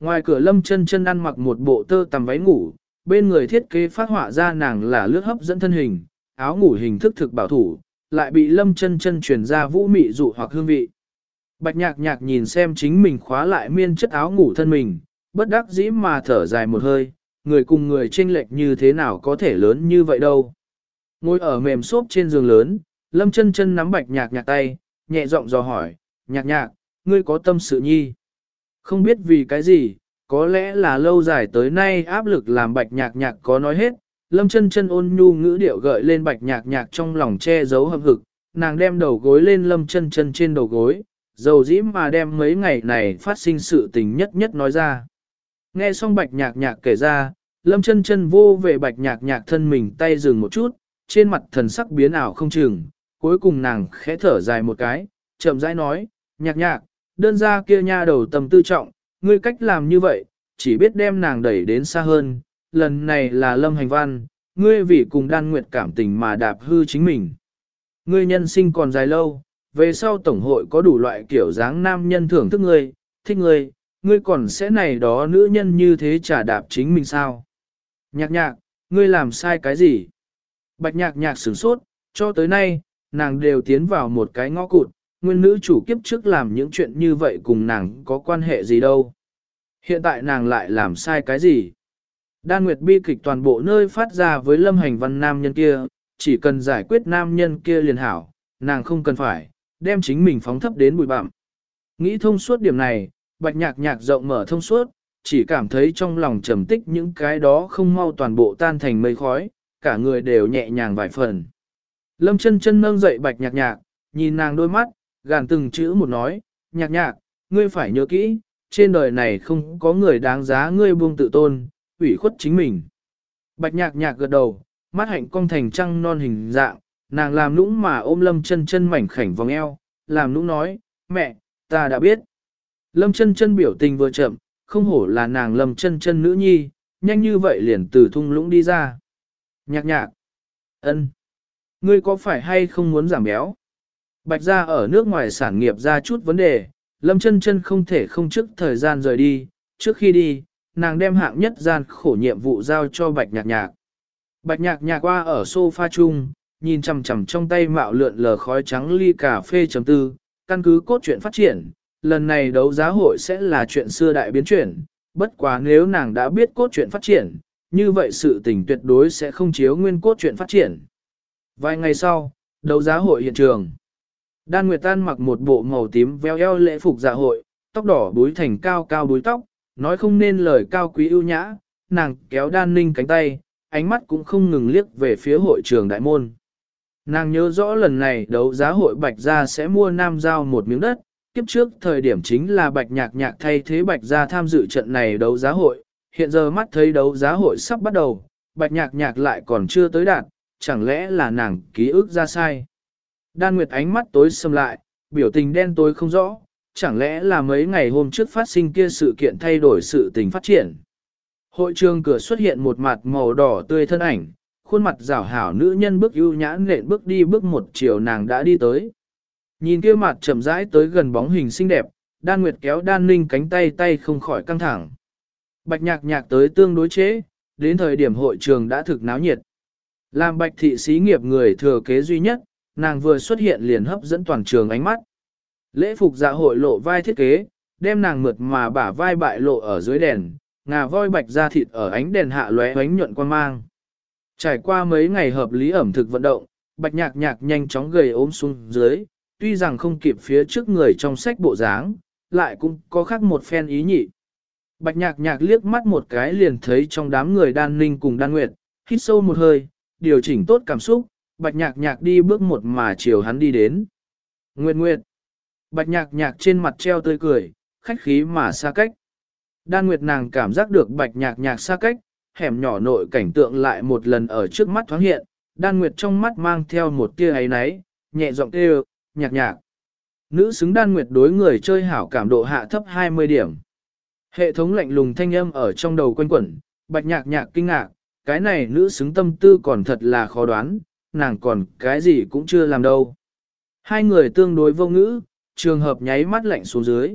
Ngoài cửa lâm chân chân ăn mặc một bộ tơ tằm váy ngủ, bên người thiết kế phát họa ra nàng là lướt hấp dẫn thân hình, áo ngủ hình thức thực bảo thủ, lại bị lâm chân chân truyền ra vũ mị dụ hoặc hương vị. Bạch nhạc nhạc nhìn xem chính mình khóa lại miên chất áo ngủ thân mình, bất đắc dĩ mà thở dài một hơi, người cùng người chênh lệch như thế nào có thể lớn như vậy đâu. Ngồi ở mềm xốp trên giường lớn, lâm chân chân nắm bạch nhạc nhạc tay, nhẹ giọng dò hỏi, nhạc nhạc, ngươi có tâm sự nhi. Không biết vì cái gì, có lẽ là lâu dài tới nay áp lực làm bạch nhạc nhạc có nói hết, lâm chân chân ôn nhu ngữ điệu gợi lên bạch nhạc nhạc trong lòng che giấu hâm hực, nàng đem đầu gối lên lâm chân chân trên đầu gối, dầu dĩ mà đem mấy ngày này phát sinh sự tình nhất nhất nói ra. Nghe xong bạch nhạc nhạc kể ra, lâm chân chân vô về bạch nhạc nhạc thân mình tay dừng một chút, trên mặt thần sắc biến ảo không chừng, cuối cùng nàng khẽ thở dài một cái, chậm rãi nói, nhạc nhạc, đơn ra kia nha đầu tầm tư trọng, ngươi cách làm như vậy, chỉ biết đem nàng đẩy đến xa hơn, lần này là lâm hành văn, ngươi vì cùng đan nguyệt cảm tình mà đạp hư chính mình. Ngươi nhân sinh còn dài lâu, về sau tổng hội có đủ loại kiểu dáng nam nhân thưởng thức ngươi, thích ngươi, ngươi còn sẽ này đó nữ nhân như thế trả đạp chính mình sao? Nhạc nhạc, ngươi làm sai cái gì? Bạch nhạc nhạc sửng sốt, cho tới nay, nàng đều tiến vào một cái ngõ cụt, nguyên nữ chủ kiếp trước làm những chuyện như vậy cùng nàng có quan hệ gì đâu. Hiện tại nàng lại làm sai cái gì? Đan Nguyệt bi kịch toàn bộ nơi phát ra với lâm hành văn nam nhân kia, chỉ cần giải quyết nam nhân kia liền hảo, nàng không cần phải, đem chính mình phóng thấp đến bụi bặm. Nghĩ thông suốt điểm này, bạch nhạc nhạc rộng mở thông suốt, chỉ cảm thấy trong lòng trầm tích những cái đó không mau toàn bộ tan thành mây khói, cả người đều nhẹ nhàng vài phần. Lâm chân chân nâng dậy bạch nhạc nhạc, nhìn nàng đôi mắt, gàn từng chữ một nói, nhạc nhạc, ngươi phải nhớ kỹ, trên đời này không có người đáng giá ngươi buông tự tôn, ủy khuất chính mình. Bạch nhạc nhạc gật đầu, mắt hạnh cong thành trăng non hình dạng, nàng làm nũng mà ôm lâm chân chân mảnh khảnh vòng eo, làm nũng nói, mẹ, ta đã biết. Lâm chân chân biểu tình vừa chậm, không hổ là nàng lâm chân chân nữ nhi, nhanh như vậy liền từ thung lũng đi ra. Nhạc nhạc, ân, ngươi có phải hay không muốn giảm béo? Bạch ra ở nước ngoài sản nghiệp ra chút vấn đề, lâm chân chân không thể không trước thời gian rời đi, trước khi đi, nàng đem hạng nhất gian khổ nhiệm vụ giao cho bạch nhạc nhạc. Bạch nhạc nhạc qua ở sofa chung, nhìn chằm chằm trong tay mạo lượn lờ khói trắng ly cà phê chấm tư, căn cứ cốt truyện phát triển, lần này đấu giá hội sẽ là chuyện xưa đại biến chuyển, bất quá nếu nàng đã biết cốt truyện phát triển, như vậy sự tình tuyệt đối sẽ không chiếu nguyên cốt truyện phát triển. Vài ngày sau, đấu giá hội hiện trường. Đan Nguyệt Tan mặc một bộ màu tím veo eo lễ phục dạ hội, tóc đỏ búi thành cao cao búi tóc, nói không nên lời cao quý ưu nhã, nàng kéo đan ninh cánh tay, ánh mắt cũng không ngừng liếc về phía hội trường đại môn. Nàng nhớ rõ lần này đấu giá hội Bạch Gia sẽ mua Nam Giao một miếng đất, kiếp trước thời điểm chính là Bạch Nhạc Nhạc thay thế Bạch Gia tham dự trận này đấu giá hội, hiện giờ mắt thấy đấu giá hội sắp bắt đầu, Bạch Nhạc Nhạc lại còn chưa tới đạt, chẳng lẽ là nàng ký ức ra sai. Đan Nguyệt ánh mắt tối sầm lại, biểu tình đen tối không rõ, chẳng lẽ là mấy ngày hôm trước phát sinh kia sự kiện thay đổi sự tình phát triển. Hội trường cửa xuất hiện một mặt màu đỏ tươi thân ảnh, khuôn mặt rảo hảo nữ nhân bước ưu nhã nện bước đi bước một chiều nàng đã đi tới. Nhìn kia mặt chậm rãi tới gần bóng hình xinh đẹp, đan nguyệt kéo đan ninh cánh tay tay không khỏi căng thẳng. Bạch nhạc nhạc tới tương đối chế, đến thời điểm hội trường đã thực náo nhiệt. Làm bạch thị xí nghiệp người thừa kế duy nhất, nàng vừa xuất hiện liền hấp dẫn toàn trường ánh mắt. Lễ phục dạ hội lộ vai thiết kế, đem nàng mượt mà bả vai bại lộ ở dưới đèn, ngà voi bạch da thịt ở ánh đèn hạ lóe ánh nhuận quan mang. Trải qua mấy ngày hợp lý ẩm thực vận động, bạch nhạc nhạc nhanh chóng gầy ốm xuống dưới, tuy rằng không kịp phía trước người trong sách bộ dáng, lại cũng có khác một phen ý nhị. Bạch nhạc nhạc liếc mắt một cái liền thấy trong đám người đan ninh cùng đan nguyệt, hít sâu một hơi, điều chỉnh tốt cảm xúc, bạch nhạc nhạc đi bước một mà chiều hắn đi đến. Nguyệt nguyệt, bạch nhạc nhạc trên mặt treo tươi cười, khách khí mà xa cách. Đan nguyệt nàng cảm giác được bạch nhạc nhạc xa cách, hẻm nhỏ nội cảnh tượng lại một lần ở trước mắt thoáng hiện, đan nguyệt trong mắt mang theo một tia ấy náy, nhẹ giọng kêu, nhạc nhạc. Nữ xứng đan nguyệt đối người chơi hảo cảm độ hạ thấp 20 điểm. Hệ thống lạnh lùng thanh âm ở trong đầu quanh quẩn, bạch nhạc nhạc kinh ngạc, cái này nữ xứng tâm tư còn thật là khó đoán, nàng còn cái gì cũng chưa làm đâu. Hai người tương đối vô ngữ, trường hợp nháy mắt lạnh xuống dưới.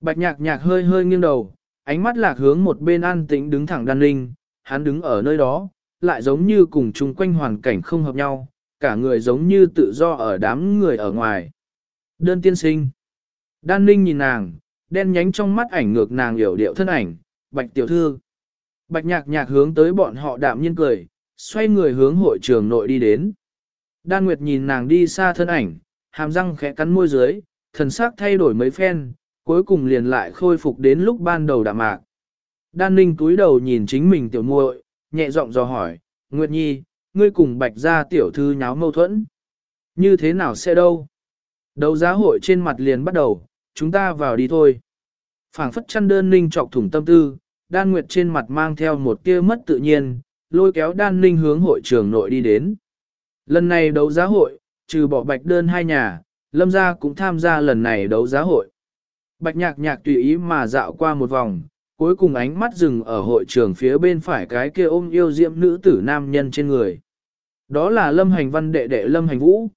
Bạch nhạc nhạc hơi hơi nghiêng đầu, ánh mắt lạc hướng một bên an tĩnh đứng thẳng đan linh, hắn đứng ở nơi đó, lại giống như cùng chung quanh hoàn cảnh không hợp nhau, cả người giống như tự do ở đám người ở ngoài. Đơn tiên sinh. Đan linh nhìn nàng, đen nhánh trong mắt ảnh ngược nàng hiểu điệu thân ảnh, bạch tiểu thư. Bạch nhạc nhạc hướng tới bọn họ đạm nhiên cười, xoay người hướng hội trường nội đi đến. Đan Nguyệt nhìn nàng đi xa thân ảnh, hàm răng khẽ cắn môi dưới, thần sắc thay đổi mấy phen, cuối cùng liền lại khôi phục đến lúc ban đầu đạm mạc. Đan Ninh túi đầu nhìn chính mình tiểu muội, nhẹ giọng dò hỏi, Nguyệt Nhi, ngươi cùng bạch gia tiểu thư nháo mâu thuẫn. Như thế nào sẽ đâu? Đấu giá hội trên mặt liền bắt đầu, chúng ta vào đi thôi. phảng phất chăn đơn ninh trọc thủng tâm tư, đan nguyệt trên mặt mang theo một tia mất tự nhiên, lôi kéo đan ninh hướng hội trường nội đi đến. Lần này đấu giá hội, trừ bỏ bạch đơn hai nhà, lâm gia cũng tham gia lần này đấu giá hội. Bạch nhạc nhạc tùy ý mà dạo qua một vòng, cuối cùng ánh mắt dừng ở hội trường phía bên phải cái kia ôm yêu diệm nữ tử nam nhân trên người. Đó là Lâm Hành Văn đệ đệ Lâm Hành Vũ.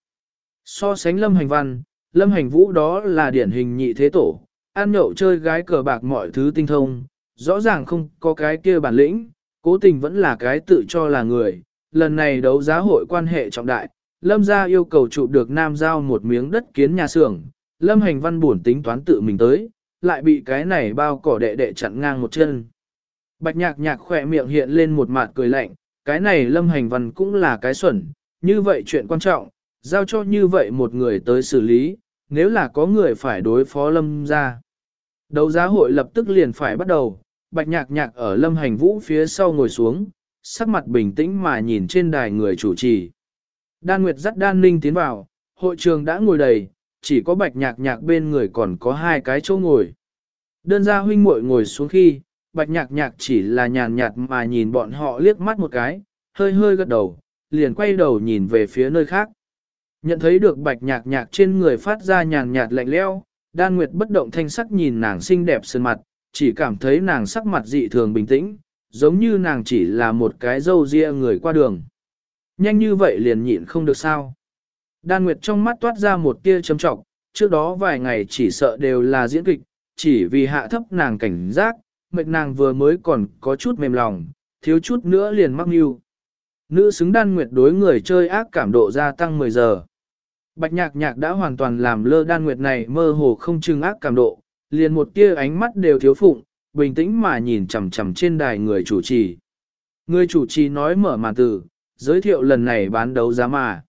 So sánh Lâm Hành Văn, Lâm Hành Vũ đó là điển hình nhị thế tổ, ăn nhậu chơi gái cờ bạc mọi thứ tinh thông, rõ ràng không có cái kia bản lĩnh, cố tình vẫn là cái tự cho là người. Lần này đấu giá hội quan hệ trọng đại, Lâm gia yêu cầu chụp được Nam Giao một miếng đất kiến nhà xưởng, Lâm Hành Văn buồn tính toán tự mình tới, lại bị cái này bao cỏ đệ đệ chặn ngang một chân. Bạch nhạc nhạc khỏe miệng hiện lên một mặt cười lạnh, cái này lâm hành văn cũng là cái xuẩn, như vậy chuyện quan trọng, giao cho như vậy một người tới xử lý, nếu là có người phải đối phó lâm ra. Đấu giá hội lập tức liền phải bắt đầu, bạch nhạc nhạc ở lâm hành vũ phía sau ngồi xuống, sắc mặt bình tĩnh mà nhìn trên đài người chủ trì. Đan Nguyệt dắt Đan Ninh tiến vào, hội trường đã ngồi đầy, chỉ có bạch nhạc nhạc bên người còn có hai cái chỗ ngồi. Đơn gia huynh muội ngồi xuống khi, bạch nhạc nhạc chỉ là nhàn nhạt mà nhìn bọn họ liếc mắt một cái, hơi hơi gật đầu, liền quay đầu nhìn về phía nơi khác. Nhận thấy được bạch nhạc nhạc trên người phát ra nhàn nhạt lạnh leo, đan nguyệt bất động thanh sắc nhìn nàng xinh đẹp sơn mặt, chỉ cảm thấy nàng sắc mặt dị thường bình tĩnh, giống như nàng chỉ là một cái dâu ria người qua đường. Nhanh như vậy liền nhịn không được sao. Đan Nguyệt trong mắt toát ra một tia châm trọng, trước đó vài ngày chỉ sợ đều là diễn kịch, chỉ vì hạ thấp nàng cảnh giác, mệt nàng vừa mới còn có chút mềm lòng, thiếu chút nữa liền mắc mưu. Nữ xứng đan nguyệt đối người chơi ác cảm độ gia tăng 10 giờ. Bạch nhạc nhạc đã hoàn toàn làm lơ đan nguyệt này mơ hồ không chừng ác cảm độ, liền một tia ánh mắt đều thiếu phụng, bình tĩnh mà nhìn chằm chằm trên đài người chủ trì. Người chủ trì nói mở màn từ, giới thiệu lần này bán đấu giá mà.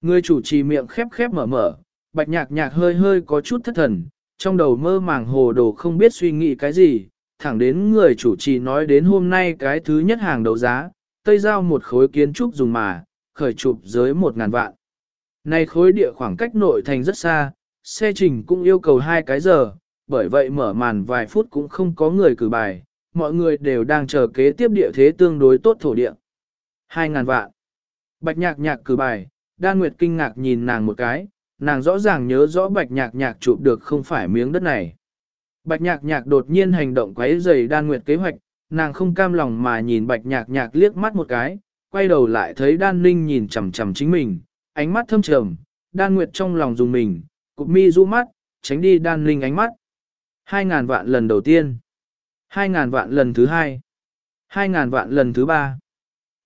Người chủ trì miệng khép khép mở mở, bạch nhạc nhạc hơi hơi có chút thất thần, trong đầu mơ màng hồ đồ không biết suy nghĩ cái gì, thẳng đến người chủ trì nói đến hôm nay cái thứ nhất hàng đấu giá, tây giao một khối kiến trúc dùng mà, khởi chụp dưới một ngàn vạn. Này khối địa khoảng cách nội thành rất xa, xe trình cũng yêu cầu hai cái giờ, bởi vậy mở màn vài phút cũng không có người cử bài, mọi người đều đang chờ kế tiếp địa thế tương đối tốt thổ địa. Hai ngàn vạn. Bạch nhạc nhạc cử bài, Đan Nguyệt kinh ngạc nhìn nàng một cái, nàng rõ ràng nhớ rõ bạch nhạc nhạc chụp được không phải miếng đất này. Bạch nhạc nhạc đột nhiên hành động quấy rầy đan nguyệt kế hoạch, nàng không cam lòng mà nhìn bạch nhạc nhạc liếc mắt một cái, quay đầu lại thấy đan ninh nhìn chằm chằm chính mình, ánh mắt thâm trầm, đan nguyệt trong lòng dùng mình, cụp mi du mắt, tránh đi đan ninh ánh mắt. Hai ngàn vạn lần đầu tiên, hai ngàn vạn lần thứ hai, hai ngàn vạn lần thứ ba.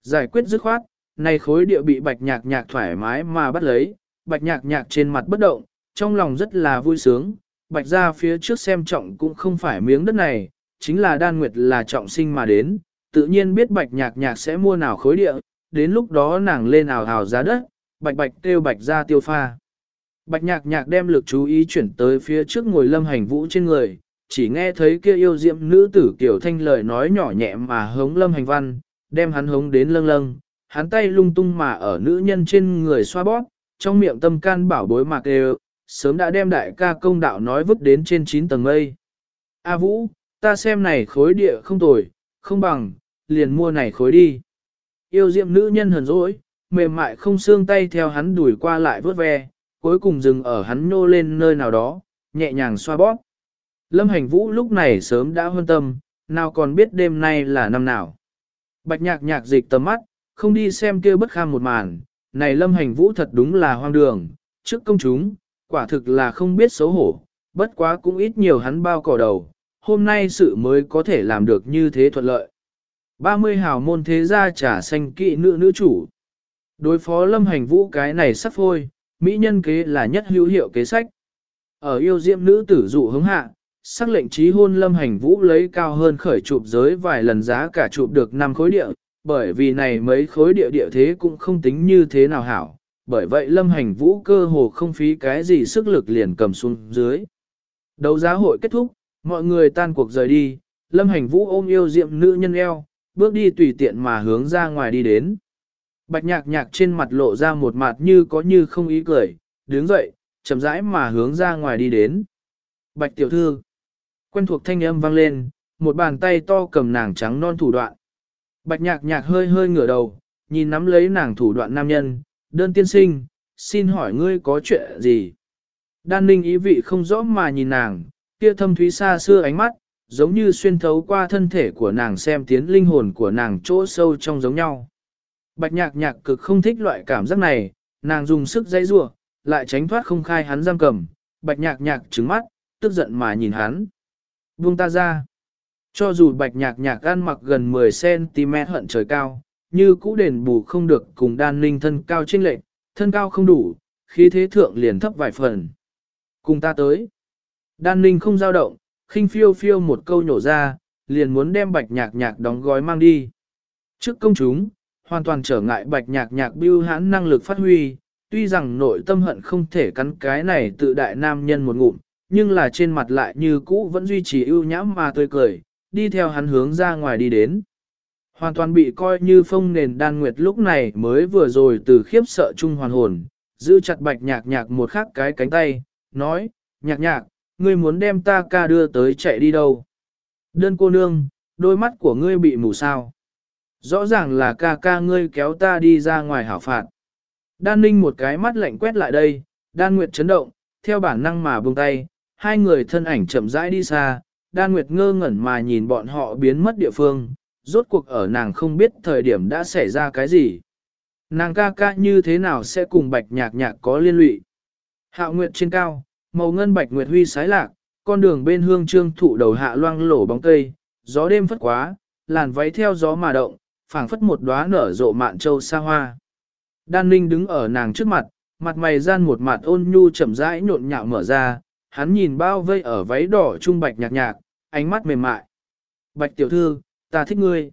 Giải quyết dứt khoát, này khối địa bị bạch nhạc nhạc thoải mái mà bắt lấy, bạch nhạc nhạc trên mặt bất động, trong lòng rất là vui sướng, bạch ra phía trước xem trọng cũng không phải miếng đất này, chính là đan nguyệt là trọng sinh mà đến, tự nhiên biết bạch nhạc nhạc sẽ mua nào khối địa, đến lúc đó nàng lên ảo hào giá đất, bạch bạch tiêu bạch ra tiêu pha. Bạch nhạc nhạc đem lực chú ý chuyển tới phía trước ngồi lâm hành vũ trên người, chỉ nghe thấy kia yêu diệm nữ tử kiểu thanh lời nói nhỏ nhẹ mà hống lâm hành văn, đem hắn hống đến lâng lâng, hắn tay lung tung mà ở nữ nhân trên người xoa bóp, trong miệng tâm can bảo bối mạc đều, sớm đã đem đại ca công đạo nói vứt đến trên 9 tầng mây. A Vũ, ta xem này khối địa không tồi, không bằng, liền mua này khối đi. Yêu diệm nữ nhân hờn dỗi, mềm mại không xương tay theo hắn đuổi qua lại vớt ve, cuối cùng dừng ở hắn nô lên nơi nào đó, nhẹ nhàng xoa bóp. Lâm hành vũ lúc này sớm đã hơn tâm, nào còn biết đêm nay là năm nào. Bạch nhạc nhạc dịch tầm mắt, không đi xem kia bất kham một màn, này lâm hành vũ thật đúng là hoang đường, trước công chúng, quả thực là không biết xấu hổ, bất quá cũng ít nhiều hắn bao cỏ đầu, hôm nay sự mới có thể làm được như thế thuận lợi. 30 hào môn thế gia trả xanh kỵ nữ nữ chủ. Đối phó lâm hành vũ cái này sắp phôi, mỹ nhân kế là nhất hữu hiệu kế sách. Ở yêu diệm nữ tử dụ hứng hạ, sắc lệnh trí hôn lâm hành vũ lấy cao hơn khởi chụp giới vài lần giá cả chụp được 5 khối địa, bởi vì này mấy khối địa địa thế cũng không tính như thế nào hảo, bởi vậy lâm hành vũ cơ hồ không phí cái gì sức lực liền cầm xuống dưới. Đấu giá hội kết thúc, mọi người tan cuộc rời đi, lâm hành vũ ôm yêu diệm nữ nhân eo, bước đi tùy tiện mà hướng ra ngoài đi đến. Bạch nhạc nhạc trên mặt lộ ra một mặt như có như không ý cười, đứng dậy, chậm rãi mà hướng ra ngoài đi đến. Bạch tiểu thư, quen thuộc thanh âm vang lên, một bàn tay to cầm nàng trắng non thủ đoạn. Bạch nhạc nhạc hơi hơi ngửa đầu, nhìn nắm lấy nàng thủ đoạn nam nhân, đơn tiên sinh, xin hỏi ngươi có chuyện gì? Đan ninh ý vị không rõ mà nhìn nàng, kia thâm thúy xa xưa ánh mắt, giống như xuyên thấu qua thân thể của nàng xem tiến linh hồn của nàng chỗ sâu trong giống nhau. Bạch nhạc nhạc cực không thích loại cảm giác này, nàng dùng sức dây rua, lại tránh thoát không khai hắn giam cầm, bạch nhạc nhạc trứng mắt, tức giận mà nhìn hắn. Buông ta ra. Cho dù bạch nhạc nhạc ăn mặc gần 10cm hận trời cao, như cũ đền bù không được cùng đan ninh thân cao chênh lệch, thân cao không đủ, khí thế thượng liền thấp vài phần. Cùng ta tới. Đan ninh không dao động, khinh phiêu phiêu một câu nhổ ra, liền muốn đem bạch nhạc nhạc đóng gói mang đi. Trước công chúng, hoàn toàn trở ngại bạch nhạc nhạc bưu hãn năng lực phát huy, tuy rằng nội tâm hận không thể cắn cái này tự đại nam nhân một ngụm, nhưng là trên mặt lại như cũ vẫn duy trì ưu nhãm mà tươi cười, đi theo hắn hướng ra ngoài đi đến. Hoàn toàn bị coi như phong nền đan nguyệt lúc này mới vừa rồi từ khiếp sợ chung hoàn hồn, giữ chặt bạch nhạc nhạc một khắc cái cánh tay, nói, nhạc nhạc, ngươi muốn đem ta ca đưa tới chạy đi đâu. Đơn cô nương, đôi mắt của ngươi bị mù sao. Rõ ràng là ca ca ngươi kéo ta đi ra ngoài hảo phạt. Đan ninh một cái mắt lạnh quét lại đây, đan nguyệt chấn động, theo bản năng mà buông tay, hai người thân ảnh chậm rãi đi xa, đan nguyệt ngơ ngẩn mà nhìn bọn họ biến mất địa phương, rốt cuộc ở nàng không biết thời điểm đã xảy ra cái gì. Nàng ca ca như thế nào sẽ cùng bạch nhạc nhạc có liên lụy. Hạo nguyệt trên cao, màu ngân bạch nguyệt huy sái lạc, con đường bên hương trương thụ đầu hạ loang lổ bóng cây, gió đêm phất quá, làn váy theo gió mà động, phảng phất một đóa nở rộ mạn châu xa hoa. Đan Ninh đứng ở nàng trước mặt, mặt mày gian một mặt ôn nhu chậm rãi nhộn nhạo mở ra, hắn nhìn bao vây ở váy đỏ trung bạch nhạc nhạc, ánh mắt mềm mại. Bạch tiểu thư, ta thích ngươi.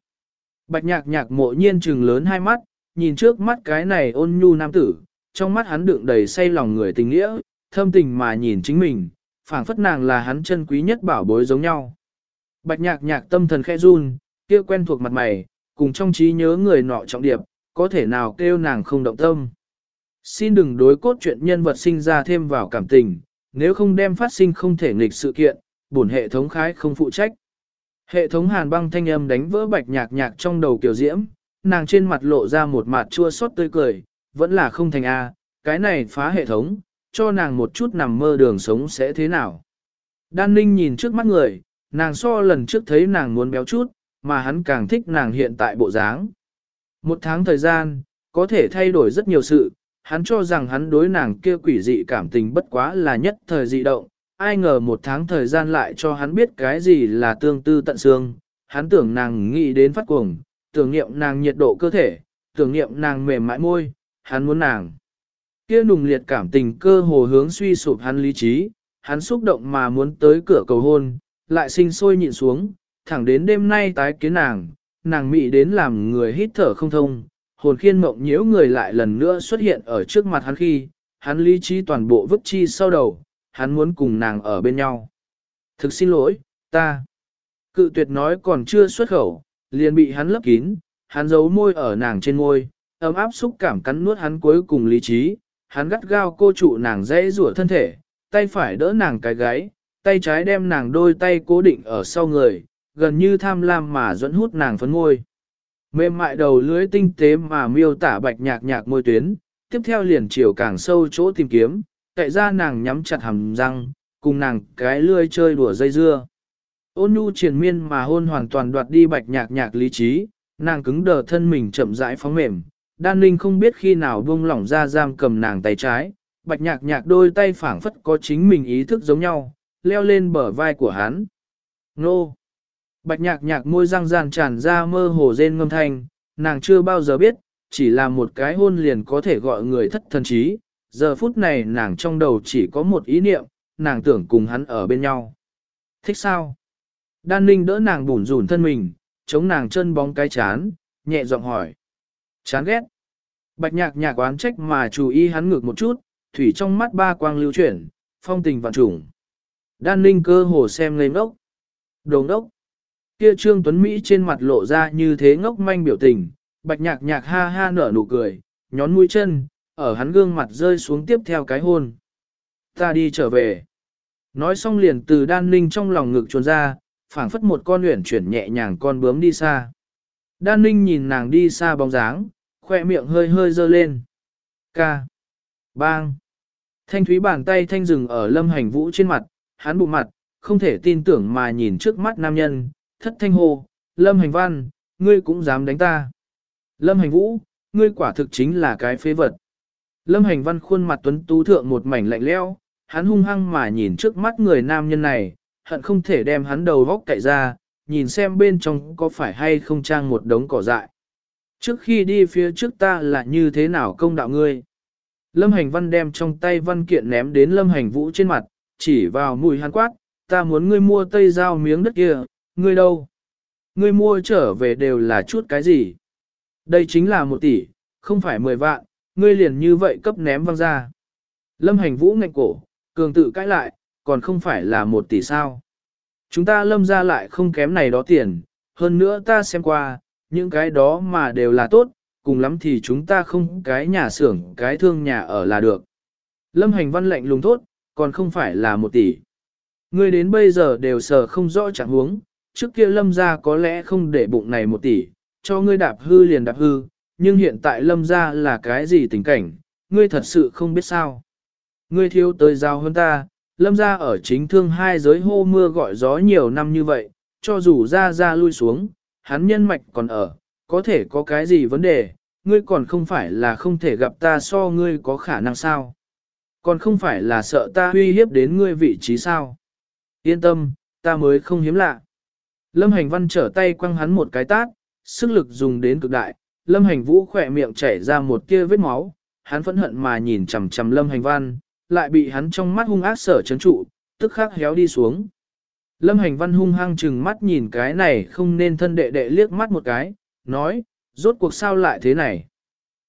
Bạch nhạc nhạc mộ nhiên trừng lớn hai mắt, nhìn trước mắt cái này ôn nhu nam tử, trong mắt hắn đựng đầy say lòng người tình nghĩa, thâm tình mà nhìn chính mình, phảng phất nàng là hắn chân quý nhất bảo bối giống nhau. Bạch nhạc nhạc tâm thần khẽ run, kia quen thuộc mặt mày, cùng trong trí nhớ người nọ trọng điệp, có thể nào kêu nàng không động tâm. Xin đừng đối cốt chuyện nhân vật sinh ra thêm vào cảm tình, nếu không đem phát sinh không thể nghịch sự kiện, bổn hệ thống khái không phụ trách. Hệ thống hàn băng thanh âm đánh vỡ bạch nhạc nhạc trong đầu kiểu diễm, nàng trên mặt lộ ra một mặt chua xót tươi cười, vẫn là không thành A, cái này phá hệ thống, cho nàng một chút nằm mơ đường sống sẽ thế nào. Đan ninh nhìn trước mắt người, nàng so lần trước thấy nàng muốn béo chút, mà hắn càng thích nàng hiện tại bộ dáng. Một tháng thời gian, có thể thay đổi rất nhiều sự, hắn cho rằng hắn đối nàng kia quỷ dị cảm tình bất quá là nhất thời dị động, ai ngờ một tháng thời gian lại cho hắn biết cái gì là tương tư tận xương, hắn tưởng nàng nghĩ đến phát cuồng, tưởng niệm nàng nhiệt độ cơ thể, tưởng niệm nàng mềm mại môi, hắn muốn nàng. Kia nùng liệt cảm tình cơ hồ hướng suy sụp hắn lý trí, hắn xúc động mà muốn tới cửa cầu hôn, lại sinh sôi nhịn xuống, thẳng đến đêm nay tái kiến nàng, nàng mị đến làm người hít thở không thông, hồn khiên mộng nhiễu người lại lần nữa xuất hiện ở trước mặt hắn khi, hắn lý trí toàn bộ vứt chi sau đầu, hắn muốn cùng nàng ở bên nhau. Thực xin lỗi, ta. Cự tuyệt nói còn chưa xuất khẩu, liền bị hắn lấp kín, hắn giấu môi ở nàng trên môi, ấm áp xúc cảm cắn nuốt hắn cuối cùng lý trí, hắn gắt gao cô trụ nàng dễ rủa thân thể, tay phải đỡ nàng cái gáy, tay trái đem nàng đôi tay cố định ở sau người, gần như tham lam mà dẫn hút nàng phấn môi. Mềm mại đầu lưới tinh tế mà miêu tả bạch nhạc nhạc môi tuyến, tiếp theo liền chiều càng sâu chỗ tìm kiếm, tại ra nàng nhắm chặt hàm răng, cùng nàng cái lươi chơi đùa dây dưa. Ôn nhu triền miên mà hôn hoàn toàn đoạt đi bạch nhạc nhạc lý trí, nàng cứng đờ thân mình chậm rãi phóng mềm. Đan Ninh không biết khi nào buông lỏng ra giam cầm nàng tay trái, bạch nhạc nhạc đôi tay phảng phất có chính mình ý thức giống nhau, leo lên bờ vai của hắn. Nô! Bạch nhạc nhạc môi răng ràn tràn ra mơ hồ rên ngâm thanh, nàng chưa bao giờ biết, chỉ là một cái hôn liền có thể gọi người thất thần trí. Giờ phút này nàng trong đầu chỉ có một ý niệm, nàng tưởng cùng hắn ở bên nhau. Thích sao? Đan ninh đỡ nàng bủn rủn thân mình, chống nàng chân bóng cái chán, nhẹ giọng hỏi. Chán ghét. Bạch nhạc nhạc oán trách mà chú ý hắn ngược một chút, thủy trong mắt ba quang lưu chuyển, phong tình vạn trùng. Đan ninh cơ hồ xem ngây ngốc. Đồ ngốc. Kia trương tuấn Mỹ trên mặt lộ ra như thế ngốc manh biểu tình, bạch nhạc nhạc ha ha nở nụ cười, nhón mũi chân, ở hắn gương mặt rơi xuống tiếp theo cái hôn. Ta đi trở về. Nói xong liền từ đan ninh trong lòng ngực trốn ra, phảng phất một con luyện chuyển nhẹ nhàng con bướm đi xa. Đan ninh nhìn nàng đi xa bóng dáng, khoe miệng hơi hơi dơ lên. Ca. Bang. Thanh thúy bàn tay thanh rừng ở lâm hành vũ trên mặt, hắn bụng mặt, không thể tin tưởng mà nhìn trước mắt nam nhân, thất thanh hô, lâm hành văn, ngươi cũng dám đánh ta. Lâm hành vũ, ngươi quả thực chính là cái phế vật. Lâm hành văn khuôn mặt tuấn tú thượng một mảnh lạnh leo, hắn hung hăng mà nhìn trước mắt người nam nhân này, hận không thể đem hắn đầu vóc cậy ra, nhìn xem bên trong có phải hay không trang một đống cỏ dại. Trước khi đi phía trước ta là như thế nào công đạo ngươi? Lâm hành văn đem trong tay văn kiện ném đến lâm hành vũ trên mặt, chỉ vào mùi hắn quát, ta muốn ngươi mua tây dao miếng đất kia, ngươi đâu? Ngươi mua trở về đều là chút cái gì? Đây chính là một tỷ, không phải mười vạn, ngươi liền như vậy cấp ném văng ra. Lâm hành vũ ngạnh cổ, cường tự cãi lại, còn không phải là một tỷ sao. Chúng ta lâm ra lại không kém này đó tiền, hơn nữa ta xem qua, những cái đó mà đều là tốt, cùng lắm thì chúng ta không cái nhà xưởng, cái thương nhà ở là được. Lâm hành văn lệnh lùng thốt, còn không phải là một tỷ. Ngươi đến bây giờ đều sờ không rõ trạng huống, trước kia lâm Gia có lẽ không để bụng này một tỷ, cho ngươi đạp hư liền đạp hư, nhưng hiện tại lâm Gia là cái gì tình cảnh, ngươi thật sự không biết sao. Ngươi thiếu tới giao hơn ta, lâm Gia ở chính thương hai giới hô mưa gọi gió nhiều năm như vậy, cho dù ra ra lui xuống, hắn nhân mạch còn ở, có thể có cái gì vấn đề, ngươi còn không phải là không thể gặp ta so ngươi có khả năng sao. Còn không phải là sợ ta uy hiếp đến ngươi vị trí sao. Yên tâm, ta mới không hiếm lạ. Lâm hành văn trở tay quăng hắn một cái tát, sức lực dùng đến cực đại, lâm hành vũ khỏe miệng chảy ra một tia vết máu, hắn phẫn hận mà nhìn chằm chằm lâm hành văn, lại bị hắn trong mắt hung ác sở chấn trụ, tức khắc héo đi xuống. Lâm hành văn hung hăng chừng mắt nhìn cái này không nên thân đệ đệ liếc mắt một cái, nói, rốt cuộc sao lại thế này.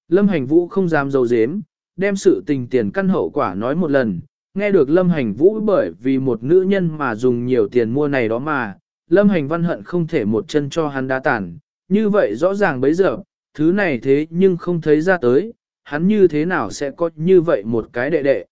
Lâm hành vũ không dám dầu dếm, đem sự tình tiền căn hậu quả nói một lần, nghe được lâm hành vũ bởi vì một nữ nhân mà dùng nhiều tiền mua này đó mà, lâm hành văn hận không thể một chân cho hắn đá tàn, như vậy rõ ràng bấy giờ, thứ này thế nhưng không thấy ra tới, hắn như thế nào sẽ có như vậy một cái đệ đệ.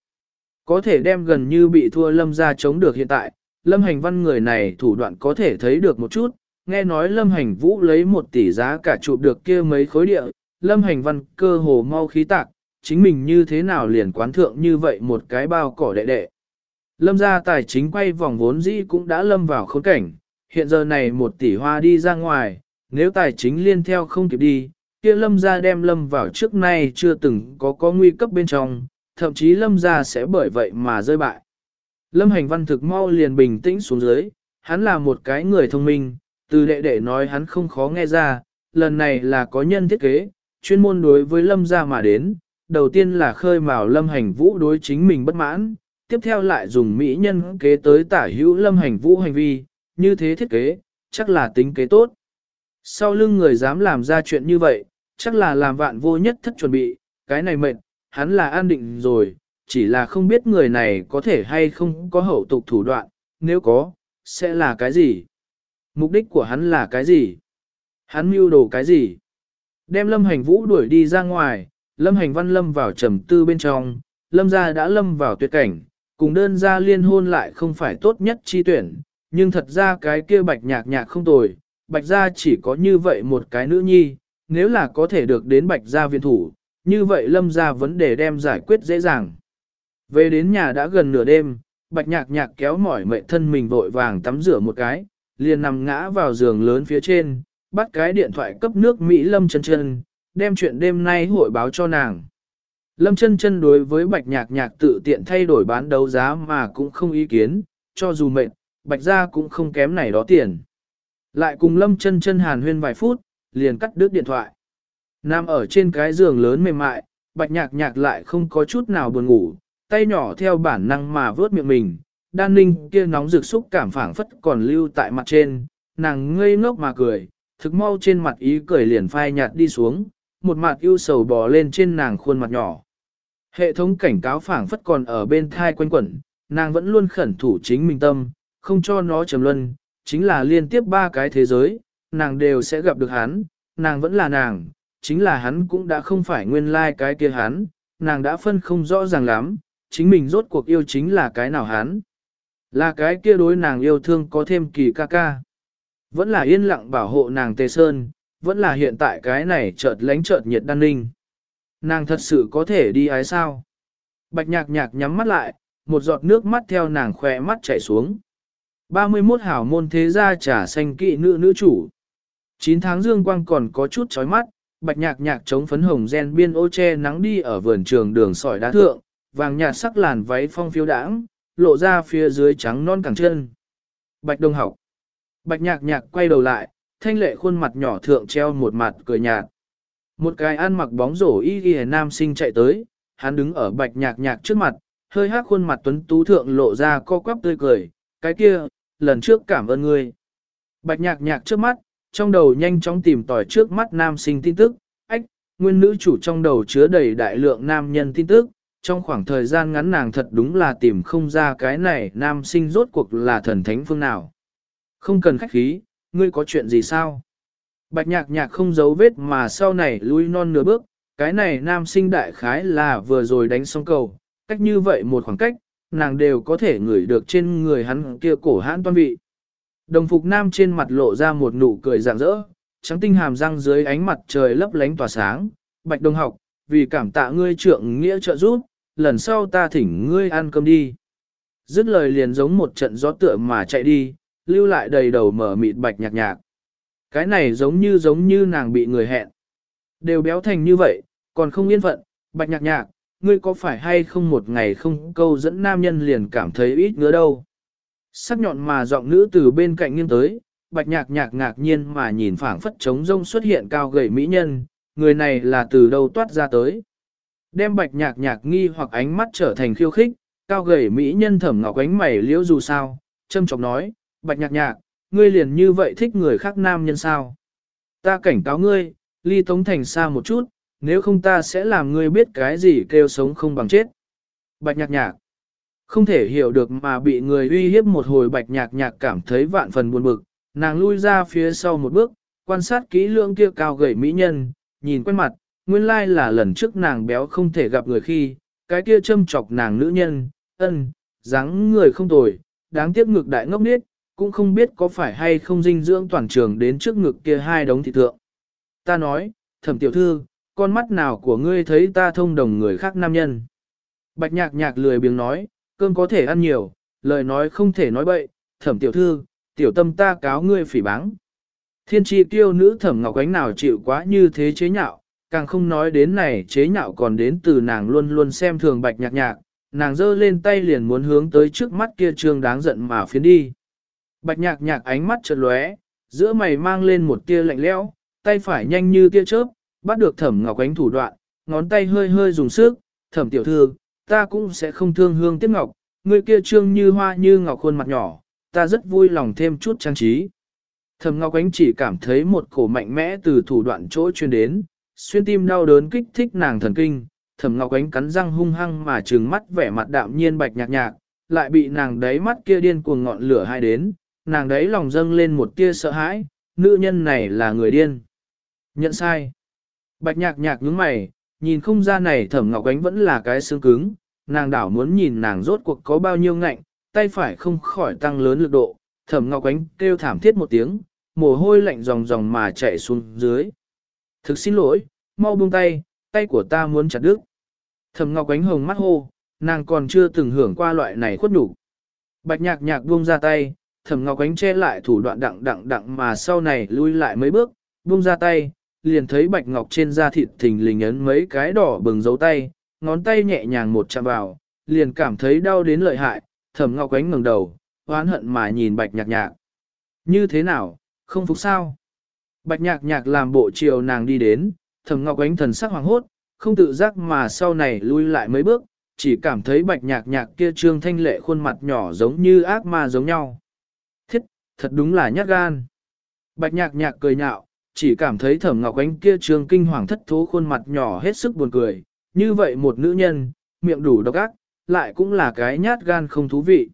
Có thể đem gần như bị thua lâm ra chống được hiện tại, lâm hành văn người này thủ đoạn có thể thấy được một chút, nghe nói lâm hành vũ lấy một tỷ giá cả chụp được kia mấy khối địa, lâm hành văn cơ hồ mau khí tạc, chính mình như thế nào liền quán thượng như vậy một cái bao cỏ đệ đệ. Lâm ra tài chính quay vòng vốn dĩ cũng đã lâm vào khốn cảnh, hiện giờ này một tỷ hoa đi ra ngoài, nếu tài chính liên theo không kịp đi, kia lâm ra đem lâm vào trước nay chưa từng có có nguy cấp bên trong, thậm chí lâm ra sẽ bởi vậy mà rơi bại. Lâm hành văn thực mau liền bình tĩnh xuống dưới, hắn là một cái người thông minh, từ đệ đệ nói hắn không khó nghe ra, lần này là có nhân thiết kế, chuyên môn đối với lâm ra mà đến, đầu tiên là khơi mào lâm hành vũ đối chính mình bất mãn, tiếp theo lại dùng mỹ nhân kế tới tả hữu lâm hành vũ hành vi, như thế thiết kế, chắc là tính kế tốt. Sau lưng người dám làm ra chuyện như vậy, chắc là làm vạn vô nhất thất chuẩn bị, cái này mệnh, hắn là an định rồi, chỉ là không biết người này có thể hay không có hậu tục thủ đoạn, nếu có, sẽ là cái gì? Mục đích của hắn là cái gì? Hắn mưu đồ cái gì? Đem lâm hành vũ đuổi đi ra ngoài, lâm hành văn lâm vào trầm tư bên trong, lâm gia đã lâm vào tuyệt cảnh, cùng đơn gia liên hôn lại không phải tốt nhất chi tuyển, nhưng thật ra cái kia bạch nhạc nhạc không tồi, bạch gia chỉ có như vậy một cái nữ nhi, nếu là có thể được đến bạch gia viện thủ, như vậy lâm gia vấn đề đem giải quyết dễ dàng. Về đến nhà đã gần nửa đêm, bạch nhạc nhạc kéo mỏi mệ thân mình vội vàng tắm rửa một cái, liền nằm ngã vào giường lớn phía trên, bắt cái điện thoại cấp nước Mỹ lâm chân chân, đem chuyện đêm nay hội báo cho nàng. Lâm chân chân đối với bạch nhạc nhạc tự tiện thay đổi bán đấu giá mà cũng không ý kiến, cho dù mệt, bạch gia cũng không kém này đó tiền. Lại cùng lâm chân chân hàn huyên vài phút, liền cắt đứt điện thoại. Nam ở trên cái giường lớn mềm mại, bạch nhạc nhạc lại không có chút nào buồn ngủ, tay nhỏ theo bản năng mà vớt miệng mình, đan ninh kia nóng rực xúc cảm phảng phất còn lưu tại mặt trên, nàng ngây ngốc mà cười, thực mau trên mặt ý cười liền phai nhạt đi xuống, một mặt ưu sầu bò lên trên nàng khuôn mặt nhỏ. Hệ thống cảnh cáo phảng phất còn ở bên thai quanh quẩn, nàng vẫn luôn khẩn thủ chính mình tâm, không cho nó trầm luân, chính là liên tiếp ba cái thế giới, nàng đều sẽ gặp được hắn, nàng vẫn là nàng, chính là hắn cũng đã không phải nguyên lai like cái kia hắn, nàng đã phân không rõ ràng lắm, chính mình rốt cuộc yêu chính là cái nào hắn. Là cái kia đối nàng yêu thương có thêm kỳ ca ca. Vẫn là yên lặng bảo hộ nàng Tề Sơn, vẫn là hiện tại cái này chợt lánh chợt nhiệt đan ninh. Nàng thật sự có thể đi ái sao? Bạch nhạc nhạc nhắm mắt lại, một giọt nước mắt theo nàng khỏe mắt chảy xuống. 31 hảo môn thế gia trả xanh kỵ nữ nữ chủ. 9 tháng dương quang còn có chút chói mắt, bạch nhạc nhạc chống phấn hồng gen biên ô che nắng đi ở vườn trường đường sỏi đá thượng, vàng nhạt sắc làn váy phong phiêu đãng, lộ ra phía dưới trắng non cẳng chân. Bạch đông học. Bạch nhạc nhạc quay đầu lại, thanh lệ khuôn mặt nhỏ thượng treo một mặt cười nhạt. Một cái ăn mặc bóng rổ y ghi nam sinh chạy tới, hắn đứng ở bạch nhạc nhạc trước mặt, hơi hát khuôn mặt tuấn tú thượng lộ ra co quắp tươi cười, cái kia, lần trước cảm ơn ngươi. Bạch nhạc nhạc trước mắt, trong đầu nhanh chóng tìm tòi trước mắt nam sinh tin tức, ách, nguyên nữ chủ trong đầu chứa đầy đại lượng nam nhân tin tức, trong khoảng thời gian ngắn nàng thật đúng là tìm không ra cái này nam sinh rốt cuộc là thần thánh phương nào. Không cần khách khí, ngươi có chuyện gì sao? Bạch nhạc nhạc không giấu vết mà sau này lui non nửa bước, cái này nam sinh đại khái là vừa rồi đánh xong cầu, cách như vậy một khoảng cách, nàng đều có thể ngửi được trên người hắn kia cổ hãn toan vị. Đồng phục nam trên mặt lộ ra một nụ cười rạng rỡ, trắng tinh hàm răng dưới ánh mặt trời lấp lánh tỏa sáng, bạch đồng học, vì cảm tạ ngươi trượng nghĩa trợ giúp, lần sau ta thỉnh ngươi ăn cơm đi. Dứt lời liền giống một trận gió tựa mà chạy đi, lưu lại đầy đầu mở mịt bạch nhạc nhạc. Cái này giống như giống như nàng bị người hẹn. Đều béo thành như vậy, còn không yên phận, bạch nhạc nhạc, ngươi có phải hay không một ngày không câu dẫn nam nhân liền cảm thấy ít ngứa đâu. Sắc nhọn mà giọng nữ từ bên cạnh nghiêng tới, bạch nhạc nhạc ngạc nhiên mà nhìn phảng phất trống rông xuất hiện cao gầy mỹ nhân, người này là từ đâu toát ra tới. Đem bạch nhạc nhạc nghi hoặc ánh mắt trở thành khiêu khích, cao gầy mỹ nhân thẩm ngọc ánh mày liễu dù sao, châm chọc nói, bạch nhạc nhạc, ngươi liền như vậy thích người khác nam nhân sao. Ta cảnh cáo ngươi, ly tống thành xa một chút, nếu không ta sẽ làm ngươi biết cái gì kêu sống không bằng chết. Bạch nhạc nhạc, không thể hiểu được mà bị người uy hiếp một hồi bạch nhạc nhạc cảm thấy vạn phần buồn bực, nàng lui ra phía sau một bước, quan sát kỹ lưỡng kia cao gầy mỹ nhân, nhìn quen mặt, nguyên lai là lần trước nàng béo không thể gặp người khi, cái kia châm chọc nàng nữ nhân, ân, dáng người không tồi, đáng tiếc ngực đại ngốc nết, cũng không biết có phải hay không dinh dưỡng toàn trường đến trước ngực kia hai đống thị thượng. Ta nói, thẩm tiểu thư, con mắt nào của ngươi thấy ta thông đồng người khác nam nhân. Bạch nhạc nhạc lười biếng nói, cơm có thể ăn nhiều, lời nói không thể nói bậy, thẩm tiểu thư, tiểu tâm ta cáo ngươi phỉ báng. Thiên tri tiêu nữ thẩm ngọc ánh nào chịu quá như thế chế nhạo, càng không nói đến này chế nhạo còn đến từ nàng luôn luôn xem thường bạch nhạc nhạc, nàng giơ lên tay liền muốn hướng tới trước mắt kia trương đáng giận mà phiến đi. Bạch nhạc nhạc ánh mắt chợt lóe, giữa mày mang lên một tia lạnh lẽo, tay phải nhanh như tia chớp, bắt được thẩm ngọc ánh thủ đoạn, ngón tay hơi hơi dùng sức, thẩm tiểu thư, ta cũng sẽ không thương hương tiếc ngọc, người kia trương như hoa như ngọc khuôn mặt nhỏ, ta rất vui lòng thêm chút trang trí. Thẩm ngọc ánh chỉ cảm thấy một cổ mạnh mẽ từ thủ đoạn chỗ truyền đến, xuyên tim đau đớn kích thích nàng thần kinh, thẩm ngọc ánh cắn răng hung hăng mà trừng mắt vẻ mặt đạm nhiên bạch nhạc nhạc, lại bị nàng đáy mắt kia điên cuồng ngọn lửa hai đến, nàng đấy lòng dâng lên một tia sợ hãi, nữ nhân này là người điên. Nhận sai. Bạch nhạc nhạc nhướng mày, nhìn không ra này thẩm ngọc ánh vẫn là cái xương cứng, nàng đảo muốn nhìn nàng rốt cuộc có bao nhiêu ngạnh, tay phải không khỏi tăng lớn lực độ, thẩm ngọc ánh kêu thảm thiết một tiếng, mồ hôi lạnh ròng ròng mà chạy xuống dưới. Thực xin lỗi, mau buông tay, tay của ta muốn chặt đứt. Thẩm ngọc ánh hồng mắt hô, nàng còn chưa từng hưởng qua loại này khuất nhục. Bạch nhạc nhạc buông ra tay, thẩm ngọc ánh che lại thủ đoạn đặng đặng đặng mà sau này lui lại mấy bước, buông ra tay, liền thấy bạch ngọc trên da thịt thình lình ấn mấy cái đỏ bừng dấu tay, ngón tay nhẹ nhàng một chạm vào, liền cảm thấy đau đến lợi hại, thẩm ngọc ánh ngẩng đầu, oán hận mà nhìn bạch nhạc nhạc. Như thế nào, không phục sao? Bạch nhạc nhạc làm bộ chiều nàng đi đến, thầm ngọc ánh thần sắc hoàng hốt, không tự giác mà sau này lui lại mấy bước, chỉ cảm thấy bạch nhạc nhạc kia trương thanh lệ khuôn mặt nhỏ giống như ác ma giống nhau. Thiết, thật đúng là nhát gan. Bạch nhạc nhạc cười nhạo, chỉ cảm thấy thẩm ngọc ánh kia trương kinh hoàng thất thố khuôn mặt nhỏ hết sức buồn cười, như vậy một nữ nhân, miệng đủ độc ác, lại cũng là cái nhát gan không thú vị.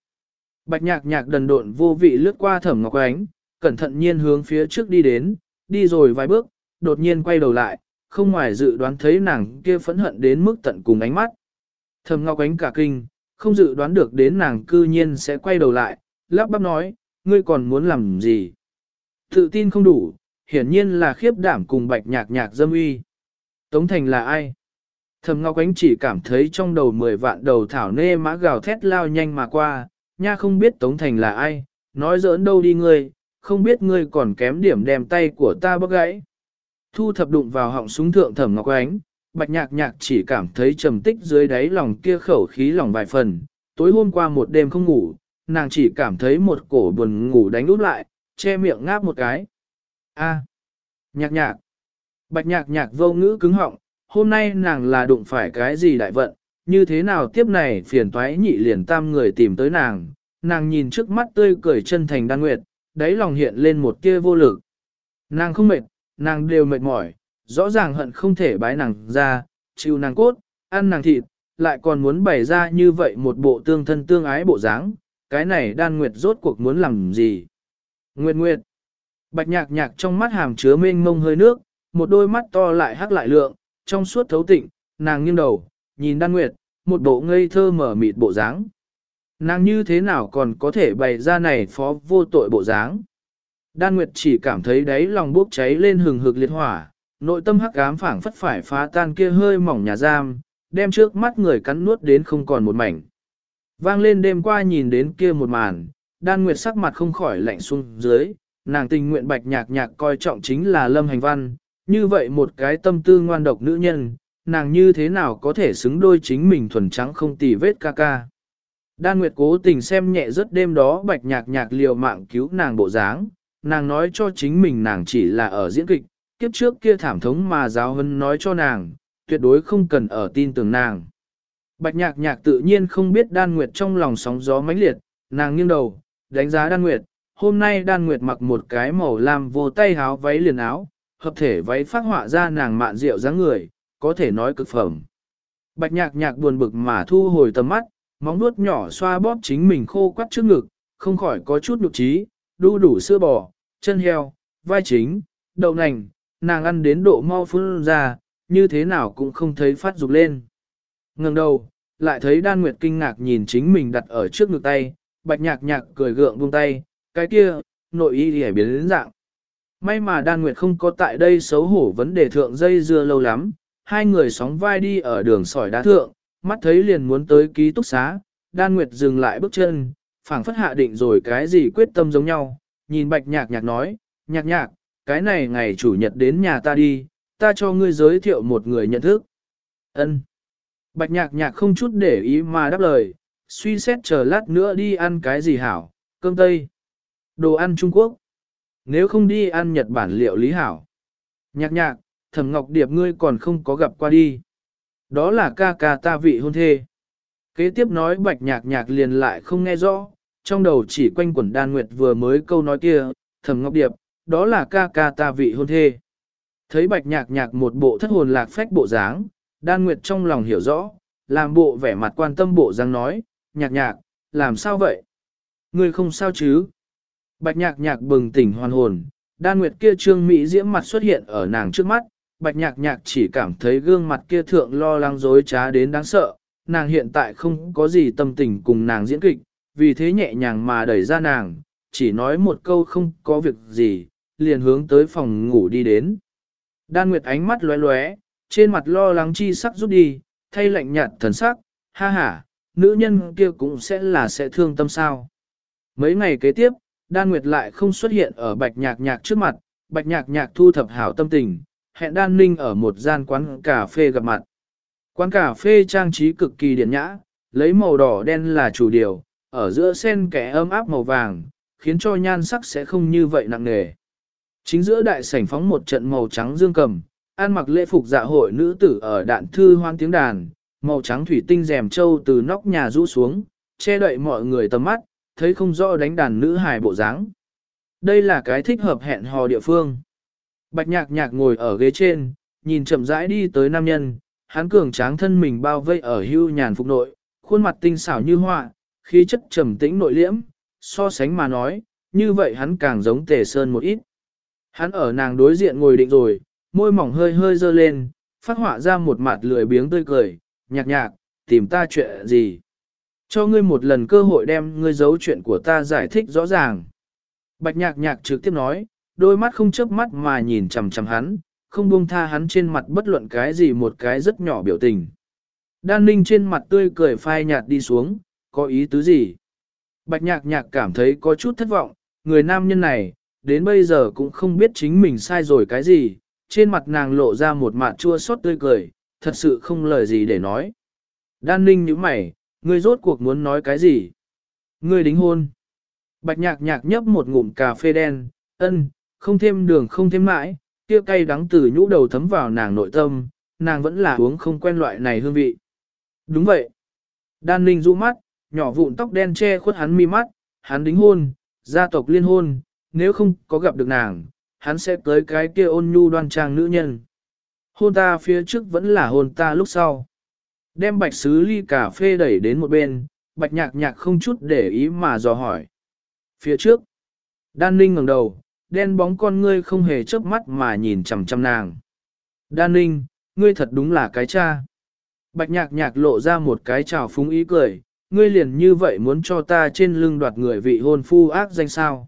Bạch nhạc nhạc đần độn vô vị lướt qua thẩm ngọc ánh, cẩn thận nhiên hướng phía trước đi đến, đi rồi vài bước, đột nhiên quay đầu lại, không ngoài dự đoán thấy nàng kia phẫn hận đến mức tận cùng ánh mắt. Thẩm ngọc ánh cả kinh, không dự đoán được đến nàng cư nhiên sẽ quay đầu lại, lắp bắp nói, ngươi còn muốn làm gì? Tự tin không đủ, hiển nhiên là khiếp đảm cùng bạch nhạc nhạc dâm uy. Tống Thành là ai? Thẩm Ngọc Ánh chỉ cảm thấy trong đầu mười vạn đầu thảo nê mã gào thét lao nhanh mà qua, nha không biết Tống Thành là ai, nói giỡn đâu đi ngươi, không biết ngươi còn kém điểm đem tay của ta bóc gãy. Thu thập đụng vào họng súng thượng Thẩm Ngọc Ánh, bạch nhạc nhạc chỉ cảm thấy trầm tích dưới đáy lòng kia khẩu khí lòng vài phần, tối hôm qua một đêm không ngủ, nàng chỉ cảm thấy một cổ buồn ngủ đánh úp lại, che miệng ngáp một cái. A, nhạc nhạc, bạch nhạc nhạc vô ngữ cứng họng, hôm nay nàng là đụng phải cái gì đại vận, như thế nào tiếp này phiền toái nhị liền tam người tìm tới nàng, nàng nhìn trước mắt tươi cười chân thành đan nguyệt, đáy lòng hiện lên một kia vô lực. Nàng không mệt, nàng đều mệt mỏi, rõ ràng hận không thể bái nàng ra, chịu nàng cốt, ăn nàng thịt, lại còn muốn bày ra như vậy một bộ tương thân tương ái bộ dáng, cái này đan nguyệt rốt cuộc muốn làm gì? Nguyệt Nguyệt, bạch nhạc nhạc trong mắt hàm chứa mênh mông hơi nước, một đôi mắt to lại hắc lại lượng, trong suốt thấu tịnh, nàng nghiêng đầu, nhìn đan nguyệt, một bộ ngây thơ mở mịt bộ dáng. Nàng như thế nào còn có thể bày ra này phó vô tội bộ dáng? Đan Nguyệt chỉ cảm thấy đáy lòng bốc cháy lên hừng hực liệt hỏa, nội tâm hắc ám phảng phất phải phá tan kia hơi mỏng nhà giam, đem trước mắt người cắn nuốt đến không còn một mảnh. Vang lên đêm qua nhìn đến kia một màn, Đan Nguyệt sắc mặt không khỏi lạnh xuống dưới, nàng tình nguyện bạch nhạc nhạc coi trọng chính là Lâm Hành Văn, như vậy một cái tâm tư ngoan độc nữ nhân, nàng như thế nào có thể xứng đôi chính mình thuần trắng không tì vết ca ca. Đan Nguyệt cố tình xem nhẹ rất đêm đó bạch nhạc nhạc liều mạng cứu nàng bộ dáng, nàng nói cho chính mình nàng chỉ là ở diễn kịch, kiếp trước kia thảm thống mà giáo hân nói cho nàng, tuyệt đối không cần ở tin tưởng nàng. Bạch nhạc nhạc tự nhiên không biết đan nguyệt trong lòng sóng gió mãnh liệt, nàng nghiêng đầu, đánh giá đan nguyệt, hôm nay đan nguyệt mặc một cái màu lam vô tay háo váy liền áo, hợp thể váy phát họa ra nàng mạn rượu dáng người, có thể nói cực phẩm. Bạch nhạc nhạc buồn bực mà thu hồi tầm mắt, móng nuốt nhỏ xoa bóp chính mình khô quắt trước ngực, không khỏi có chút nhục trí, đu đủ sữa bò, chân heo, vai chính, đậu nành, nàng ăn đến độ mau phun ra, như thế nào cũng không thấy phát dục lên. Ngừng đầu, lại thấy đan nguyệt kinh ngạc nhìn chính mình đặt ở trước ngực tay, bạch nhạc nhạc cười gượng buông tay, cái kia, nội y thì biến đến dạng. May mà đan nguyệt không có tại đây xấu hổ vấn đề thượng dây dưa lâu lắm, hai người sóng vai đi ở đường sỏi đá thượng, mắt thấy liền muốn tới ký túc xá, đan nguyệt dừng lại bước chân, phảng phất hạ định rồi cái gì quyết tâm giống nhau, nhìn bạch nhạc nhạc nói, nhạc nhạc, cái này ngày chủ nhật đến nhà ta đi, ta cho ngươi giới thiệu một người nhận thức. Ân. Bạch nhạc nhạc không chút để ý mà đáp lời, suy xét chờ lát nữa đi ăn cái gì hảo, cơm tây, đồ ăn Trung Quốc. Nếu không đi ăn Nhật Bản liệu lý hảo. Nhạc nhạc, thẩm ngọc điệp ngươi còn không có gặp qua đi. Đó là ca ca ta vị hôn thê. Kế tiếp nói bạch nhạc nhạc liền lại không nghe rõ, trong đầu chỉ quanh quẩn đan nguyệt vừa mới câu nói kia, thẩm ngọc điệp, đó là ca ca ta vị hôn thê. Thấy bạch nhạc nhạc một bộ thất hồn lạc phách bộ dáng, đan nguyệt trong lòng hiểu rõ, làm bộ vẻ mặt quan tâm bộ dáng nói, nhạc nhạc, làm sao vậy? Ngươi không sao chứ? Bạch nhạc nhạc bừng tỉnh hoàn hồn, đan nguyệt kia trương mỹ diễm mặt xuất hiện ở nàng trước mắt, bạch nhạc nhạc chỉ cảm thấy gương mặt kia thượng lo lắng dối trá đến đáng sợ, nàng hiện tại không có gì tâm tình cùng nàng diễn kịch, vì thế nhẹ nhàng mà đẩy ra nàng, chỉ nói một câu không có việc gì, liền hướng tới phòng ngủ đi đến. Đan Nguyệt ánh mắt lóe lóe, trên mặt lo lắng chi sắc rút đi, thay lạnh nhạt thần sắc, ha ha, nữ nhân kia cũng sẽ là sẽ thương tâm sao. Mấy ngày kế tiếp, Đan Nguyệt lại không xuất hiện ở bạch nhạc nhạc trước mặt, bạch nhạc nhạc thu thập hảo tâm tình, hẹn Đan Ninh ở một gian quán cà phê gặp mặt. Quán cà phê trang trí cực kỳ điển nhã, lấy màu đỏ đen là chủ điều, ở giữa sen kẽ ấm áp màu vàng, khiến cho nhan sắc sẽ không như vậy nặng nề. Chính giữa đại sảnh phóng một trận màu trắng dương cầm, ăn mặc lễ phục dạ hội nữ tử ở đạn thư hoan tiếng đàn, màu trắng thủy tinh rèm trâu từ nóc nhà rũ xuống, che đậy mọi người tầm mắt, thấy không rõ đánh đàn nữ hài bộ dáng. Đây là cái thích hợp hẹn hò địa phương. Bạch nhạc nhạc ngồi ở ghế trên, nhìn chậm rãi đi tới nam nhân, hắn cường tráng thân mình bao vây ở hưu nhàn phục nội, khuôn mặt tinh xảo như họa, khí chất trầm tĩnh nội liễm, so sánh mà nói, như vậy hắn càng giống tề sơn một ít. Hắn ở nàng đối diện ngồi định rồi, môi mỏng hơi hơi dơ lên, phát họa ra một mặt lười biếng tươi cười, nhạc nhạc, tìm ta chuyện gì. Cho ngươi một lần cơ hội đem ngươi giấu chuyện của ta giải thích rõ ràng. Bạch nhạc nhạc trực tiếp nói, đôi mắt không chớp mắt mà nhìn chằm chằm hắn, không buông tha hắn trên mặt bất luận cái gì một cái rất nhỏ biểu tình. Đan ninh trên mặt tươi cười phai nhạt đi xuống, có ý tứ gì? Bạch nhạc nhạc cảm thấy có chút thất vọng, người nam nhân này, đến bây giờ cũng không biết chính mình sai rồi cái gì, trên mặt nàng lộ ra một mặt chua xót tươi cười, thật sự không lời gì để nói. Đan ninh như mày, ngươi rốt cuộc muốn nói cái gì? Ngươi đính hôn. Bạch nhạc nhạc nhấp một ngụm cà phê đen, ân, không thêm đường không thêm mãi, kia cay đắng từ nhũ đầu thấm vào nàng nội tâm, nàng vẫn là uống không quen loại này hương vị. Đúng vậy. Đan ninh rũ mắt, nhỏ vụn tóc đen che khuất hắn mi mắt, hắn đính hôn, gia tộc liên hôn, nếu không có gặp được nàng, hắn sẽ tới cái kia ôn nhu đoan trang nữ nhân. Hôn ta phía trước vẫn là hôn ta lúc sau. Đem bạch sứ ly cà phê đẩy đến một bên, bạch nhạc nhạc không chút để ý mà dò hỏi. Phía trước, đan ninh ngẩng đầu, đen bóng con ngươi không hề chớp mắt mà nhìn chằm chằm nàng. Đan ninh, ngươi thật đúng là cái cha. Bạch nhạc nhạc lộ ra một cái trào phúng ý cười, ngươi liền như vậy muốn cho ta trên lưng đoạt người vị hôn phu ác danh sao.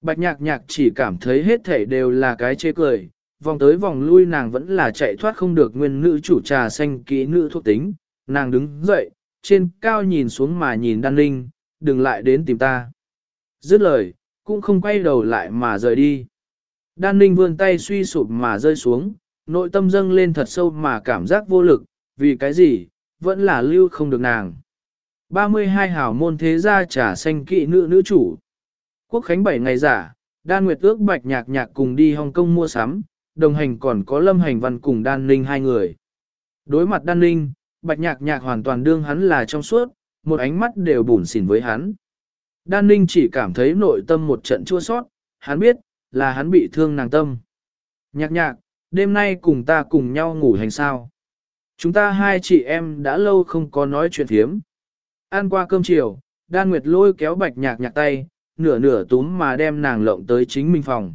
Bạch nhạc nhạc chỉ cảm thấy hết thể đều là cái chê cười, vòng tới vòng lui nàng vẫn là chạy thoát không được nguyên nữ chủ trà xanh kỹ nữ thuộc tính, nàng đứng dậy, trên cao nhìn xuống mà nhìn đan linh, đừng lại đến tìm ta. Dứt lời, cũng không quay đầu lại mà rời đi. Đan ninh vươn tay suy sụp mà rơi xuống, nội tâm dâng lên thật sâu mà cảm giác vô lực, vì cái gì, vẫn là lưu không được nàng. 32 hảo môn thế gia trả xanh kỵ nữ nữ chủ. Quốc khánh 7 ngày giả, Đan Nguyệt ước bạch nhạc nhạc cùng đi Hồng Kông mua sắm, đồng hành còn có Lâm Hành Văn cùng Đan Ninh hai người. Đối mặt Đan Ninh, bạch nhạc nhạc hoàn toàn đương hắn là trong suốt, một ánh mắt đều bùn xỉn với hắn. Đan Ninh chỉ cảm thấy nội tâm một trận chua sót, hắn biết, là hắn bị thương nàng tâm. Nhạc nhạc, đêm nay cùng ta cùng nhau ngủ hành sao. Chúng ta hai chị em đã lâu không có nói chuyện thiếm. Ăn qua cơm chiều, Đan Nguyệt lôi kéo bạch nhạc nhạc tay, nửa nửa túm mà đem nàng lộng tới chính mình phòng.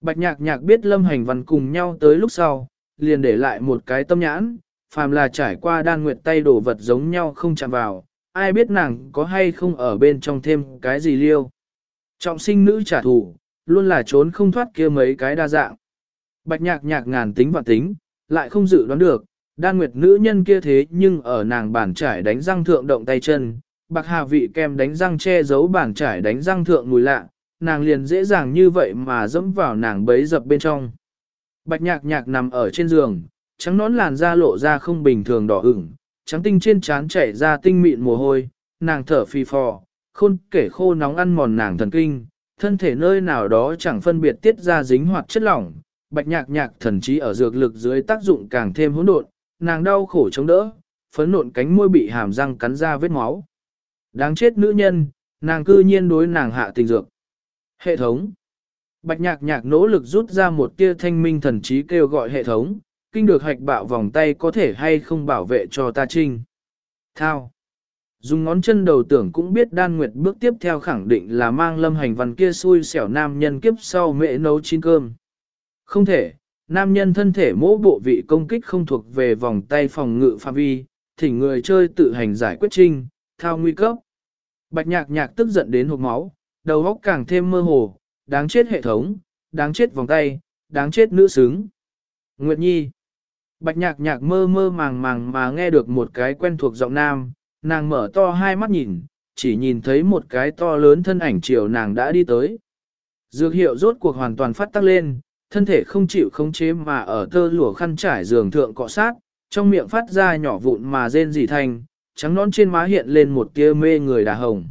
Bạch nhạc nhạc biết lâm hành văn cùng nhau tới lúc sau, liền để lại một cái tâm nhãn, phàm là trải qua Đan Nguyệt tay đổ vật giống nhau không chạm vào, ai biết nàng có hay không ở bên trong thêm cái gì liêu. Trọng sinh nữ trả thù, luôn là trốn không thoát kia mấy cái đa dạng. Bạch nhạc nhạc ngàn tính và tính, lại không dự đoán được, đan nguyệt nữ nhân kia thế nhưng ở nàng bản trải đánh răng thượng động tay chân, bạc hà vị kem đánh răng che giấu bản trải đánh răng thượng mùi lạ, nàng liền dễ dàng như vậy mà dẫm vào nàng bấy dập bên trong. Bạch nhạc nhạc nằm ở trên giường, trắng nón làn da lộ ra không bình thường đỏ ửng, trắng tinh trên trán chảy ra tinh mịn mồ hôi, nàng thở phì phò, khôn kể khô nóng ăn mòn nàng thần kinh, thân thể nơi nào đó chẳng phân biệt tiết ra dính hoặc chất lỏng, bạch nhạc nhạc thần trí ở dược lực dưới tác dụng càng thêm hỗn độn, nàng đau khổ chống đỡ, phấn nộn cánh môi bị hàm răng cắn ra vết máu. Đáng chết nữ nhân, nàng cư nhiên đối nàng hạ tình dược. Hệ thống. Bạch nhạc nhạc nỗ lực rút ra một tia thanh minh thần trí kêu gọi hệ thống, kinh được hạch bạo vòng tay có thể hay không bảo vệ cho ta trinh. Thao. Dùng ngón chân đầu tưởng cũng biết đan nguyệt bước tiếp theo khẳng định là mang lâm hành văn kia xui xẻo nam nhân kiếp sau mẹ nấu chín cơm. Không thể, nam nhân thân thể mỗi bộ vị công kích không thuộc về vòng tay phòng ngự phạm vi, thỉnh người chơi tự hành giải quyết trinh, thao nguy cấp. Bạch nhạc nhạc tức giận đến hộp máu, đầu óc càng thêm mơ hồ, đáng chết hệ thống, đáng chết vòng tay, đáng chết nữ xứng. Nguyệt Nhi Bạch nhạc nhạc mơ mơ màng màng mà nghe được một cái quen thuộc giọng nam, nàng mở to hai mắt nhìn, chỉ nhìn thấy một cái to lớn thân ảnh chiều nàng đã đi tới. Dược hiệu rốt cuộc hoàn toàn phát tắc lên, thân thể không chịu khống chế mà ở tơ lụa khăn trải giường thượng cọ sát, trong miệng phát ra nhỏ vụn mà rên rỉ thành, trắng nón trên má hiện lên một tia mê người đà hồng.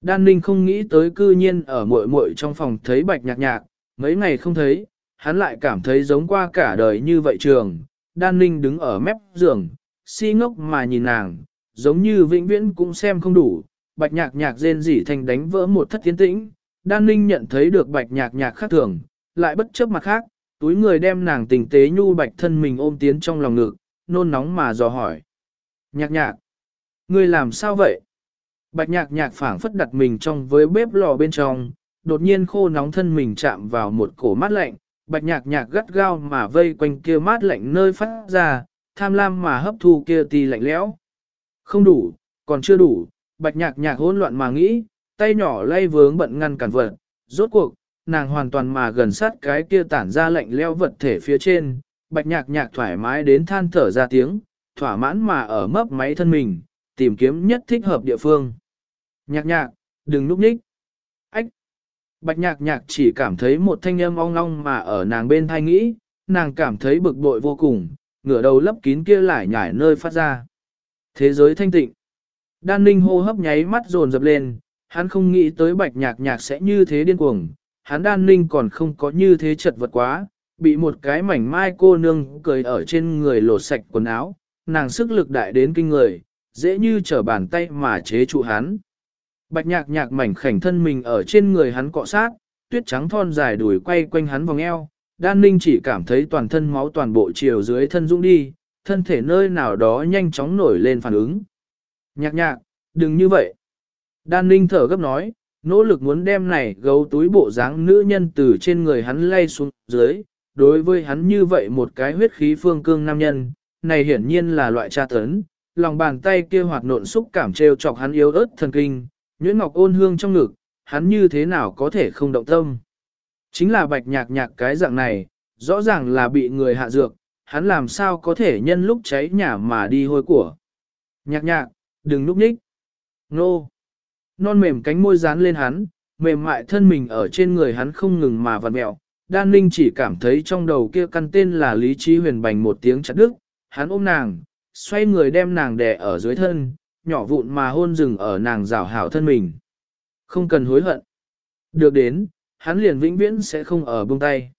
Đan Ninh không nghĩ tới cư nhiên ở muội muội trong phòng thấy bạch nhạc nhạc, mấy ngày không thấy, hắn lại cảm thấy giống qua cả đời như vậy trường. Đan Ninh đứng ở mép giường, si ngốc mà nhìn nàng, giống như vĩnh viễn cũng xem không đủ. Bạch nhạc nhạc rên rỉ thành đánh vỡ một thất tiến tĩnh. Đan Ninh nhận thấy được bạch nhạc nhạc khác thường, lại bất chấp mặt khác, túi người đem nàng tình tế nhu bạch thân mình ôm tiến trong lòng ngực, nôn nóng mà dò hỏi. Nhạc nhạc, ngươi làm sao vậy? Bạch nhạc nhạc phảng phất đặt mình trong với bếp lò bên trong, đột nhiên khô nóng thân mình chạm vào một cổ mát lạnh, bạch nhạc nhạc gắt gao mà vây quanh kia mát lạnh nơi phát ra, tham lam mà hấp thu kia tì lạnh lẽo. Không đủ, còn chưa đủ, bạch nhạc nhạc hỗn loạn mà nghĩ, tay nhỏ lay vướng bận ngăn cản vật, rốt cuộc, nàng hoàn toàn mà gần sát cái kia tản ra lạnh leo vật thể phía trên, bạch nhạc nhạc thoải mái đến than thở ra tiếng, thỏa mãn mà ở mấp máy thân mình, tìm kiếm nhất thích hợp địa phương. Nhạc nhạc, đừng núp nhích. Ách! Bạch nhạc nhạc chỉ cảm thấy một thanh âm ong ong mà ở nàng bên thai nghĩ, nàng cảm thấy bực bội vô cùng, ngửa đầu lấp kín kia lại nhảy nơi phát ra. Thế giới thanh tịnh. Đan ninh hô hấp nháy mắt dồn dập lên, hắn không nghĩ tới bạch nhạc nhạc sẽ như thế điên cuồng, hắn đan ninh còn không có như thế chật vật quá, bị một cái mảnh mai cô nương cười ở trên người lột sạch quần áo, nàng sức lực đại đến kinh người, dễ như trở bàn tay mà chế trụ hắn. Bạch nhạc nhạc mảnh khảnh thân mình ở trên người hắn cọ sát, tuyết trắng thon dài đuổi quay quanh hắn vòng eo, đan ninh chỉ cảm thấy toàn thân máu toàn bộ chiều dưới thân dũng đi, thân thể nơi nào đó nhanh chóng nổi lên phản ứng. Nhạc nhạc, đừng như vậy. Đan ninh thở gấp nói, nỗ lực muốn đem này gấu túi bộ dáng nữ nhân từ trên người hắn lay xuống dưới, đối với hắn như vậy một cái huyết khí phương cương nam nhân, này hiển nhiên là loại tra tấn, lòng bàn tay kia hoạt nộn xúc cảm trêu chọc hắn yếu ớt thần kinh, Nguyễn ngọc ôn hương trong ngực, hắn như thế nào có thể không động tâm. Chính là bạch nhạc nhạc cái dạng này, rõ ràng là bị người hạ dược, hắn làm sao có thể nhân lúc cháy nhà mà đi hôi của. Nhạc nhạc, đừng núp nhích. Nô. Non mềm cánh môi dán lên hắn, mềm mại thân mình ở trên người hắn không ngừng mà vặn mẹo. Đan Ninh chỉ cảm thấy trong đầu kia căn tên là Lý Trí Huyền bành một tiếng chặt đứt, hắn ôm nàng, xoay người đem nàng đè ở dưới thân, nhỏ vụn mà hôn rừng ở nàng rảo hảo thân mình. Không cần hối hận. Được đến, hắn liền vĩnh viễn sẽ không ở buông tay.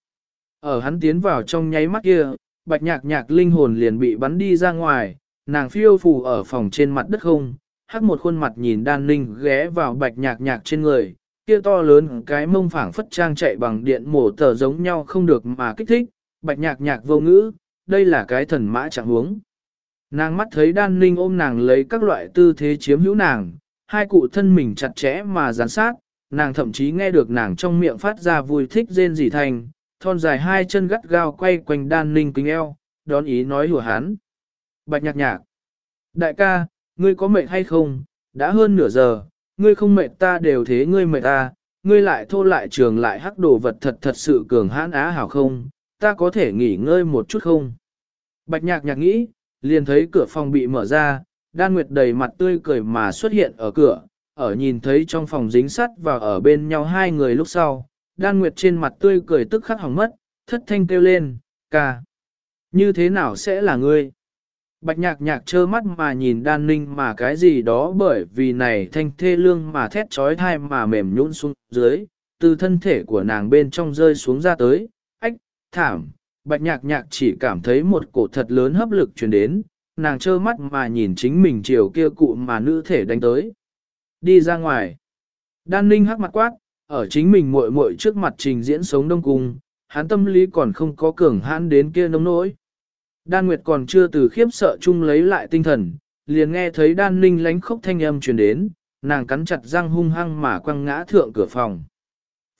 Ở hắn tiến vào trong nháy mắt kia, bạch nhạc nhạc linh hồn liền bị bắn đi ra ngoài, nàng phiêu phù ở phòng trên mặt đất không, hắc một khuôn mặt nhìn đan ninh ghé vào bạch nhạc nhạc trên người, kia to lớn cái mông phẳng phất trang chạy bằng điện mổ tờ giống nhau không được mà kích thích, bạch nhạc nhạc vô ngữ, đây là cái thần mã trạng huống. Nàng mắt thấy đan ninh ôm nàng lấy các loại tư thế chiếm hữu nàng, hai cụ thân mình chặt chẽ mà gián sát, nàng thậm chí nghe được nàng trong miệng phát ra vui thích rên rỉ thành, thon dài hai chân gắt gao quay quanh đan ninh kính eo, đón ý nói hùa hắn. Bạch nhạc nhạc. Đại ca, ngươi có mệt hay không? Đã hơn nửa giờ, ngươi không mệt ta đều thế ngươi mệt ta, ngươi lại thô lại trường lại hắc đồ vật thật thật sự cường hãn á hảo không? Ta có thể nghỉ ngơi một chút không? Bạch nhạc nhạc nghĩ, liền thấy cửa phòng bị mở ra, Đan Nguyệt đầy mặt tươi cười mà xuất hiện ở cửa, ở nhìn thấy trong phòng dính sắt và ở bên nhau hai người lúc sau, Đan Nguyệt trên mặt tươi cười tức khắc hỏng mất, thất thanh kêu lên, ca. Như thế nào sẽ là ngươi? Bạch nhạc nhạc trơ mắt mà nhìn đan ninh mà cái gì đó bởi vì này thanh thê lương mà thét trói thai mà mềm nhũn xuống dưới, từ thân thể của nàng bên trong rơi xuống ra tới, ách, thảm, bạch nhạc nhạc chỉ cảm thấy một cổ thật lớn hấp lực truyền đến, nàng trơ mắt mà nhìn chính mình chiều kia cụ mà nữ thể đánh tới. Đi ra ngoài. Đan ninh hắc mặt quát, ở chính mình muội muội trước mặt trình diễn sống đông cung, hắn tâm lý còn không có cường hãn đến kia nông nỗi. Đan Nguyệt còn chưa từ khiếp sợ chung lấy lại tinh thần, liền nghe thấy đan ninh lánh khốc thanh âm truyền đến, nàng cắn chặt răng hung hăng mà quăng ngã thượng cửa phòng.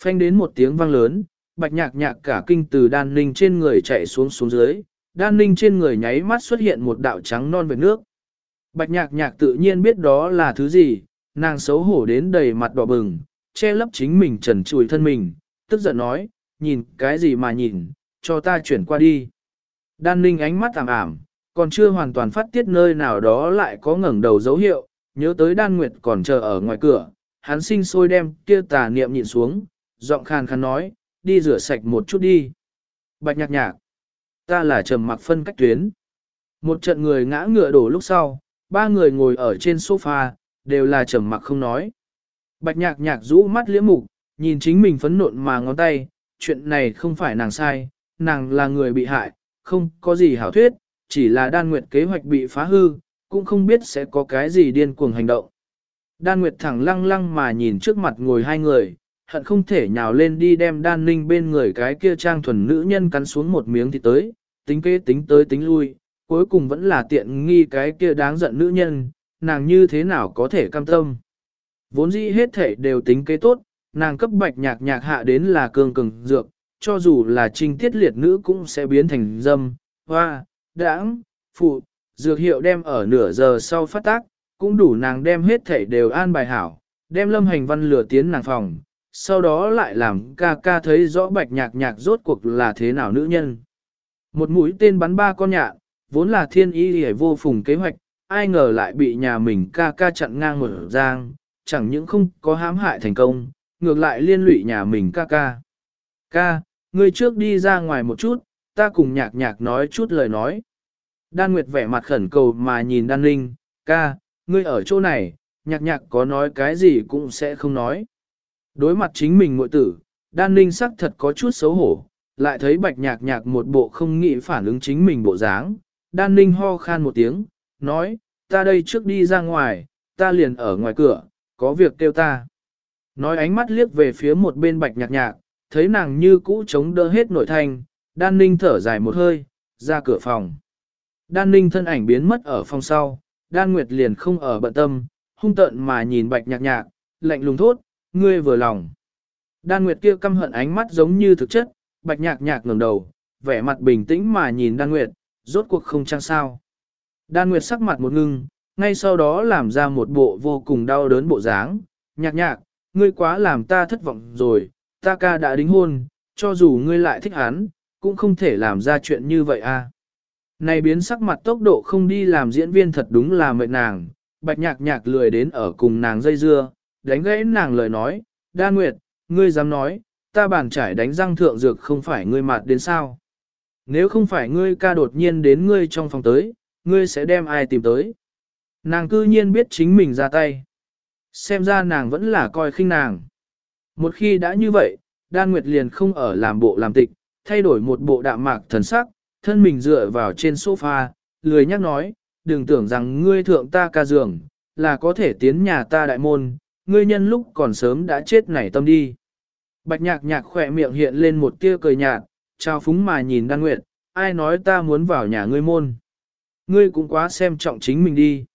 Phanh đến một tiếng vang lớn, bạch nhạc nhạc cả kinh từ đan ninh trên người chạy xuống xuống dưới, đan ninh trên người nháy mắt xuất hiện một đạo trắng non về nước. Bạch nhạc nhạc tự nhiên biết đó là thứ gì, nàng xấu hổ đến đầy mặt đỏ bừng, che lấp chính mình trần trùi thân mình, tức giận nói, nhìn cái gì mà nhìn, cho ta chuyển qua đi. Đan ninh ánh mắt ảm ảm, còn chưa hoàn toàn phát tiết nơi nào đó lại có ngẩng đầu dấu hiệu, nhớ tới đan nguyệt còn chờ ở ngoài cửa, hắn sinh sôi đem kia tà niệm nhịn xuống, giọng khàn khàn nói, đi rửa sạch một chút đi. Bạch nhạc nhạc, ta là trầm mặc phân cách tuyến. Một trận người ngã ngựa đổ lúc sau, ba người ngồi ở trên sofa, đều là trầm mặc không nói. Bạch nhạc nhạc rũ mắt liễm mục, nhìn chính mình phấn nộn mà ngón tay, chuyện này không phải nàng sai, nàng là người bị hại, không có gì hảo thuyết, chỉ là đan nguyệt kế hoạch bị phá hư, cũng không biết sẽ có cái gì điên cuồng hành động. Đan nguyệt thẳng lăng lăng mà nhìn trước mặt ngồi hai người, hận không thể nhào lên đi đem đan ninh bên người cái kia trang thuần nữ nhân cắn xuống một miếng thì tới, tính kế tính tới tính lui, cuối cùng vẫn là tiện nghi cái kia đáng giận nữ nhân, nàng như thế nào có thể cam tâm. Vốn dĩ hết thể đều tính kế tốt, nàng cấp bạch nhạc nhạc hạ đến là cường cường dược, cho dù là trinh tiết liệt nữ cũng sẽ biến thành dâm, hoa, đãng, phụ, dược hiệu đem ở nửa giờ sau phát tác, cũng đủ nàng đem hết thể đều an bài hảo, đem lâm hành văn lửa tiến nàng phòng, sau đó lại làm ca ca thấy rõ bạch nhạc nhạc rốt cuộc là thế nào nữ nhân. Một mũi tên bắn ba con nhạn, vốn là thiên y hề vô phùng kế hoạch, ai ngờ lại bị nhà mình ca ca chặn ngang một giang, chẳng những không có hãm hại thành công, ngược lại liên lụy nhà mình ca ca. Ca, ngươi trước đi ra ngoài một chút, ta cùng nhạc nhạc nói chút lời nói. Đan Nguyệt vẻ mặt khẩn cầu mà nhìn Đan Linh, ca, ngươi ở chỗ này, nhạc nhạc có nói cái gì cũng sẽ không nói. Đối mặt chính mình muội tử, Đan Ninh sắc thật có chút xấu hổ, lại thấy bạch nhạc nhạc một bộ không nghĩ phản ứng chính mình bộ dáng. Đan Ninh ho khan một tiếng, nói, ta đây trước đi ra ngoài, ta liền ở ngoài cửa, có việc kêu ta. Nói ánh mắt liếc về phía một bên bạch nhạc nhạc, thấy nàng như cũ chống đỡ hết nội thanh, đan ninh thở dài một hơi, ra cửa phòng. Đan ninh thân ảnh biến mất ở phòng sau, đan nguyệt liền không ở bận tâm, hung tợn mà nhìn bạch nhạc nhạc, lạnh lùng thốt, ngươi vừa lòng. Đan nguyệt kia căm hận ánh mắt giống như thực chất, bạch nhạc nhạc ngẩng đầu, vẻ mặt bình tĩnh mà nhìn đan nguyệt, rốt cuộc không trang sao. Đan nguyệt sắc mặt một ngưng, ngay sau đó làm ra một bộ vô cùng đau đớn bộ dáng, nhạc nhạc, ngươi quá làm ta thất vọng rồi, ta ca đã đính hôn, cho dù ngươi lại thích hắn, cũng không thể làm ra chuyện như vậy a. À. Này biến sắc mặt tốc độ không đi làm diễn viên thật đúng là mệt nàng, bạch nhạc nhạc lười đến ở cùng nàng dây dưa, đánh gãy nàng lời nói, đa nguyệt, ngươi dám nói, ta bàn trải đánh răng thượng dược không phải ngươi mạt đến sao. Nếu không phải ngươi ca đột nhiên đến ngươi trong phòng tới, ngươi sẽ đem ai tìm tới. Nàng cư nhiên biết chính mình ra tay. Xem ra nàng vẫn là coi khinh nàng. Một khi đã như vậy, Đan Nguyệt liền không ở làm bộ làm tịch, thay đổi một bộ đạm mạc thần sắc, thân mình dựa vào trên sofa, lười nhắc nói, đừng tưởng rằng ngươi thượng ta ca giường, là có thể tiến nhà ta đại môn, ngươi nhân lúc còn sớm đã chết nảy tâm đi. Bạch nhạc nhạc khỏe miệng hiện lên một tia cười nhạt, trao phúng mà nhìn Đan Nguyệt, ai nói ta muốn vào nhà ngươi môn. Ngươi cũng quá xem trọng chính mình đi.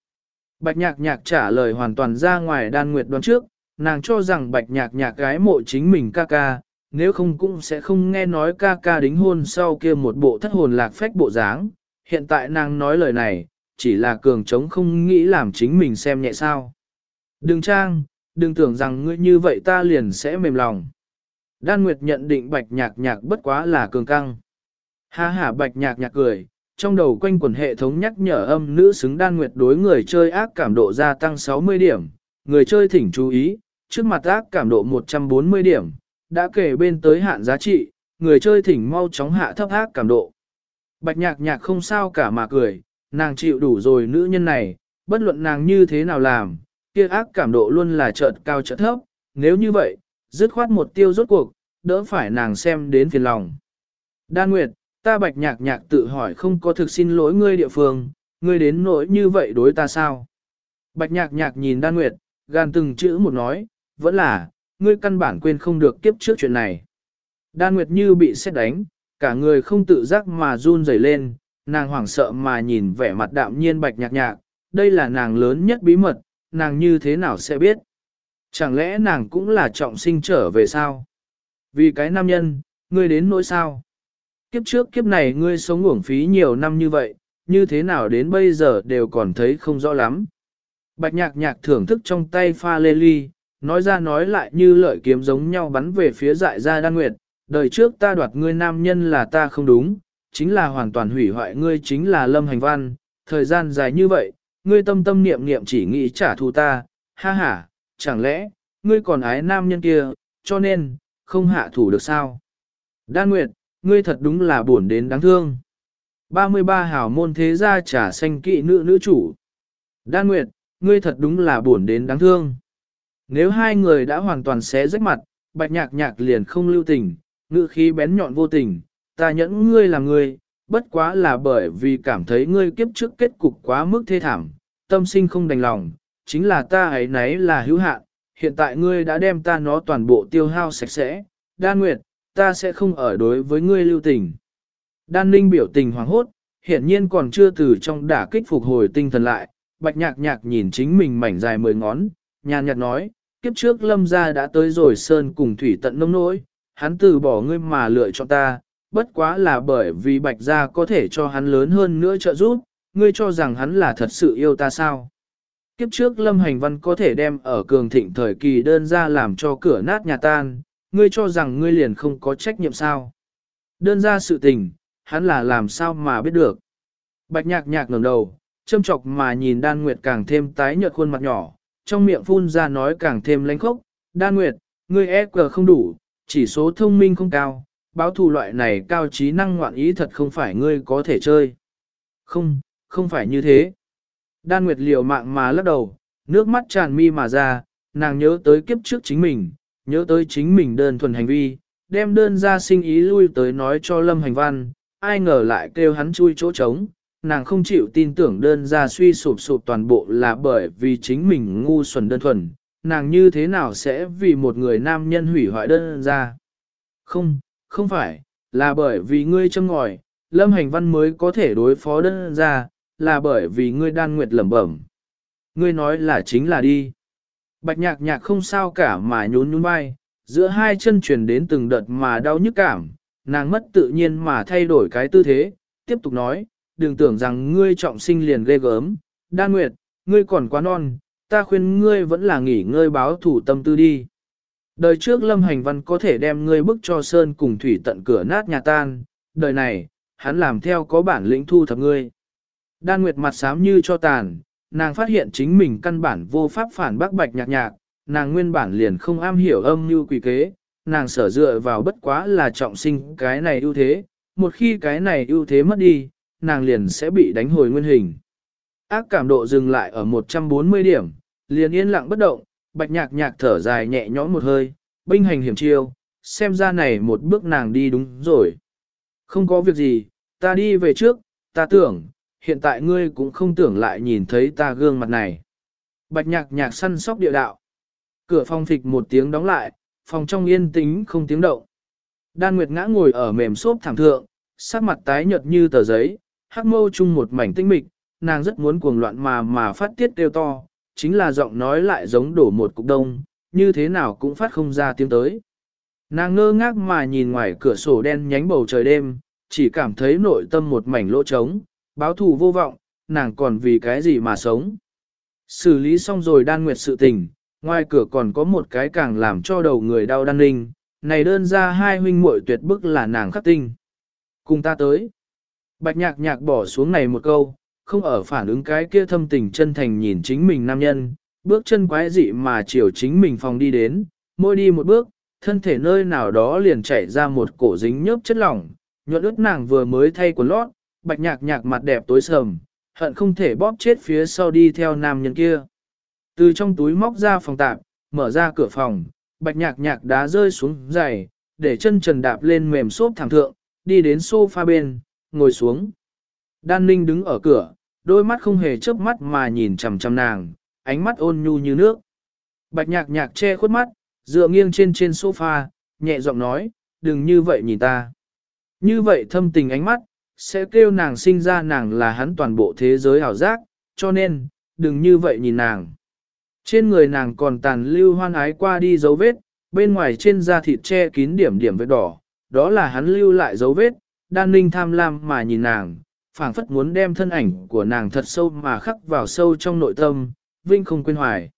Bạch nhạc nhạc trả lời hoàn toàn ra ngoài đan nguyệt đoán trước, nàng cho rằng bạch nhạc nhạc gái mộ chính mình ca ca, nếu không cũng sẽ không nghe nói ca ca đính hôn sau kia một bộ thất hồn lạc phách bộ dáng. Hiện tại nàng nói lời này, chỉ là cường trống không nghĩ làm chính mình xem nhẹ sao. Đừng trang, đừng tưởng rằng ngươi như vậy ta liền sẽ mềm lòng. Đan Nguyệt nhận định bạch nhạc nhạc bất quá là cường căng. Ha ha bạch nhạc nhạc cười, trong đầu quanh quần hệ thống nhắc nhở âm nữ xứng đan nguyệt đối người chơi ác cảm độ gia tăng 60 điểm, người chơi thỉnh chú ý, trước mặt ác cảm độ 140 điểm, đã kể bên tới hạn giá trị, người chơi thỉnh mau chóng hạ thấp ác cảm độ. Bạch nhạc nhạc không sao cả mà cười, nàng chịu đủ rồi nữ nhân này, bất luận nàng như thế nào làm, kia ác cảm độ luôn là chợt cao chợt thấp, nếu như vậy, dứt khoát một tiêu rốt cuộc, đỡ phải nàng xem đến phiền lòng. Đan Nguyệt, ta bạch nhạc nhạc tự hỏi không có thực xin lỗi ngươi địa phương, ngươi đến nỗi như vậy đối ta sao? Bạch nhạc nhạc nhìn đan nguyệt, gan từng chữ một nói, vẫn là, ngươi căn bản quên không được kiếp trước chuyện này. Đan nguyệt như bị xét đánh, cả người không tự giác mà run rẩy lên, nàng hoảng sợ mà nhìn vẻ mặt đạm nhiên bạch nhạc nhạc, đây là nàng lớn nhất bí mật, nàng như thế nào sẽ biết? Chẳng lẽ nàng cũng là trọng sinh trở về sao? Vì cái nam nhân, ngươi đến nỗi sao? Kiếp trước kiếp này ngươi sống uổng phí nhiều năm như vậy, như thế nào đến bây giờ đều còn thấy không rõ lắm. Bạch nhạc nhạc thưởng thức trong tay pha lê ly, nói ra nói lại như lợi kiếm giống nhau bắn về phía dại gia đan nguyệt, đời trước ta đoạt ngươi nam nhân là ta không đúng, chính là hoàn toàn hủy hoại ngươi chính là lâm hành văn, thời gian dài như vậy, ngươi tâm tâm niệm niệm chỉ nghĩ trả thù ta, ha ha, chẳng lẽ, ngươi còn ái nam nhân kia, cho nên, không hạ thủ được sao? Đan Nguyệt, ngươi thật đúng là buồn đến đáng thương. 33 hảo môn thế gia trả xanh kỵ nữ nữ chủ. Đan Nguyệt, ngươi thật đúng là buồn đến đáng thương. Nếu hai người đã hoàn toàn xé rách mặt, bạch nhạc nhạc liền không lưu tình, ngự khí bén nhọn vô tình, ta nhẫn ngươi là ngươi, bất quá là bởi vì cảm thấy ngươi kiếp trước kết cục quá mức thê thảm, tâm sinh không đành lòng, chính là ta ấy nấy là hữu hạn, hiện tại ngươi đã đem ta nó toàn bộ tiêu hao sạch sẽ, đan nguyệt, ta sẽ không ở đối với ngươi lưu tình. Đan ninh biểu tình hoàng hốt, hiện nhiên còn chưa từ trong đả kích phục hồi tinh thần lại, bạch nhạc nhạc nhìn chính mình mảnh dài mười ngón, nhàn nhạt nói, kiếp trước lâm gia đã tới rồi sơn cùng thủy tận nông nỗi, hắn từ bỏ ngươi mà lựa chọn ta, bất quá là bởi vì bạch gia có thể cho hắn lớn hơn nữa trợ giúp, ngươi cho rằng hắn là thật sự yêu ta sao. Kiếp trước lâm hành văn có thể đem ở cường thịnh thời kỳ đơn ra làm cho cửa nát nhà tan, ngươi cho rằng ngươi liền không có trách nhiệm sao. Đơn ra sự tình, hắn là làm sao mà biết được. Bạch nhạc nhạc ngẩng đầu, châm chọc mà nhìn đan nguyệt càng thêm tái nhợt khuôn mặt nhỏ, trong miệng phun ra nói càng thêm lánh khốc. Đan nguyệt, ngươi e cờ không đủ, chỉ số thông minh không cao, báo thù loại này cao trí năng ngoạn ý thật không phải ngươi có thể chơi. Không, không phải như thế. Đan Nguyệt liều mạng mà lắc đầu, nước mắt tràn mi mà ra, nàng nhớ tới kiếp trước chính mình, nhớ tới chính mình đơn thuần hành vi, đem đơn ra sinh ý lui tới nói cho Lâm Hành Văn, ai ngờ lại kêu hắn chui chỗ trống, nàng không chịu tin tưởng đơn ra suy sụp sụp toàn bộ là bởi vì chính mình ngu xuẩn đơn thuần, nàng như thế nào sẽ vì một người nam nhân hủy hoại đơn ra. Không, không phải, là bởi vì ngươi châm ngòi, Lâm Hành Văn mới có thể đối phó đơn ra, là bởi vì ngươi đan nguyệt lẩm bẩm. Ngươi nói là chính là đi. Bạch nhạc nhạc không sao cả mà nhún nhún vai, giữa hai chân truyền đến từng đợt mà đau nhức cảm, nàng mất tự nhiên mà thay đổi cái tư thế, tiếp tục nói, đừng tưởng rằng ngươi trọng sinh liền ghê gớm, đan nguyệt, ngươi còn quá non, ta khuyên ngươi vẫn là nghỉ ngơi báo thủ tâm tư đi. Đời trước lâm hành văn có thể đem ngươi bức cho sơn cùng thủy tận cửa nát nhà tan, đời này, hắn làm theo có bản lĩnh thu thập ngươi. Đan Nguyệt mặt xám như cho tàn, nàng phát hiện chính mình căn bản vô pháp phản bác bạch nhạc nhạc, nàng nguyên bản liền không am hiểu âm như quỷ kế, nàng sở dựa vào bất quá là trọng sinh cái này ưu thế, một khi cái này ưu thế mất đi, nàng liền sẽ bị đánh hồi nguyên hình. Ác cảm độ dừng lại ở 140 điểm, liền yên lặng bất động, bạch nhạc nhạc thở dài nhẹ nhõm một hơi, binh hành hiểm chiêu, xem ra này một bước nàng đi đúng rồi. Không có việc gì, ta đi về trước, ta tưởng, hiện tại ngươi cũng không tưởng lại nhìn thấy ta gương mặt này. Bạch nhạc nhạc săn sóc địa đạo. Cửa phòng phịch một tiếng đóng lại, phòng trong yên tĩnh không tiếng động. Đan Nguyệt ngã ngồi ở mềm xốp thảm thượng, sắc mặt tái nhợt như tờ giấy, hắc mâu chung một mảnh tinh mịch, nàng rất muốn cuồng loạn mà mà phát tiết kêu to, chính là giọng nói lại giống đổ một cục đông, như thế nào cũng phát không ra tiếng tới. Nàng ngơ ngác mà nhìn ngoài cửa sổ đen nhánh bầu trời đêm, chỉ cảm thấy nội tâm một mảnh lỗ trống, báo thù vô vọng, nàng còn vì cái gì mà sống. Xử lý xong rồi đan nguyệt sự tình, ngoài cửa còn có một cái càng làm cho đầu người đau đan ninh, này đơn ra hai huynh muội tuyệt bức là nàng khắc tinh. Cùng ta tới. Bạch nhạc nhạc bỏ xuống này một câu, không ở phản ứng cái kia thâm tình chân thành nhìn chính mình nam nhân, bước chân quái dị mà chiều chính mình phòng đi đến, môi đi một bước, thân thể nơi nào đó liền chảy ra một cổ dính nhớp chất lỏng, nhuận ướt nàng vừa mới thay quần lót, bạch nhạc nhạc mặt đẹp tối sầm, hận không thể bóp chết phía sau đi theo nam nhân kia. Từ trong túi móc ra phòng tạp, mở ra cửa phòng, bạch nhạc nhạc đá rơi xuống giày, để chân trần đạp lên mềm xốp thẳng thượng, đi đến sofa bên, ngồi xuống. Đan ninh đứng ở cửa, đôi mắt không hề chớp mắt mà nhìn chằm chằm nàng, ánh mắt ôn nhu như nước. Bạch nhạc nhạc che khuất mắt, dựa nghiêng trên trên sofa, nhẹ giọng nói, đừng như vậy nhìn ta. Như vậy thâm tình ánh mắt, sẽ kêu nàng sinh ra nàng là hắn toàn bộ thế giới ảo giác, cho nên, đừng như vậy nhìn nàng. Trên người nàng còn tàn lưu hoan ái qua đi dấu vết, bên ngoài trên da thịt che kín điểm điểm vết đỏ, đó là hắn lưu lại dấu vết, đan ninh tham lam mà nhìn nàng, phảng phất muốn đem thân ảnh của nàng thật sâu mà khắc vào sâu trong nội tâm, vinh không quên hoài.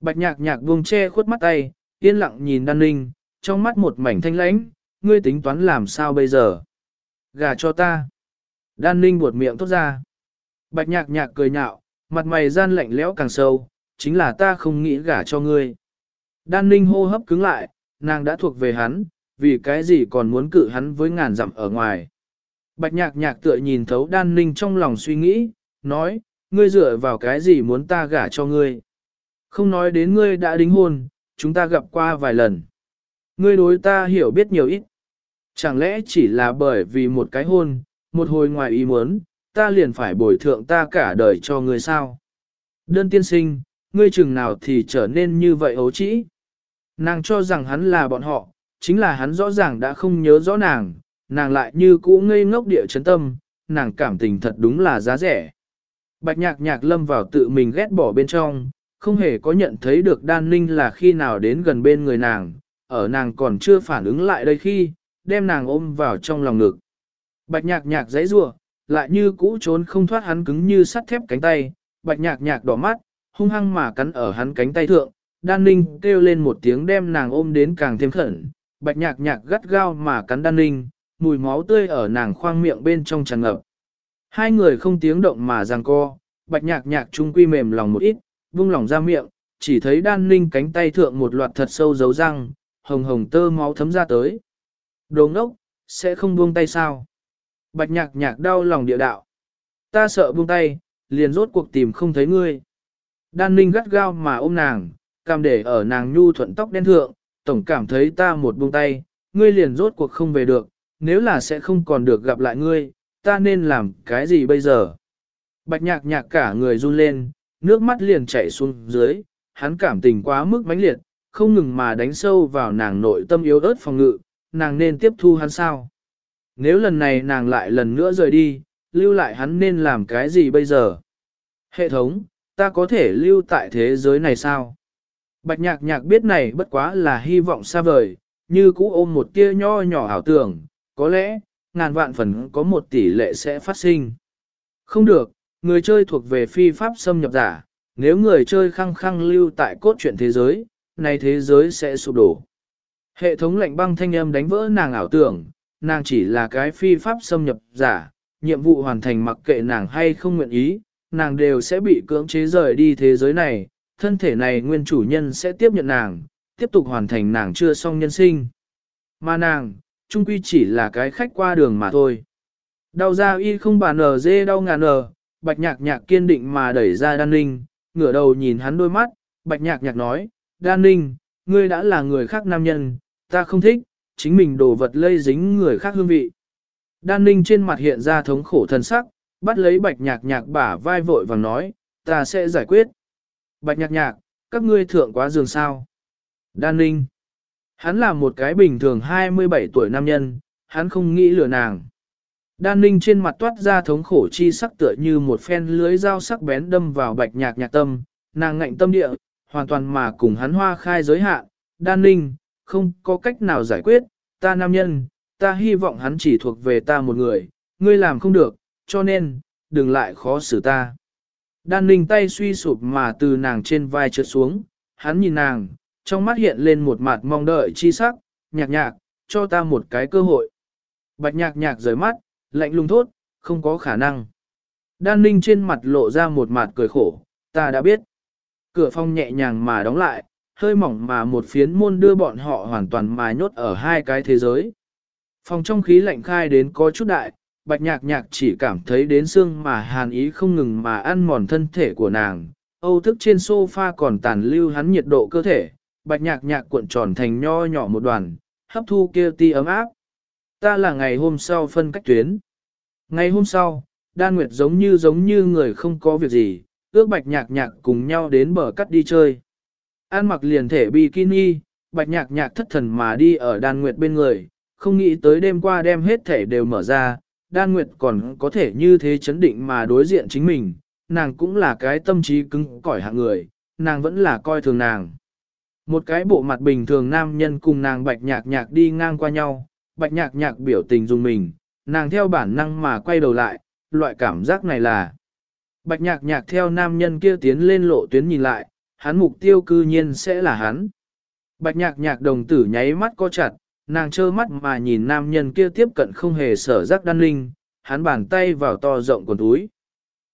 Bạch nhạc nhạc buông che khuất mắt tay, yên lặng nhìn đan ninh, trong mắt một mảnh thanh lãnh, ngươi tính toán làm sao bây giờ? Gà cho ta. Đan ninh buột miệng tốt ra. Bạch nhạc nhạc cười nhạo, mặt mày gian lạnh lẽo càng sâu, chính là ta không nghĩ gả cho ngươi. Đan ninh hô hấp cứng lại, nàng đã thuộc về hắn, vì cái gì còn muốn cự hắn với ngàn dặm ở ngoài. Bạch nhạc nhạc tựa nhìn thấu đan ninh trong lòng suy nghĩ, nói, ngươi dựa vào cái gì muốn ta gả cho ngươi. Không nói đến ngươi đã đính hôn, chúng ta gặp qua vài lần. Ngươi đối ta hiểu biết nhiều ít. Chẳng lẽ chỉ là bởi vì một cái hôn, một hồi ngoài ý muốn, ta liền phải bồi thượng ta cả đời cho ngươi sao? Đơn tiên sinh, ngươi chừng nào thì trở nên như vậy ấu trĩ. Nàng cho rằng hắn là bọn họ, chính là hắn rõ ràng đã không nhớ rõ nàng, nàng lại như cũ ngây ngốc địa chấn tâm, nàng cảm tình thật đúng là giá rẻ. Bạch nhạc nhạc lâm vào tự mình ghét bỏ bên trong, không hề có nhận thấy được đan ninh là khi nào đến gần bên người nàng, ở nàng còn chưa phản ứng lại đây khi, đem nàng ôm vào trong lòng ngực. Bạch nhạc nhạc giấy rủa lại như cũ trốn không thoát hắn cứng như sắt thép cánh tay, bạch nhạc nhạc đỏ mắt, hung hăng mà cắn ở hắn cánh tay thượng, đan ninh kêu lên một tiếng đem nàng ôm đến càng thêm khẩn, bạch nhạc nhạc gắt gao mà cắn đan ninh, mùi máu tươi ở nàng khoang miệng bên trong tràn ngập. Hai người không tiếng động mà giằng co, bạch nhạc nhạc trung quy mềm lòng một ít, vung lòng ra miệng, chỉ thấy đan ninh cánh tay thượng một loạt thật sâu dấu răng, hồng hồng tơ máu thấm ra tới. Đồ ngốc, sẽ không buông tay sao? Bạch nhạc nhạc đau lòng địa đạo. Ta sợ buông tay, liền rốt cuộc tìm không thấy ngươi. Đan ninh gắt gao mà ôm nàng, cam để ở nàng nhu thuận tóc đen thượng, tổng cảm thấy ta một buông tay, ngươi liền rốt cuộc không về được, nếu là sẽ không còn được gặp lại ngươi, ta nên làm cái gì bây giờ? Bạch nhạc nhạc cả người run lên, nước mắt liền chảy xuống dưới, hắn cảm tình quá mức mãnh liệt, không ngừng mà đánh sâu vào nàng nội tâm yếu ớt phòng ngự, nàng nên tiếp thu hắn sao? Nếu lần này nàng lại lần nữa rời đi, lưu lại hắn nên làm cái gì bây giờ? Hệ thống, ta có thể lưu tại thế giới này sao? Bạch nhạc nhạc biết này bất quá là hy vọng xa vời, như cũ ôm một tia nho nhỏ ảo tưởng, có lẽ, ngàn vạn phần có một tỷ lệ sẽ phát sinh. Không được, người chơi thuộc về phi pháp xâm nhập giả, nếu người chơi khăng khăng lưu tại cốt truyện thế giới, này thế giới sẽ sụp đổ. Hệ thống lệnh băng thanh âm đánh vỡ nàng ảo tưởng, nàng chỉ là cái phi pháp xâm nhập giả, nhiệm vụ hoàn thành mặc kệ nàng hay không nguyện ý, nàng đều sẽ bị cưỡng chế rời đi thế giới này, thân thể này nguyên chủ nhân sẽ tiếp nhận nàng, tiếp tục hoàn thành nàng chưa xong nhân sinh. Mà nàng, chung quy chỉ là cái khách qua đường mà thôi. Đau ra y không bà nở dê đau ngàn nở, bạch nhạc nhạc kiên định mà đẩy ra đan ninh, ngửa đầu nhìn hắn đôi mắt, bạch nhạc nhạc nói, đan ninh, ngươi đã là người khác nam nhân, ta không thích, chính mình đồ vật lây dính người khác hương vị. Đan ninh trên mặt hiện ra thống khổ thân sắc, bắt lấy bạch nhạc nhạc bả vai vội vàng nói, ta sẽ giải quyết. Bạch nhạc nhạc, các ngươi thượng quá giường sao. Đan ninh. Hắn là một cái bình thường 27 tuổi nam nhân, hắn không nghĩ lừa nàng. Đan ninh trên mặt toát ra thống khổ chi sắc tựa như một phen lưới dao sắc bén đâm vào bạch nhạc nhạc tâm, nàng ngạnh tâm địa, hoàn toàn mà cùng hắn hoa khai giới hạn. Đan ninh, không có cách nào giải quyết, ta nam nhân, ta hy vọng hắn chỉ thuộc về ta một người, ngươi làm không được, cho nên, đừng lại khó xử ta. Đan ninh tay suy sụp mà từ nàng trên vai trượt xuống, hắn nhìn nàng, trong mắt hiện lên một mặt mong đợi chi sắc, nhạc nhạc, cho ta một cái cơ hội. Bạch nhạc nhạc rời mắt, lạnh lùng thốt, không có khả năng. Đan ninh trên mặt lộ ra một mặt cười khổ, ta đã biết. Cửa phòng nhẹ nhàng mà đóng lại, hơi mỏng mà một phiến môn đưa bọn họ hoàn toàn mà nhốt ở hai cái thế giới. Phòng trong khí lạnh khai đến có chút đại, bạch nhạc nhạc chỉ cảm thấy đến xương mà hàn ý không ngừng mà ăn mòn thân thể của nàng. Âu thức trên sofa còn tàn lưu hắn nhiệt độ cơ thể, bạch nhạc nhạc cuộn tròn thành nho nhỏ một đoàn, hấp thu kia ti ấm áp. Ta là ngày hôm sau phân cách tuyến. Ngày hôm sau, Đan Nguyệt giống như giống như người không có việc gì, ước bạch nhạc nhạc cùng nhau đến bờ cắt đi chơi. An mặc liền thể bikini, bạch nhạc nhạc thất thần mà đi ở Đan Nguyệt bên người, không nghĩ tới đêm qua đem hết thể đều mở ra, Đan Nguyệt còn có thể như thế chấn định mà đối diện chính mình, nàng cũng là cái tâm trí cứng cỏi hạng người, nàng vẫn là coi thường nàng. Một cái bộ mặt bình thường nam nhân cùng nàng bạch nhạc nhạc đi ngang qua nhau, bạch nhạc nhạc biểu tình dùng mình, nàng theo bản năng mà quay đầu lại, loại cảm giác này là. Bạch nhạc nhạc theo nam nhân kia tiến lên lộ tuyến nhìn lại, hắn mục tiêu cư nhiên sẽ là hắn. Bạch nhạc nhạc đồng tử nháy mắt co chặt, nàng trơ mắt mà nhìn nam nhân kia tiếp cận không hề sở giác đan linh, hắn bàn tay vào to rộng quần túi.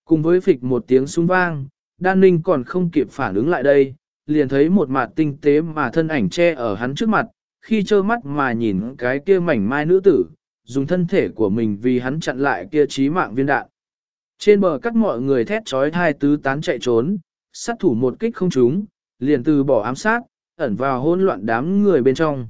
Cùng với phịch một tiếng súng vang, đan linh còn không kịp phản ứng lại đây, liền thấy một mặt tinh tế mà thân ảnh che ở hắn trước mặt, khi trơ mắt mà nhìn cái kia mảnh mai nữ tử, dùng thân thể của mình vì hắn chặn lại kia chí mạng viên đạn. Trên bờ cắt mọi người thét trói thai tứ tán chạy trốn, sát thủ một kích không trúng, liền từ bỏ ám sát, ẩn vào hỗn loạn đám người bên trong.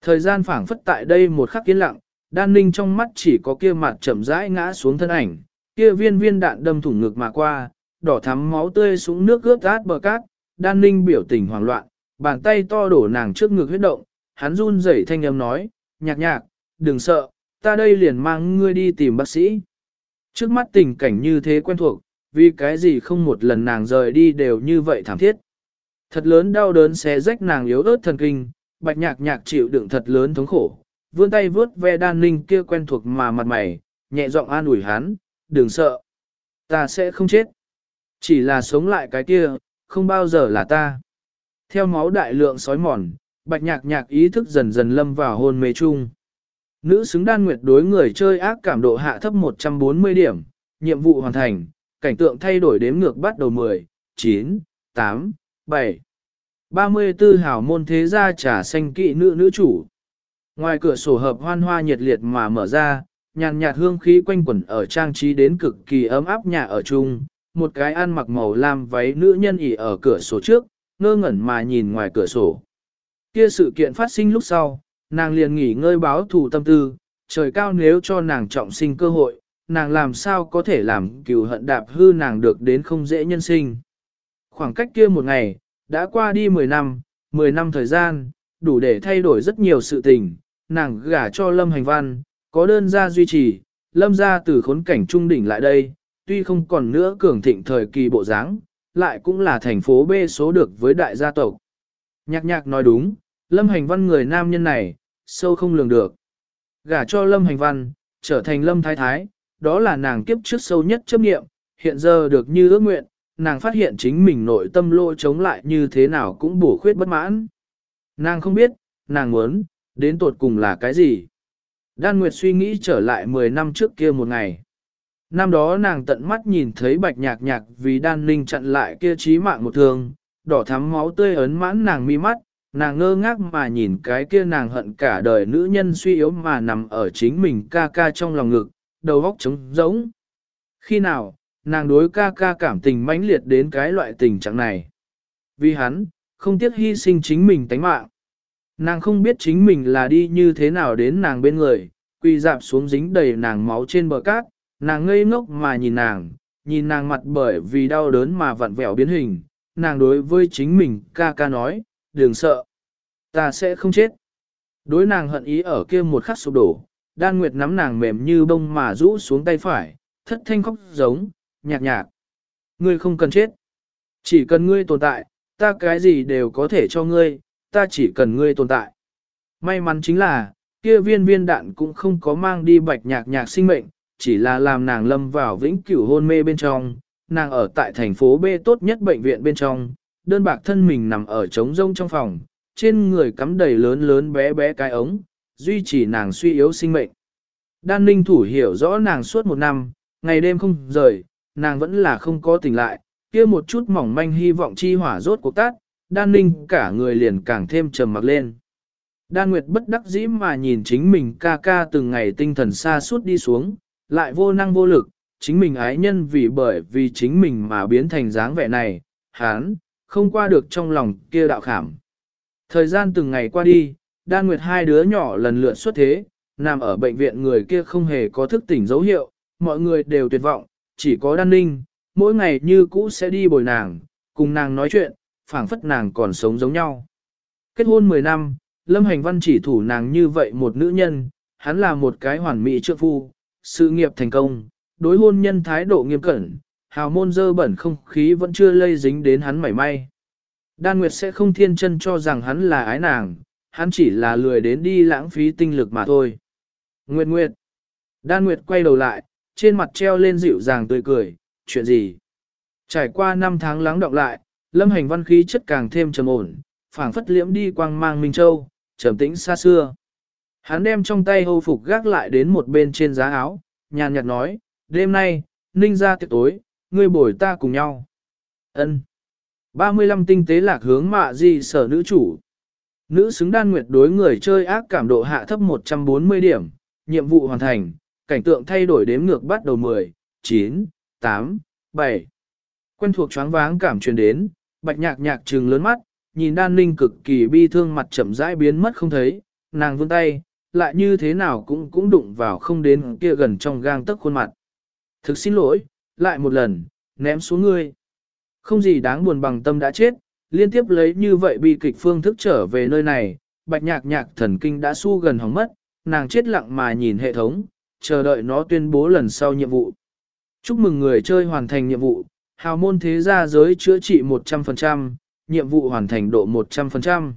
Thời gian phảng phất tại đây một khắc yên lặng, đan ninh trong mắt chỉ có kia mặt chậm rãi ngã xuống thân ảnh, kia viên viên đạn đâm thủng ngực mà qua, đỏ thắm máu tươi xuống nước ướt át bờ cát, đan ninh biểu tình hoảng loạn, bàn tay to đổ nàng trước ngực huyết động, hắn run rẩy thanh âm nói, nhạc nhạc, đừng sợ, ta đây liền mang ngươi đi tìm bác sĩ. Trước mắt tình cảnh như thế quen thuộc, vì cái gì không một lần nàng rời đi đều như vậy thảm thiết. Thật lớn đau đớn xé rách nàng yếu ớt thần kinh, bạch nhạc nhạc chịu đựng thật lớn thống khổ, vươn tay vướt ve đan ninh kia quen thuộc mà mặt mày, nhẹ giọng an ủi hắn, đừng sợ. Ta sẽ không chết. Chỉ là sống lại cái kia, không bao giờ là ta. Theo máu đại lượng sói mòn, bạch nhạc nhạc ý thức dần dần lâm vào hôn mê chung. Nữ xứng đan nguyệt đối người chơi ác cảm độ hạ thấp 140 điểm, nhiệm vụ hoàn thành, cảnh tượng thay đổi đếm ngược bắt đầu 10, 9, 8, 7. 34 hảo môn thế gia trà xanh kỵ nữ nữ chủ. Ngoài cửa sổ hợp hoan hoa nhiệt liệt mà mở ra, nhàn nhạt hương khí quanh quẩn ở trang trí đến cực kỳ ấm áp nhà ở chung, một cái ăn mặc màu lam váy nữ nhân ỉ ở cửa sổ trước, ngơ ngẩn mà nhìn ngoài cửa sổ. Kia sự kiện phát sinh lúc sau, nàng liền nghỉ ngơi báo thù tâm tư, trời cao nếu cho nàng trọng sinh cơ hội, nàng làm sao có thể làm cừu hận đạp hư nàng được đến không dễ nhân sinh. Khoảng cách kia một ngày, đã qua đi 10 năm, 10 năm thời gian, đủ để thay đổi rất nhiều sự tình, nàng gả cho Lâm Hành Văn, có đơn gia duy trì, Lâm gia từ khốn cảnh trung đỉnh lại đây, tuy không còn nữa cường thịnh thời kỳ bộ dáng, lại cũng là thành phố B số được với đại gia tộc. Nhạc nhạc nói đúng, Lâm Hành Văn người nam nhân này, sâu không lường được. Gả cho Lâm Hành Văn, trở thành Lâm Thái Thái, đó là nàng kiếp trước sâu nhất chấp nghiệm, hiện giờ được như ước nguyện, nàng phát hiện chính mình nội tâm lỗ chống lại như thế nào cũng bổ khuyết bất mãn. Nàng không biết, nàng muốn, đến tột cùng là cái gì. Đan Nguyệt suy nghĩ trở lại 10 năm trước kia một ngày. Năm đó nàng tận mắt nhìn thấy bạch nhạc nhạc vì đan linh chặn lại kia trí mạng một thương, đỏ thắm máu tươi ấn mãn nàng mi mắt, nàng ngơ ngác mà nhìn cái kia nàng hận cả đời nữ nhân suy yếu mà nằm ở chính mình ca ca trong lòng ngực, đầu góc trống rỗng. Khi nào, nàng đối ca ca cảm tình mãnh liệt đến cái loại tình trạng này. Vì hắn, không tiếc hy sinh chính mình tánh mạng. Nàng không biết chính mình là đi như thế nào đến nàng bên người, quỳ dạp xuống dính đầy nàng máu trên bờ cát, nàng ngây ngốc mà nhìn nàng, nhìn nàng mặt bởi vì đau đớn mà vặn vẹo biến hình, nàng đối với chính mình ca ca nói, đừng sợ, ta sẽ không chết. Đối nàng hận ý ở kia một khắc sụp đổ, đan nguyệt nắm nàng mềm như bông mà rũ xuống tay phải, thất thanh khóc giống, nhạc nhạc. Ngươi không cần chết. Chỉ cần ngươi tồn tại, ta cái gì đều có thể cho ngươi, ta chỉ cần ngươi tồn tại. May mắn chính là, kia viên viên đạn cũng không có mang đi bạch nhạc nhạc sinh mệnh, chỉ là làm nàng lâm vào vĩnh cửu hôn mê bên trong, nàng ở tại thành phố B tốt nhất bệnh viện bên trong, đơn bạc thân mình nằm ở trống rông trong phòng, trên người cắm đầy lớn lớn bé bé cái ống, duy trì nàng suy yếu sinh mệnh. Đan ninh thủ hiểu rõ nàng suốt một năm, ngày đêm không rời, nàng vẫn là không có tỉnh lại, kia một chút mỏng manh hy vọng chi hỏa rốt cuộc tát, đan ninh cả người liền càng thêm trầm mặc lên. Đan Nguyệt bất đắc dĩ mà nhìn chính mình ca ca từng ngày tinh thần xa suốt đi xuống, lại vô năng vô lực, chính mình ái nhân vì bởi vì chính mình mà biến thành dáng vẻ này, hán, không qua được trong lòng kia đạo khảm. Thời gian từng ngày qua đi, Đan Nguyệt hai đứa nhỏ lần lượt xuất thế, nằm ở bệnh viện người kia không hề có thức tỉnh dấu hiệu, mọi người đều tuyệt vọng, chỉ có Đan Ninh, mỗi ngày như cũ sẽ đi bồi nàng, cùng nàng nói chuyện, phảng phất nàng còn sống giống nhau. Kết hôn 10 năm, Lâm Hành Văn chỉ thủ nàng như vậy một nữ nhân, hắn là một cái hoàn mỹ trượng phu, sự nghiệp thành công, đối hôn nhân thái độ nghiêm cẩn, hào môn dơ bẩn không khí vẫn chưa lây dính đến hắn mảy may. Đan Nguyệt sẽ không thiên chân cho rằng hắn là ái nàng, hắn chỉ là lười đến đi lãng phí tinh lực mà thôi. Nguyệt Nguyệt. Đan Nguyệt quay đầu lại, trên mặt treo lên dịu dàng tươi cười, chuyện gì? Trải qua năm tháng lắng đọng lại, lâm hành văn khí chất càng thêm trầm ổn, phảng phất liễm đi quang mang Minh Châu, trầm tĩnh xa xưa. Hắn đem trong tay hâu phục gác lại đến một bên trên giá áo, nhàn nhạt nói, đêm nay, ninh ra tiệc tối, ngươi bồi ta cùng nhau. ân 35 tinh tế lạc hướng mạ di sở nữ chủ. Nữ xứng đan nguyệt đối người chơi ác cảm độ hạ thấp 140 điểm, nhiệm vụ hoàn thành, cảnh tượng thay đổi đếm ngược bắt đầu 10, 9, 8, 7. Quen thuộc choáng váng cảm truyền đến, Bạch nhạc nhạc trừng lớn mắt, nhìn đan ninh cực kỳ bi thương mặt chậm rãi biến mất không thấy, nàng vươn tay, lại như thế nào cũng cũng đụng vào không đến kia gần trong gang tấc khuôn mặt. Thực xin lỗi, lại một lần, ném xuống ngươi. Không gì đáng buồn bằng tâm đã chết, liên tiếp lấy như vậy bi kịch phương thức trở về nơi này, bạch nhạc nhạc thần kinh đã su gần hỏng mất, nàng chết lặng mà nhìn hệ thống, chờ đợi nó tuyên bố lần sau nhiệm vụ. Chúc mừng người chơi hoàn thành nhiệm vụ, hào môn thế gia giới chữa trị 100%, nhiệm vụ hoàn thành độ 100%.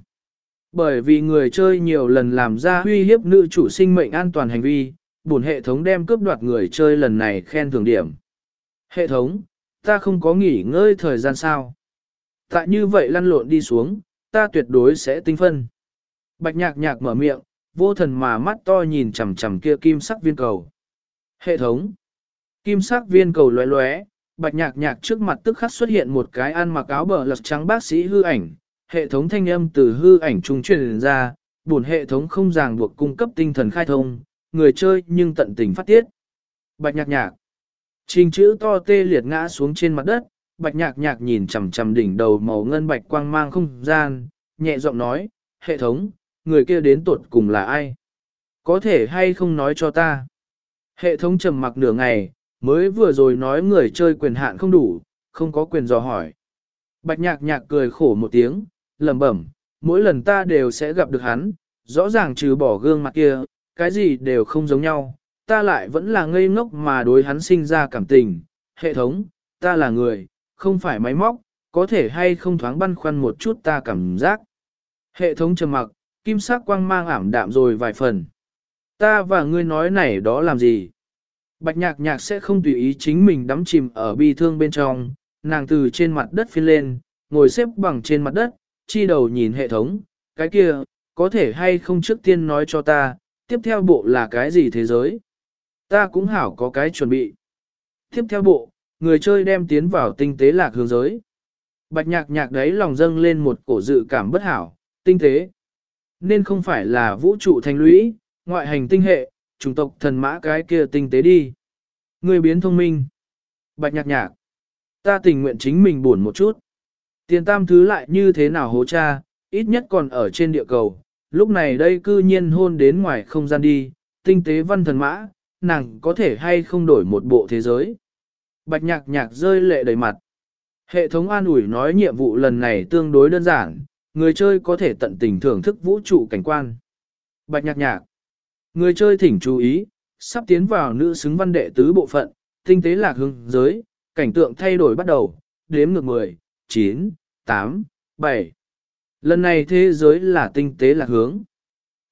Bởi vì người chơi nhiều lần làm ra uy hiếp nữ chủ sinh mệnh an toàn hành vi, bổn hệ thống đem cướp đoạt người chơi lần này khen thưởng điểm. Hệ thống, ta không có nghỉ ngơi thời gian sao. Tại như vậy lăn lộn đi xuống, ta tuyệt đối sẽ tinh phân. Bạch nhạc nhạc mở miệng, vô thần mà mắt to nhìn chằm chằm kia kim sắc viên cầu. Hệ thống. Kim sắc viên cầu lóe lóe, bạch nhạc nhạc trước mặt tức khắc xuất hiện một cái ăn mặc áo bờ lật trắng bác sĩ hư ảnh. Hệ thống thanh âm từ hư ảnh trung truyền ra, buồn hệ thống không ràng buộc cung cấp tinh thần khai thông, người chơi nhưng tận tình phát tiết. Bạch nhạc nhạc. Trình chữ to tê liệt ngã xuống trên mặt đất, bạch nhạc nhạc nhìn chằm chằm đỉnh đầu màu ngân bạch quang mang không gian, nhẹ giọng nói, hệ thống, người kia đến tuột cùng là ai? Có thể hay không nói cho ta? Hệ thống trầm mặc nửa ngày, mới vừa rồi nói người chơi quyền hạn không đủ, không có quyền dò hỏi. Bạch nhạc nhạc cười khổ một tiếng, lẩm bẩm, mỗi lần ta đều sẽ gặp được hắn, rõ ràng trừ bỏ gương mặt kia, cái gì đều không giống nhau, ta lại vẫn là ngây ngốc mà đối hắn sinh ra cảm tình. Hệ thống, ta là người, không phải máy móc, có thể hay không thoáng băn khoăn một chút ta cảm giác. Hệ thống trầm mặc, kim sắc quang mang ảm đạm rồi vài phần. Ta và ngươi nói này đó làm gì? Bạch nhạc nhạc sẽ không tùy ý chính mình đắm chìm ở bi thương bên trong, nàng từ trên mặt đất phiên lên, ngồi xếp bằng trên mặt đất, chi đầu nhìn hệ thống, cái kia, có thể hay không trước tiên nói cho ta, tiếp theo bộ là cái gì thế giới? Ta cũng hảo có cái chuẩn bị. Tiếp theo bộ, người chơi đem tiến vào tinh tế lạc hướng giới. Bạch nhạc nhạc đấy lòng dâng lên một cổ dự cảm bất hảo, tinh tế. Nên không phải là vũ trụ thành lũy, ngoại hành tinh hệ, chủng tộc thần mã cái kia tinh tế đi. Người biến thông minh. Bạch nhạc nhạc. Ta tình nguyện chính mình buồn một chút. Tiền tam thứ lại như thế nào hố cha, ít nhất còn ở trên địa cầu. Lúc này đây cư nhiên hôn đến ngoài không gian đi, tinh tế văn thần mã, nàng có thể hay không đổi một bộ thế giới. Bạch nhạc nhạc rơi lệ đầy mặt. Hệ thống an ủi nói nhiệm vụ lần này tương đối đơn giản, người chơi có thể tận tình thưởng thức vũ trụ cảnh quan. Bạch nhạc nhạc. Người chơi thỉnh chú ý, sắp tiến vào nữ xứng văn đệ tứ bộ phận, tinh tế lạc hương giới, cảnh tượng thay đổi bắt đầu, đếm ngược 10, 9, 8, 7. Lần này thế giới là tinh tế lạc hướng.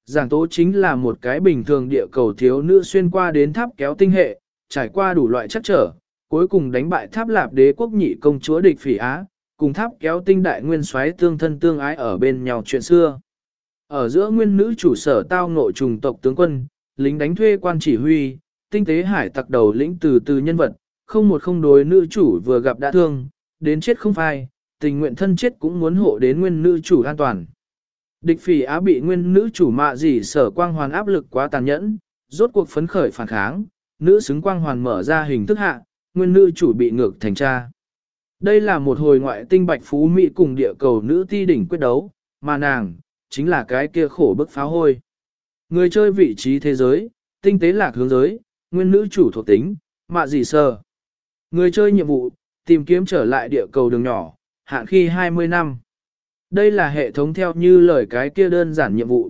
Giảng tố chính là một cái bình thường địa cầu thiếu nữ xuyên qua đến tháp kéo tinh hệ, trải qua đủ loại chắc trở, cuối cùng đánh bại tháp lạp đế quốc nhị công chúa địch phỉ Á, cùng tháp kéo tinh đại nguyên soái tương thân tương ái ở bên nhau chuyện xưa. Ở giữa nguyên nữ chủ sở tao nội trùng tộc tướng quân, lính đánh thuê quan chỉ huy, tinh tế hải tặc đầu lĩnh từ từ nhân vật, không một không đối nữ chủ vừa gặp đã thương, đến chết không phai, tình nguyện thân chết cũng muốn hộ đến nguyên nữ chủ an toàn. Địch phỉ á bị nguyên nữ chủ mạ gì sở quang hoàn áp lực quá tàn nhẫn, rốt cuộc phấn khởi phản kháng, nữ xứng quang hoàn mở ra hình thức hạ, nguyên nữ chủ bị ngược thành cha. Đây là một hồi ngoại tinh bạch phú Mỹ cùng địa cầu nữ ti đỉnh quyết đấu, mà nàng, chính là cái kia khổ bức pháo hôi. Người chơi vị trí thế giới, tinh tế lạc hướng giới, nguyên nữ chủ thuộc tính, mạ gì sở Người chơi nhiệm vụ, tìm kiếm trở lại địa cầu đường nhỏ, hạn khi 20 năm. Đây là hệ thống theo như lời cái kia đơn giản nhiệm vụ.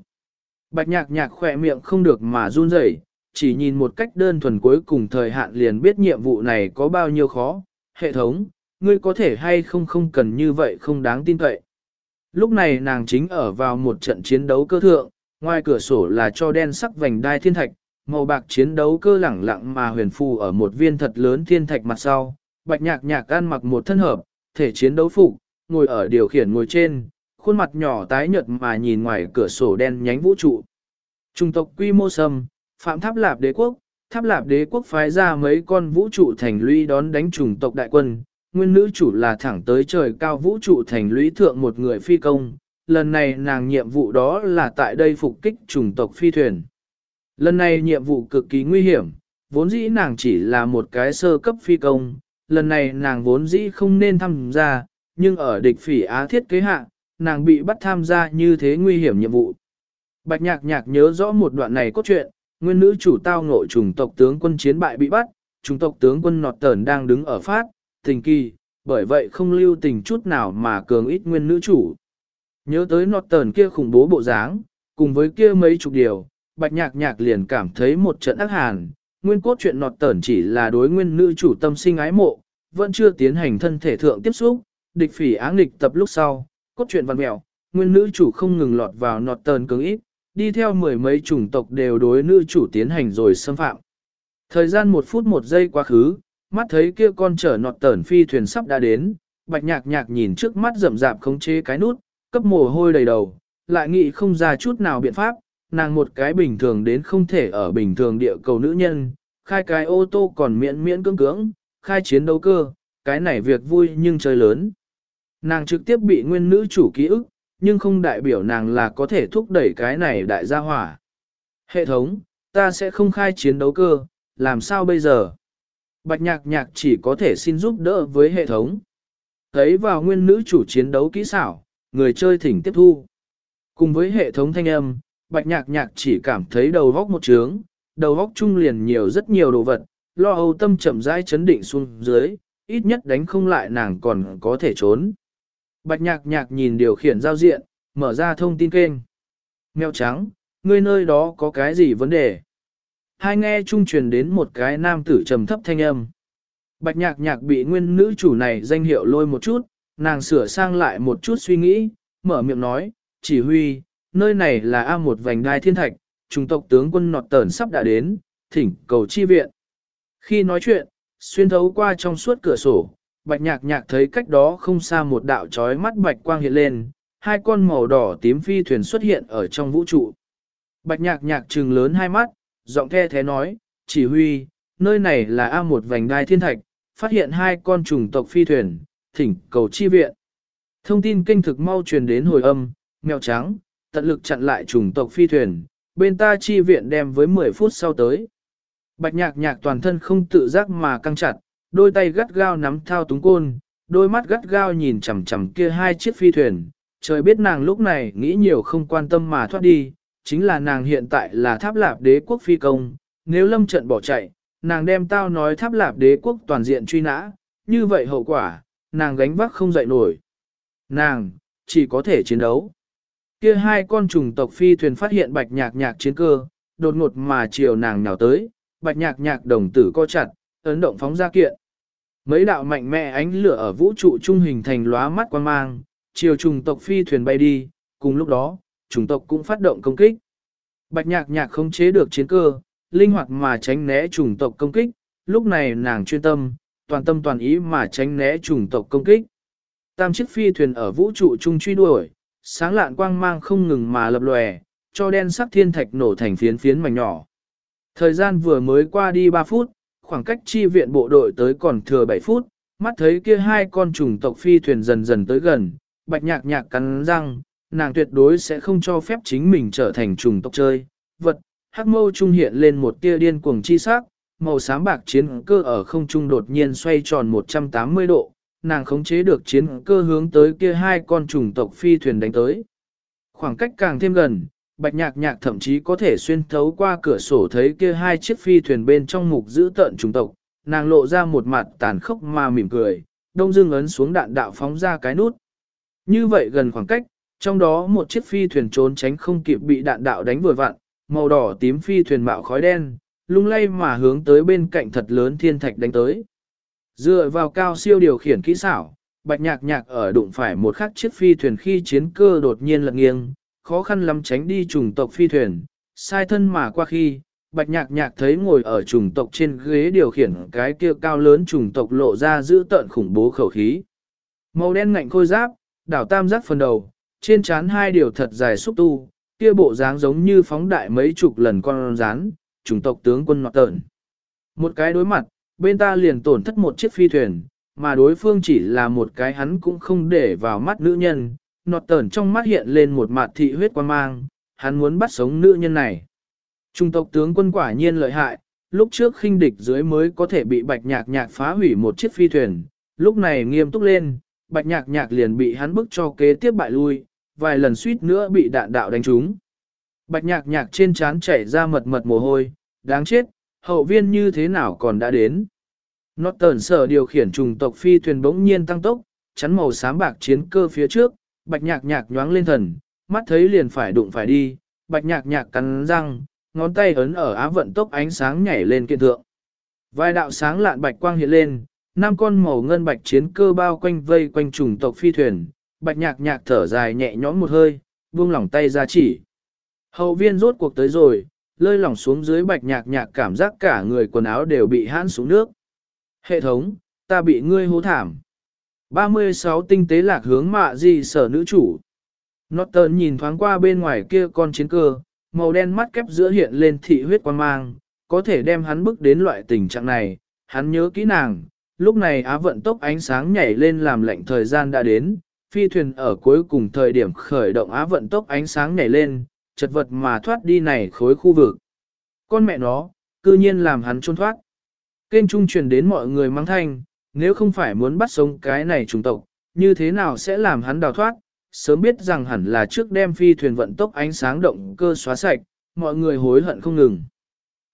Bạch nhạc nhạc khỏe miệng không được mà run rẩy, chỉ nhìn một cách đơn thuần cuối cùng thời hạn liền biết nhiệm vụ này có bao nhiêu khó. Hệ thống, ngươi có thể hay không không cần như vậy không đáng tin cậy. Lúc này nàng chính ở vào một trận chiến đấu cơ thượng, ngoài cửa sổ là cho đen sắc vành đai thiên thạch, màu bạc chiến đấu cơ lẳng lặng mà huyền phù ở một viên thật lớn thiên thạch mặt sau. Bạch nhạc nhạc ăn mặc một thân hợp, thể chiến đấu phục, ngồi ở điều khiển ngồi trên, khuôn mặt nhỏ tái nhợt mà nhìn ngoài cửa sổ đen nhánh vũ trụ. Trung tộc quy mô sâm, phạm tháp lạp đế quốc, tháp lạp đế quốc phái ra mấy con vũ trụ thành lũy đón đánh trùng tộc đại quân, nguyên nữ chủ là thẳng tới trời cao vũ trụ thành lũy thượng một người phi công, lần này nàng nhiệm vụ đó là tại đây phục kích trùng tộc phi thuyền. Lần này nhiệm vụ cực kỳ nguy hiểm, vốn dĩ nàng chỉ là một cái sơ cấp phi công, lần này nàng vốn dĩ không nên tham gia, nhưng ở địch phỉ Á thiết kế hạ, nàng bị bắt tham gia như thế nguy hiểm nhiệm vụ. Bạch nhạc nhạc nhớ rõ một đoạn này cốt truyện, nguyên nữ chủ tao ngộ trùng tộc tướng quân chiến bại bị bắt, trùng tộc tướng quân nọt tờn đang đứng ở phát, tình kỳ, bởi vậy không lưu tình chút nào mà cường ít nguyên nữ chủ. Nhớ tới nọt tờn kia khủng bố bộ dáng, cùng với kia mấy chục điều, bạch nhạc nhạc liền cảm thấy một trận ác hàn, nguyên cốt chuyện nọt tẩn chỉ là đối nguyên nữ chủ tâm sinh ái mộ, vẫn chưa tiến hành thân thể thượng tiếp xúc, địch phỉ áng địch tập lúc sau, cốt truyện văn mèo, nguyên nữ chủ không ngừng lọt vào nọt tần cứng ít, đi theo mười mấy chủng tộc đều đối nữ chủ tiến hành rồi xâm phạm. Thời gian một phút một giây quá khứ, mắt thấy kia con chở nọt tẩn phi thuyền sắp đã đến, bạch nhạc nhạc nhìn trước mắt rậm rạp khống chế cái nút, cấp mồ hôi đầy đầu, lại nghĩ không ra chút nào biện pháp, nàng một cái bình thường đến không thể ở bình thường địa cầu nữ nhân, khai cái ô tô còn miễn miễn cưỡng cưỡng, khai chiến đấu cơ, cái này việc vui nhưng chơi lớn. Nàng trực tiếp bị nguyên nữ chủ ký ức, nhưng không đại biểu nàng là có thể thúc đẩy cái này đại gia hỏa. Hệ thống, ta sẽ không khai chiến đấu cơ, làm sao bây giờ? Bạch nhạc nhạc chỉ có thể xin giúp đỡ với hệ thống. Thấy vào nguyên nữ chủ chiến đấu kỹ xảo, người chơi thỉnh tiếp thu. Cùng với hệ thống thanh âm, bạch nhạc nhạc chỉ cảm thấy đầu góc một trướng, đầu góc trung liền nhiều rất nhiều đồ vật, lo âu tâm chậm rãi chấn định xuống dưới, ít nhất đánh không lại nàng còn có thể trốn. Bạch nhạc nhạc nhìn điều khiển giao diện, mở ra thông tin kênh. Mèo trắng, ngươi nơi đó có cái gì vấn đề? Hai nghe trung truyền đến một cái nam tử trầm thấp thanh âm. Bạch nhạc nhạc bị nguyên nữ chủ này danh hiệu lôi một chút, nàng sửa sang lại một chút suy nghĩ, mở miệng nói, chỉ huy, nơi này là A một vành đai thiên thạch, trung tộc tướng quân nọt tờn sắp đã đến, thỉnh cầu chi viện. Khi nói chuyện, xuyên thấu qua trong suốt cửa sổ, bạch nhạc nhạc thấy cách đó không xa một đạo trói mắt bạch quang hiện lên, hai con màu đỏ tím phi thuyền xuất hiện ở trong vũ trụ. Bạch nhạc nhạc trừng lớn hai mắt, giọng the thế nói, chỉ huy, nơi này là A một vành đai thiên thạch, phát hiện hai con trùng tộc phi thuyền, thỉnh cầu chi viện. Thông tin kinh thực mau truyền đến hồi âm, mèo trắng, tận lực chặn lại chủng tộc phi thuyền, bên ta chi viện đem với 10 phút sau tới. Bạch nhạc nhạc toàn thân không tự giác mà căng chặt, đôi tay gắt gao nắm thao túng côn, đôi mắt gắt gao nhìn chằm chằm kia hai chiếc phi thuyền. Trời biết nàng lúc này nghĩ nhiều không quan tâm mà thoát đi, chính là nàng hiện tại là tháp lạp đế quốc phi công, nếu lâm trận bỏ chạy, nàng đem tao nói tháp lạp đế quốc toàn diện truy nã, như vậy hậu quả, nàng gánh vác không dậy nổi. Nàng, chỉ có thể chiến đấu. Kia hai con trùng tộc phi thuyền phát hiện bạch nhạc nhạc chiến cơ, đột ngột mà chiều nàng nhào tới, bạch nhạc nhạc đồng tử co chặt, ấn động phóng ra kiện. Mấy đạo mạnh mẽ ánh lửa ở vũ trụ trung hình thành lóa mắt quan mang, chiều trùng tộc phi thuyền bay đi, cùng lúc đó, trùng tộc cũng phát động công kích. Bạch nhạc nhạc không chế được chiến cơ, linh hoạt mà tránh né trùng tộc công kích, lúc này nàng chuyên tâm, toàn tâm toàn ý mà tránh né trùng tộc công kích. Tam chiếc phi thuyền ở vũ trụ trung truy đuổi, sáng lạn quang mang không ngừng mà lập lòe, cho đen sắc thiên thạch nổ thành phiến phiến mảnh nhỏ. Thời gian vừa mới qua đi 3 phút, khoảng cách chi viện bộ đội tới còn thừa 7 phút, mắt thấy kia hai con trùng tộc phi thuyền dần dần tới gần, bạch nhạc nhạc cắn răng, nàng tuyệt đối sẽ không cho phép chính mình trở thành trùng tộc chơi. Vật, hắc mâu trung hiện lên một tia điên cuồng chi sắc, màu xám bạc chiến cơ ở không trung đột nhiên xoay tròn 180 độ, nàng khống chế được chiến cơ hướng tới kia hai con trùng tộc phi thuyền đánh tới. Khoảng cách càng thêm gần, bạch nhạc nhạc thậm chí có thể xuyên thấu qua cửa sổ thấy kia hai chiếc phi thuyền bên trong mục giữ tận trùng tộc, nàng lộ ra một mặt tàn khốc mà mỉm cười, đông dương ấn xuống đạn đạo phóng ra cái nút. Như vậy gần khoảng cách, trong đó một chiếc phi thuyền trốn tránh không kịp bị đạn đạo đánh vừa vặn, màu đỏ tím phi thuyền mạo khói đen, lung lay mà hướng tới bên cạnh thật lớn thiên thạch đánh tới. Dựa vào cao siêu điều khiển kỹ xảo, bạch nhạc nhạc ở đụng phải một khắc chiếc phi thuyền khi chiến cơ đột nhiên lật nghiêng, khó khăn lắm tránh đi trùng tộc phi thuyền, sai thân mà qua khi, bạch nhạc nhạc thấy ngồi ở trùng tộc trên ghế điều khiển cái kia cao lớn trùng tộc lộ ra giữ tợn khủng bố khẩu khí. Màu đen ngạnh khôi giáp, đảo tam giác phần đầu, trên trán hai điều thật dài xúc tu, kia bộ dáng giống như phóng đại mấy chục lần con rán, trùng tộc tướng quân nọt tợn. Một cái đối mặt, bên ta liền tổn thất một chiếc phi thuyền, mà đối phương chỉ là một cái hắn cũng không để vào mắt nữ nhân, nọt tờn trong mắt hiện lên một mặt thị huyết quan mang, hắn muốn bắt sống nữ nhân này. Trung tộc tướng quân quả nhiên lợi hại, lúc trước khinh địch dưới mới có thể bị bạch nhạc nhạc phá hủy một chiếc phi thuyền, lúc này nghiêm túc lên, bạch nhạc nhạc liền bị hắn bức cho kế tiếp bại lui, vài lần suýt nữa bị đạn đạo đánh trúng. Bạch nhạc nhạc trên trán chảy ra mật mật mồ hôi, đáng chết, hậu viên như thế nào còn đã đến. Norton sở điều khiển trùng tộc phi thuyền bỗng nhiên tăng tốc, chắn màu xám bạc chiến cơ phía trước, bạch nhạc nhạc nhoáng lên thần, mắt thấy liền phải đụng phải đi, bạch nhạc nhạc cắn răng, ngón tay ấn ở á vận tốc ánh sáng nhảy lên kiện thượng. Vài đạo sáng lạn bạch quang hiện lên, năm con màu ngân bạch chiến cơ bao quanh vây quanh trùng tộc phi thuyền, bạch nhạc nhạc thở dài nhẹ nhõm một hơi, buông lỏng tay ra chỉ. Hậu viên rốt cuộc tới rồi, lơi lỏng xuống dưới bạch nhạc nhạc cảm giác cả người quần áo đều bị hãn xuống nước. Hệ thống, ta bị ngươi hố thảm. 36 tinh tế lạc hướng mạ gì sở nữ chủ. Norton nhìn thoáng qua bên ngoài kia con chiến cơ, màu đen mắt kép giữa hiện lên thị huyết quan mang, có thể đem hắn bước đến loại tình trạng này, hắn nhớ kỹ nàng. Lúc này á vận tốc ánh sáng nhảy lên làm lệnh thời gian đã đến, phi thuyền ở cuối cùng thời điểm khởi động á vận tốc ánh sáng nhảy lên, chật vật mà thoát đi này khối khu vực. Con mẹ nó, cư nhiên làm hắn trốn thoát. Kênh trung truyền đến mọi người mang thanh, nếu không phải muốn bắt sống cái này trùng tộc, như thế nào sẽ làm hắn đào thoát, sớm biết rằng hẳn là trước đem phi thuyền vận tốc ánh sáng động cơ xóa sạch, mọi người hối hận không ngừng.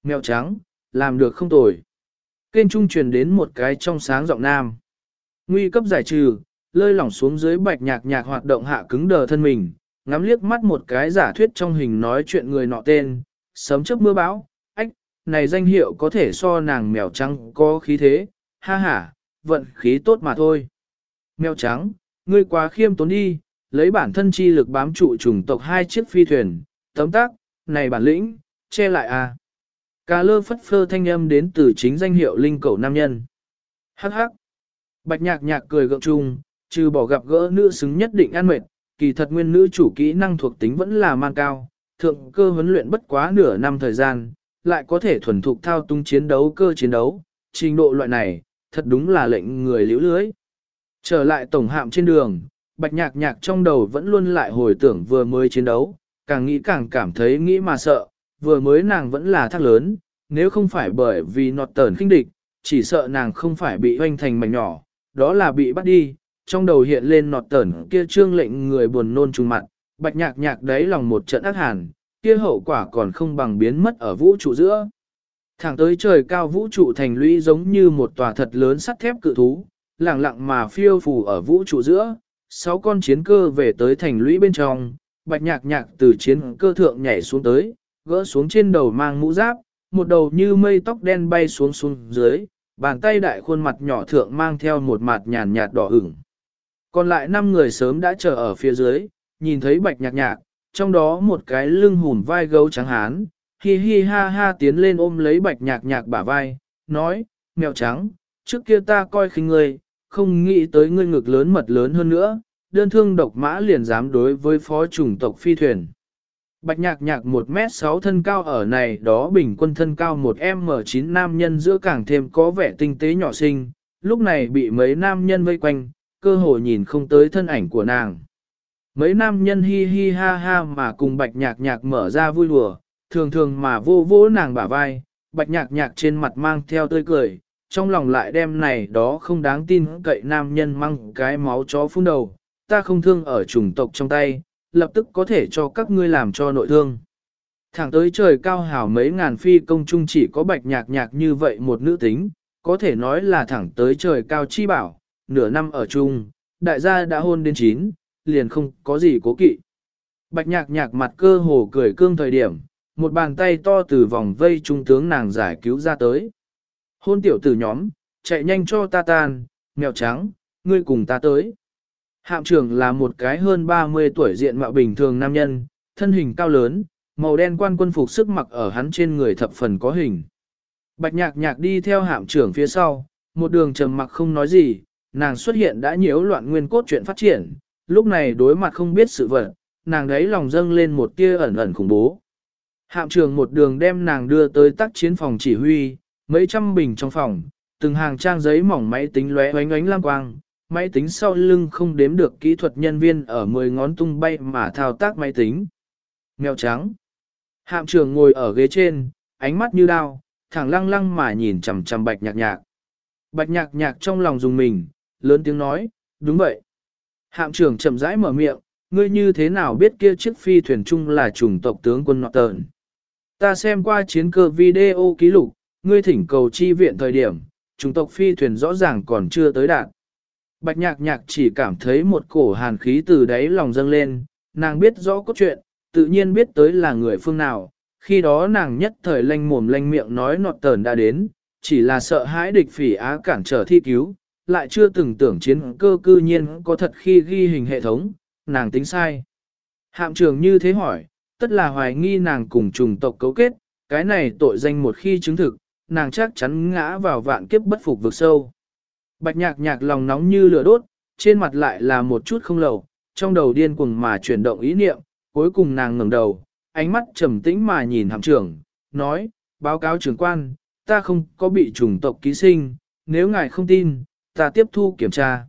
Mèo trắng, làm được không tồi. Kênh trung truyền đến một cái trong sáng giọng nam. Nguy cấp giải trừ, lơi lỏng xuống dưới bạch nhạc nhạc hoạt động hạ cứng đờ thân mình, ngắm liếc mắt một cái giả thuyết trong hình nói chuyện người nọ tên, sớm trước mưa bão, ách, này danh hiệu có thể so nàng mèo trắng có khí thế, ha ha, vận khí tốt mà thôi. Mèo trắng, ngươi quá khiêm tốn đi, lấy bản thân chi lực bám trụ trùng tộc hai chiếc phi thuyền, tấm tác, này bản lĩnh, che lại à. Cà lơ phất phơ thanh âm đến từ chính danh hiệu linh cầu nam nhân. Hắc hắc. Bạch nhạc nhạc cười gượng chung, trừ bỏ gặp gỡ nữ xứng nhất định ăn mệt, kỳ thật nguyên nữ chủ kỹ năng thuộc tính vẫn là mang cao, thượng cơ huấn luyện bất quá nửa năm thời gian, lại có thể thuần thục thao tung chiến đấu cơ chiến đấu, trình độ loại này, thật đúng là lệnh người liễu lưới. Trở lại tổng hạm trên đường, bạch nhạc nhạc trong đầu vẫn luôn lại hồi tưởng vừa mới chiến đấu, càng nghĩ càng cảm thấy nghĩ mà sợ, vừa mới nàng vẫn là thác lớn, nếu không phải bởi vì nọt tờn khinh địch, chỉ sợ nàng không phải bị hoanh thành mảnh nhỏ, đó là bị bắt đi, trong đầu hiện lên nọt tẩn kia trương lệnh người buồn nôn trùng mặt, bạch nhạc nhạc đấy lòng một trận ác hàn, kia hậu quả còn không bằng biến mất ở vũ trụ giữa. Thẳng tới trời cao vũ trụ thành lũy giống như một tòa thật lớn sắt thép cự thú, lặng lặng mà phiêu phù ở vũ trụ giữa, sáu con chiến cơ về tới thành lũy bên trong, bạch nhạc nhạc từ chiến cơ thượng nhảy xuống tới, gỡ xuống trên đầu mang mũ giáp, một đầu như mây tóc đen bay xuống xuống dưới, bàn tay đại khuôn mặt nhỏ thượng mang theo một mặt nhàn nhạt đỏ ửng. Còn lại năm người sớm đã chờ ở phía dưới, nhìn thấy bạch nhạc nhạc, trong đó một cái lưng hùn vai gấu trắng hán, hi hi ha ha tiến lên ôm lấy bạch nhạc nhạc bả vai, nói, mèo trắng, trước kia ta coi khinh ngươi, không nghĩ tới ngươi ngực lớn mật lớn hơn nữa, đơn thương độc mã liền dám đối với phó chủng tộc phi thuyền. Bạch nhạc nhạc 1m6 thân cao ở này đó bình quân thân cao 1m9 nam nhân giữa càng thêm có vẻ tinh tế nhỏ xinh, lúc này bị mấy nam nhân vây quanh, cơ hội nhìn không tới thân ảnh của nàng. Mấy nam nhân hi hi ha ha mà cùng bạch nhạc nhạc mở ra vui đùa, thường thường mà vô vô nàng bả vai, bạch nhạc nhạc trên mặt mang theo tươi cười, trong lòng lại đem này đó không đáng tin cậy nam nhân mang cái máu chó phun đầu, ta không thương ở chủng tộc trong tay, lập tức có thể cho các ngươi làm cho nội thương. Thẳng tới trời cao hào mấy ngàn phi công chung chỉ có bạch nhạc nhạc như vậy một nữ tính, có thể nói là thẳng tới trời cao chi bảo, nửa năm ở chung, đại gia đã hôn đến chín, liền không có gì cố kỵ. Bạch nhạc nhạc mặt cơ hồ cười cương thời điểm, một bàn tay to từ vòng vây trung tướng nàng giải cứu ra tới. Hôn tiểu tử nhóm, chạy nhanh cho ta tan, mèo trắng, ngươi cùng ta tới. Hạm trưởng là một cái hơn 30 tuổi diện mạo bình thường nam nhân, thân hình cao lớn, màu đen quan quân phục sức mặc ở hắn trên người thập phần có hình. Bạch nhạc nhạc đi theo hạm trưởng phía sau, một đường trầm mặc không nói gì, nàng xuất hiện đã nhiễu loạn nguyên cốt chuyện phát triển, lúc này đối mặt không biết sự vật, nàng đấy lòng dâng lên một tia ẩn ẩn khủng bố. Hạm trường một đường đem nàng đưa tới tác chiến phòng chỉ huy, mấy trăm bình trong phòng, từng hàng trang giấy mỏng máy tính lóe oánh oánh lam quang, máy tính sau lưng không đếm được kỹ thuật nhân viên ở 10 ngón tung bay mà thao tác máy tính. Mèo trắng. Hạm trường ngồi ở ghế trên, ánh mắt như đao, thẳng lăng lăng mà nhìn chằm chằm bạch nhạc nhạc. Bạch nhạc nhạc trong lòng dùng mình, lớn tiếng nói, đúng vậy. Hạm trưởng chậm rãi mở miệng, ngươi như thế nào biết kia chiếc phi thuyền chung là chủng tộc tướng quân nọ tờn. Ta xem qua chiến cơ video ký lục, ngươi thỉnh cầu chi viện thời điểm, chủng tộc phi thuyền rõ ràng còn chưa tới đạt. Bạch nhạc nhạc chỉ cảm thấy một cổ hàn khí từ đáy lòng dâng lên, nàng biết rõ cốt truyện, tự nhiên biết tới là người phương nào, khi đó nàng nhất thời lanh mồm lanh miệng nói nọt tờn đã đến, chỉ là sợ hãi địch phỉ á cản trở thi cứu, lại chưa từng tưởng chiến cơ cư nhiên có thật khi ghi hình hệ thống, nàng tính sai. Hạm trường như thế hỏi, tất là hoài nghi nàng cùng trùng tộc cấu kết, cái này tội danh một khi chứng thực, nàng chắc chắn ngã vào vạn kiếp bất phục vực sâu. Bạch nhạc nhạc lòng nóng như lửa đốt, trên mặt lại là một chút không lầu, trong đầu điên cuồng mà chuyển động ý niệm, cuối cùng nàng ngẩng đầu, ánh mắt trầm tĩnh mà nhìn hạm trưởng, nói, báo cáo trưởng quan, ta không có bị chủng tộc ký sinh, nếu ngài không tin, ta tiếp thu kiểm tra.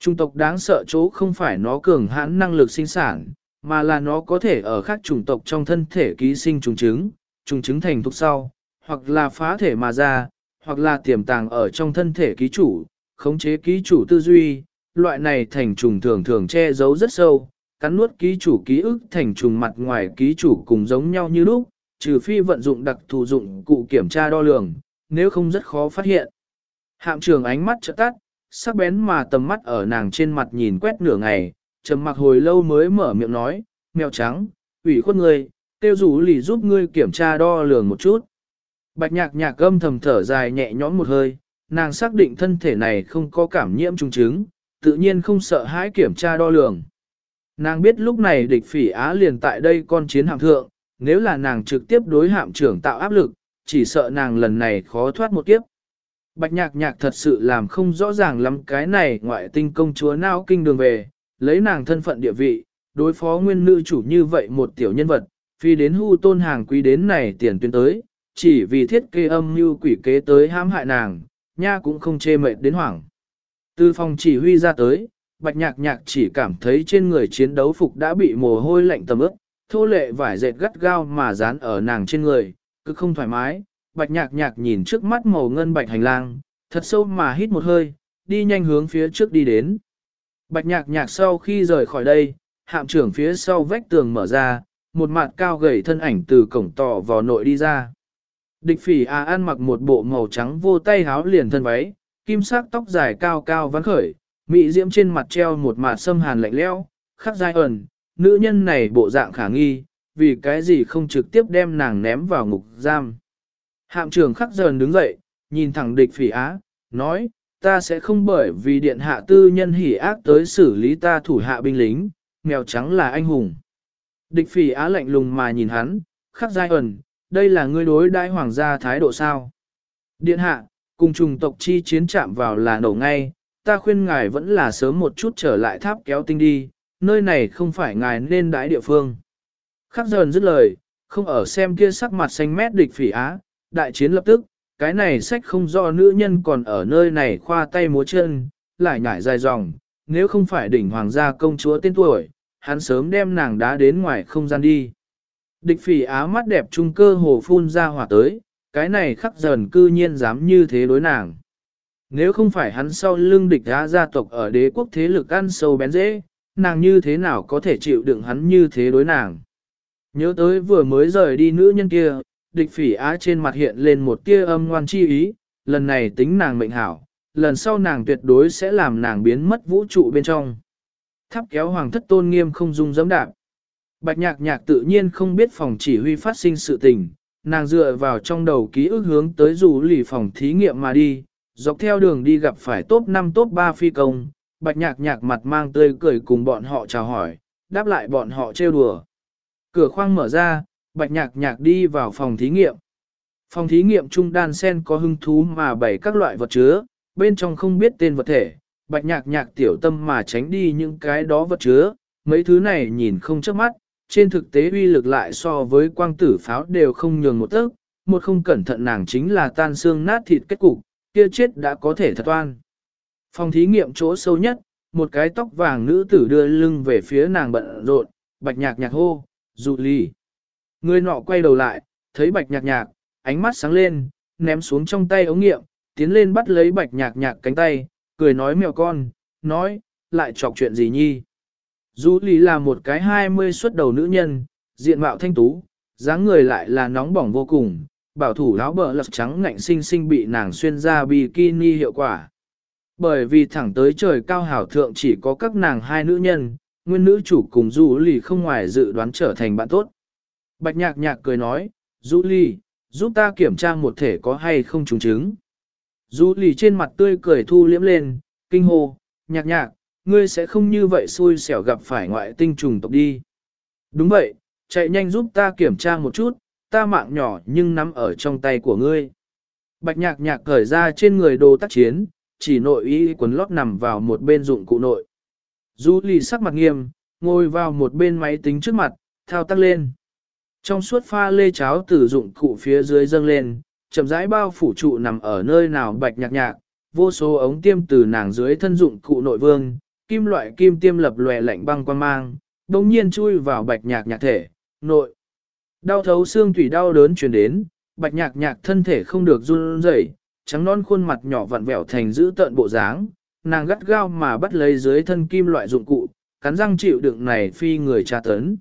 Chủng tộc đáng sợ chỗ không phải nó cường hãn năng lực sinh sản, mà là nó có thể ở khác chủng tộc trong thân thể ký sinh trùng trứng, trùng trứng thành thuộc sau, hoặc là phá thể mà ra, hoặc là tiềm tàng ở trong thân thể ký chủ, khống chế ký chủ tư duy, loại này thành trùng thường thường che giấu rất sâu, cắn nuốt ký chủ ký ức thành trùng mặt ngoài ký chủ cùng giống nhau như lúc, trừ phi vận dụng đặc thù dụng cụ kiểm tra đo lường, nếu không rất khó phát hiện. Hạm trường ánh mắt chợt tắt, sắc bén mà tầm mắt ở nàng trên mặt nhìn quét nửa ngày, trầm mặc hồi lâu mới mở miệng nói, mèo trắng, ủy khuất ngươi, tiêu rủ lì giúp ngươi kiểm tra đo lường một chút. Bạch nhạc nhạc âm thầm thở dài nhẹ nhõm một hơi, nàng xác định thân thể này không có cảm nhiễm trùng chứng, tự nhiên không sợ hãi kiểm tra đo lường. Nàng biết lúc này địch phỉ Á liền tại đây con chiến hạm thượng, nếu là nàng trực tiếp đối hạm trưởng tạo áp lực, chỉ sợ nàng lần này khó thoát một kiếp. Bạch nhạc nhạc thật sự làm không rõ ràng lắm cái này ngoại tinh công chúa nào kinh đường về, lấy nàng thân phận địa vị, đối phó nguyên nữ chủ như vậy một tiểu nhân vật, phi đến hưu tôn hàng quý đến này tiền tuyến tới, chỉ vì thiết kế âm như quỷ kế tới hãm hại nàng, nha cũng không chê mệt đến hoảng. Từ phòng chỉ huy ra tới, bạch nhạc nhạc chỉ cảm thấy trên người chiến đấu phục đã bị mồ hôi lạnh tầm ướt, thô lệ vải dệt gắt gao mà dán ở nàng trên người, cứ không thoải mái. Bạch nhạc nhạc nhìn trước mắt màu ngân bạch hành lang, thật sâu mà hít một hơi, đi nhanh hướng phía trước đi đến. Bạch nhạc nhạc sau khi rời khỏi đây, hạm trưởng phía sau vách tường mở ra, một mặt cao gầy thân ảnh từ cổng tỏ vào nội đi ra. Địch phỉ à ăn mặc một bộ màu trắng vô tay háo liền thân váy, kim sắc tóc dài cao cao vắn khởi, mị diễm trên mặt treo một mặt sâm hàn lạnh leo, khắc dai ẩn, nữ nhân này bộ dạng khả nghi, vì cái gì không trực tiếp đem nàng ném vào ngục giam. Hạm trưởng khắc dần đứng dậy, nhìn thẳng địch phỉ á, nói, ta sẽ không bởi vì điện hạ tư nhân hỉ ác tới xử lý ta thủ hạ binh lính, mèo trắng là anh hùng. Địch phỉ á lạnh lùng mà nhìn hắn, khắc giai ẩn, đây là ngươi đối đại hoàng gia thái độ sao. Điện hạ, cùng trùng tộc chi chiến chạm vào là nổ ngay, ta khuyên ngài vẫn là sớm một chút trở lại tháp kéo tinh đi, nơi này không phải ngài nên đãi địa phương. Khắc dần dứt lời, không ở xem kia sắc mặt xanh mét địch phỉ á, đại chiến lập tức, cái này sách không do nữ nhân còn ở nơi này khoa tay múa chân, lại nhảy dài dòng, nếu không phải đỉnh hoàng gia công chúa tên tuổi, hắn sớm đem nàng đá đến ngoài không gian đi. Địch phỉ á mắt đẹp trung cơ hồ phun ra hỏa tới, cái này khắc dần cư nhiên dám như thế đối nàng. Nếu không phải hắn sau lưng địch á gia tộc ở đế quốc thế lực ăn sâu bén dễ, nàng như thế nào có thể chịu đựng hắn như thế đối nàng. Nhớ tới vừa mới rời đi nữ nhân kia, địch phỉ á trên mặt hiện lên một tia âm ngoan chi ý, lần này tính nàng mệnh hảo, lần sau nàng tuyệt đối sẽ làm nàng biến mất vũ trụ bên trong. Tháp kéo hoàng thất tôn nghiêm không dung dẫm đạp. Bạch nhạc nhạc tự nhiên không biết phòng chỉ huy phát sinh sự tình, nàng dựa vào trong đầu ký ức hướng tới dù lì phòng thí nghiệm mà đi, dọc theo đường đi gặp phải top 5 top 3 phi công, bạch nhạc nhạc mặt mang tươi cười cùng bọn họ chào hỏi, đáp lại bọn họ trêu đùa. Cửa khoang mở ra, bạch nhạc nhạc đi vào phòng thí nghiệm. Phòng thí nghiệm trung đan sen có hưng thú mà bày các loại vật chứa, bên trong không biết tên vật thể, bạch nhạc nhạc tiểu tâm mà tránh đi những cái đó vật chứa, mấy thứ này nhìn không chớp mắt, trên thực tế uy lực lại so với quang tử pháo đều không nhường một tấc, một không cẩn thận nàng chính là tan xương nát thịt kết cục, kia chết đã có thể thật oan. Phòng thí nghiệm chỗ sâu nhất, một cái tóc vàng nữ tử đưa lưng về phía nàng bận rộn, bạch nhạc nhạc hô, dụ lì. Người nọ quay đầu lại, thấy bạch nhạc nhạc, ánh mắt sáng lên, ném xuống trong tay ống nghiệm, tiến lên bắt lấy bạch nhạc nhạc cánh tay, cười nói mèo con, nói, lại chọc chuyện gì nhi. Dù Lý là một cái hai mươi xuất đầu nữ nhân, diện mạo thanh tú, dáng người lại là nóng bỏng vô cùng, bảo thủ áo bờ lật trắng ngạnh sinh sinh bị nàng xuyên ra bikini hiệu quả. Bởi vì thẳng tới trời cao hảo thượng chỉ có các nàng hai nữ nhân, nguyên nữ chủ cùng dù lì không ngoài dự đoán trở thành bạn tốt. Bạch nhạc nhạc cười nói, Du Ly, giúp ta kiểm tra một thể có hay không trùng chứng. Du Ly trên mặt tươi cười thu liễm lên, kinh hô, nhạc nhạc, ngươi sẽ không như vậy xui xẻo gặp phải ngoại tinh trùng tộc đi. Đúng vậy, chạy nhanh giúp ta kiểm tra một chút, ta mạng nhỏ nhưng nắm ở trong tay của ngươi. Bạch nhạc nhạc cởi ra trên người đồ tác chiến, chỉ nội y quần lót nằm vào một bên dụng cụ nội. Du lì sắc mặt nghiêm, ngồi vào một bên máy tính trước mặt, thao tác lên. Trong suốt pha lê cháo từ dụng cụ phía dưới dâng lên, chậm rãi bao phủ trụ nằm ở nơi nào bạch nhạc nhạc, vô số ống tiêm từ nàng dưới thân dụng cụ nội vương, kim loại kim tiêm lập lòe lạnh băng quan mang, đồng nhiên chui vào bạch nhạc nhạc thể, nội. Đau thấu xương thủy đau đớn truyền đến, bạch nhạc nhạc thân thể không được run rẩy, trắng non khuôn mặt nhỏ vặn vẹo thành giữ tợn bộ dáng, nàng gắt gao mà bắt lấy dưới thân kim loại dụng cụ, cắn răng chịu đựng này phi người tra tấn.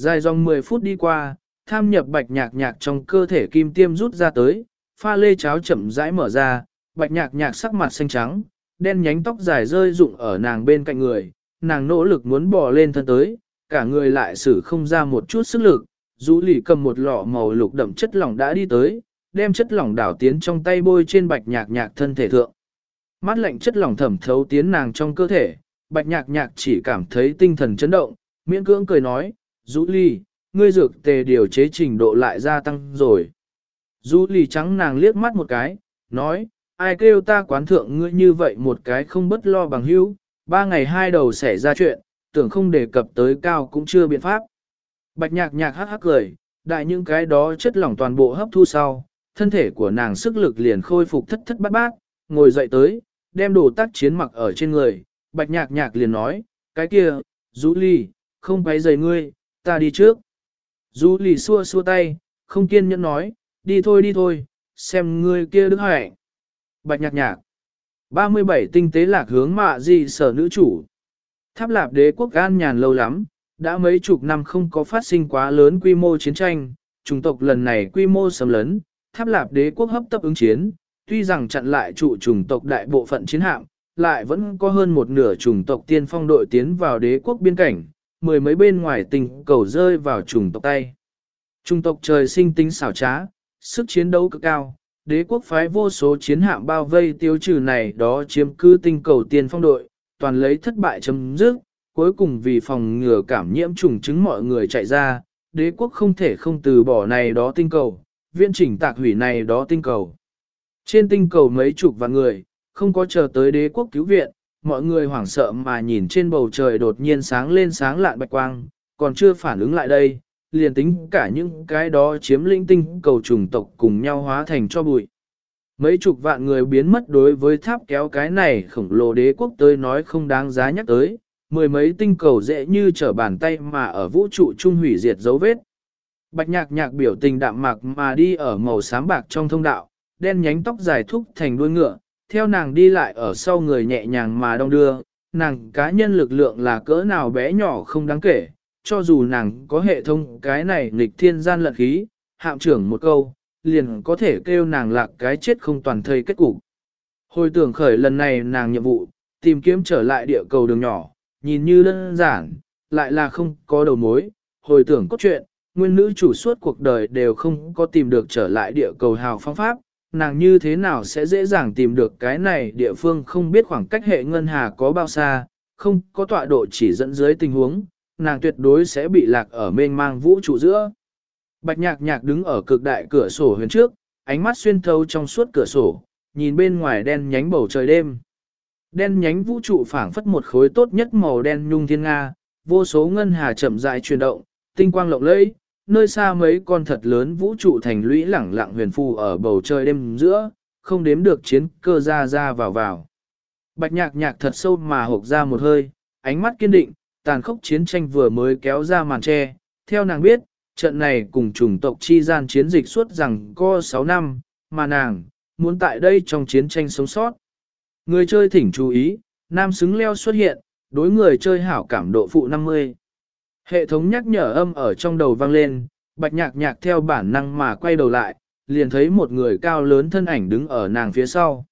Dài dòng 10 phút đi qua, tham nhập bạch nhạc nhạc trong cơ thể kim tiêm rút ra tới, pha lê cháo chậm rãi mở ra, bạch nhạc nhạc sắc mặt xanh trắng, đen nhánh tóc dài rơi rụng ở nàng bên cạnh người, nàng nỗ lực muốn bò lên thân tới, cả người lại xử không ra một chút sức lực, rũ lì cầm một lọ màu lục đậm chất lỏng đã đi tới, đem chất lỏng đảo tiến trong tay bôi trên bạch nhạc nhạc thân thể thượng. Mắt lạnh chất lỏng thẩm thấu tiến nàng trong cơ thể, bạch nhạc nhạc chỉ cảm thấy tinh thần chấn động, miễn cưỡng cười nói, Dũ Ly, ngươi dược tề điều chế trình độ lại gia tăng rồi. Dũ Ly trắng nàng liếc mắt một cái, nói, ai kêu ta quán thượng ngươi như vậy một cái không bất lo bằng hữu, ba ngày hai đầu xảy ra chuyện, tưởng không đề cập tới cao cũng chưa biện pháp. Bạch nhạc nhạc hắc hắc cười, đại những cái đó chất lỏng toàn bộ hấp thu sau, thân thể của nàng sức lực liền khôi phục thất thất bát bát, ngồi dậy tới, đem đồ tác chiến mặc ở trên người, bạch nhạc nhạc liền nói, cái kia, rũ ly, không quấy rầy ngươi, ta đi trước. Dù lì xua xua tay, không kiên nhẫn nói, đi thôi đi thôi, xem ngươi kia đứng hạnh. Bạch nhạc nhạc. 37 tinh tế lạc hướng mạ gì sở nữ chủ. Tháp lạp đế quốc an nhàn lâu lắm, đã mấy chục năm không có phát sinh quá lớn quy mô chiến tranh, chủng tộc lần này quy mô sầm lớn, tháp lạp đế quốc hấp tấp ứng chiến, tuy rằng chặn lại trụ chủng tộc đại bộ phận chiến hạm, lại vẫn có hơn một nửa chủng tộc tiên phong đội tiến vào đế quốc biên cảnh, mười mấy bên ngoài tình cầu rơi vào chủng tộc tay. Chủng tộc trời sinh tính xảo trá, sức chiến đấu cực cao, đế quốc phái vô số chiến hạm bao vây tiêu trừ này đó chiếm cư tinh cầu tiên phong đội, toàn lấy thất bại chấm dứt, cuối cùng vì phòng ngừa cảm nhiễm trùng chứng mọi người chạy ra, đế quốc không thể không từ bỏ này đó tinh cầu, viên chỉnh tạc hủy này đó tinh cầu. Trên tinh cầu mấy chục vạn người, không có chờ tới đế quốc cứu viện, mọi người hoảng sợ mà nhìn trên bầu trời đột nhiên sáng lên sáng lạn bạch quang, còn chưa phản ứng lại đây, liền tính cả những cái đó chiếm linh tinh cầu trùng tộc cùng nhau hóa thành cho bụi. Mấy chục vạn người biến mất đối với tháp kéo cái này khổng lồ đế quốc tới nói không đáng giá nhắc tới, mười mấy tinh cầu dễ như trở bàn tay mà ở vũ trụ trung hủy diệt dấu vết. Bạch nhạc nhạc biểu tình đạm mạc mà đi ở màu xám bạc trong thông đạo, đen nhánh tóc dài thúc thành đuôi ngựa, theo nàng đi lại ở sau người nhẹ nhàng mà đong đưa, nàng cá nhân lực lượng là cỡ nào bé nhỏ không đáng kể, cho dù nàng có hệ thống cái này nghịch thiên gian lận khí, hạm trưởng một câu, liền có thể kêu nàng lạc cái chết không toàn thây kết cục. Hồi tưởng khởi lần này nàng nhiệm vụ, tìm kiếm trở lại địa cầu đường nhỏ, nhìn như đơn giản, lại là không có đầu mối, hồi tưởng cốt truyện, nguyên nữ chủ suốt cuộc đời đều không có tìm được trở lại địa cầu hào phong pháp, nàng như thế nào sẽ dễ dàng tìm được cái này địa phương không biết khoảng cách hệ ngân hà có bao xa, không có tọa độ chỉ dẫn dưới tình huống, nàng tuyệt đối sẽ bị lạc ở mênh mang vũ trụ giữa. Bạch nhạc nhạc đứng ở cực đại cửa sổ huyền trước, ánh mắt xuyên thấu trong suốt cửa sổ, nhìn bên ngoài đen nhánh bầu trời đêm. Đen nhánh vũ trụ phảng phất một khối tốt nhất màu đen nhung thiên nga, vô số ngân hà chậm rãi chuyển động, tinh quang lộng lẫy, nơi xa mấy con thật lớn vũ trụ thành lũy lẳng lặng huyền phù ở bầu trời đêm giữa, không đếm được chiến cơ ra ra vào vào. Bạch nhạc nhạc thật sâu mà hộp ra một hơi, ánh mắt kiên định, tàn khốc chiến tranh vừa mới kéo ra màn tre. Theo nàng biết, trận này cùng chủng tộc chi gian chiến dịch suốt rằng có 6 năm, mà nàng, muốn tại đây trong chiến tranh sống sót. Người chơi thỉnh chú ý, nam xứng leo xuất hiện, đối người chơi hảo cảm độ phụ 50. Hệ thống nhắc nhở âm ở trong đầu vang lên, bạch nhạc nhạc theo bản năng mà quay đầu lại, liền thấy một người cao lớn thân ảnh đứng ở nàng phía sau.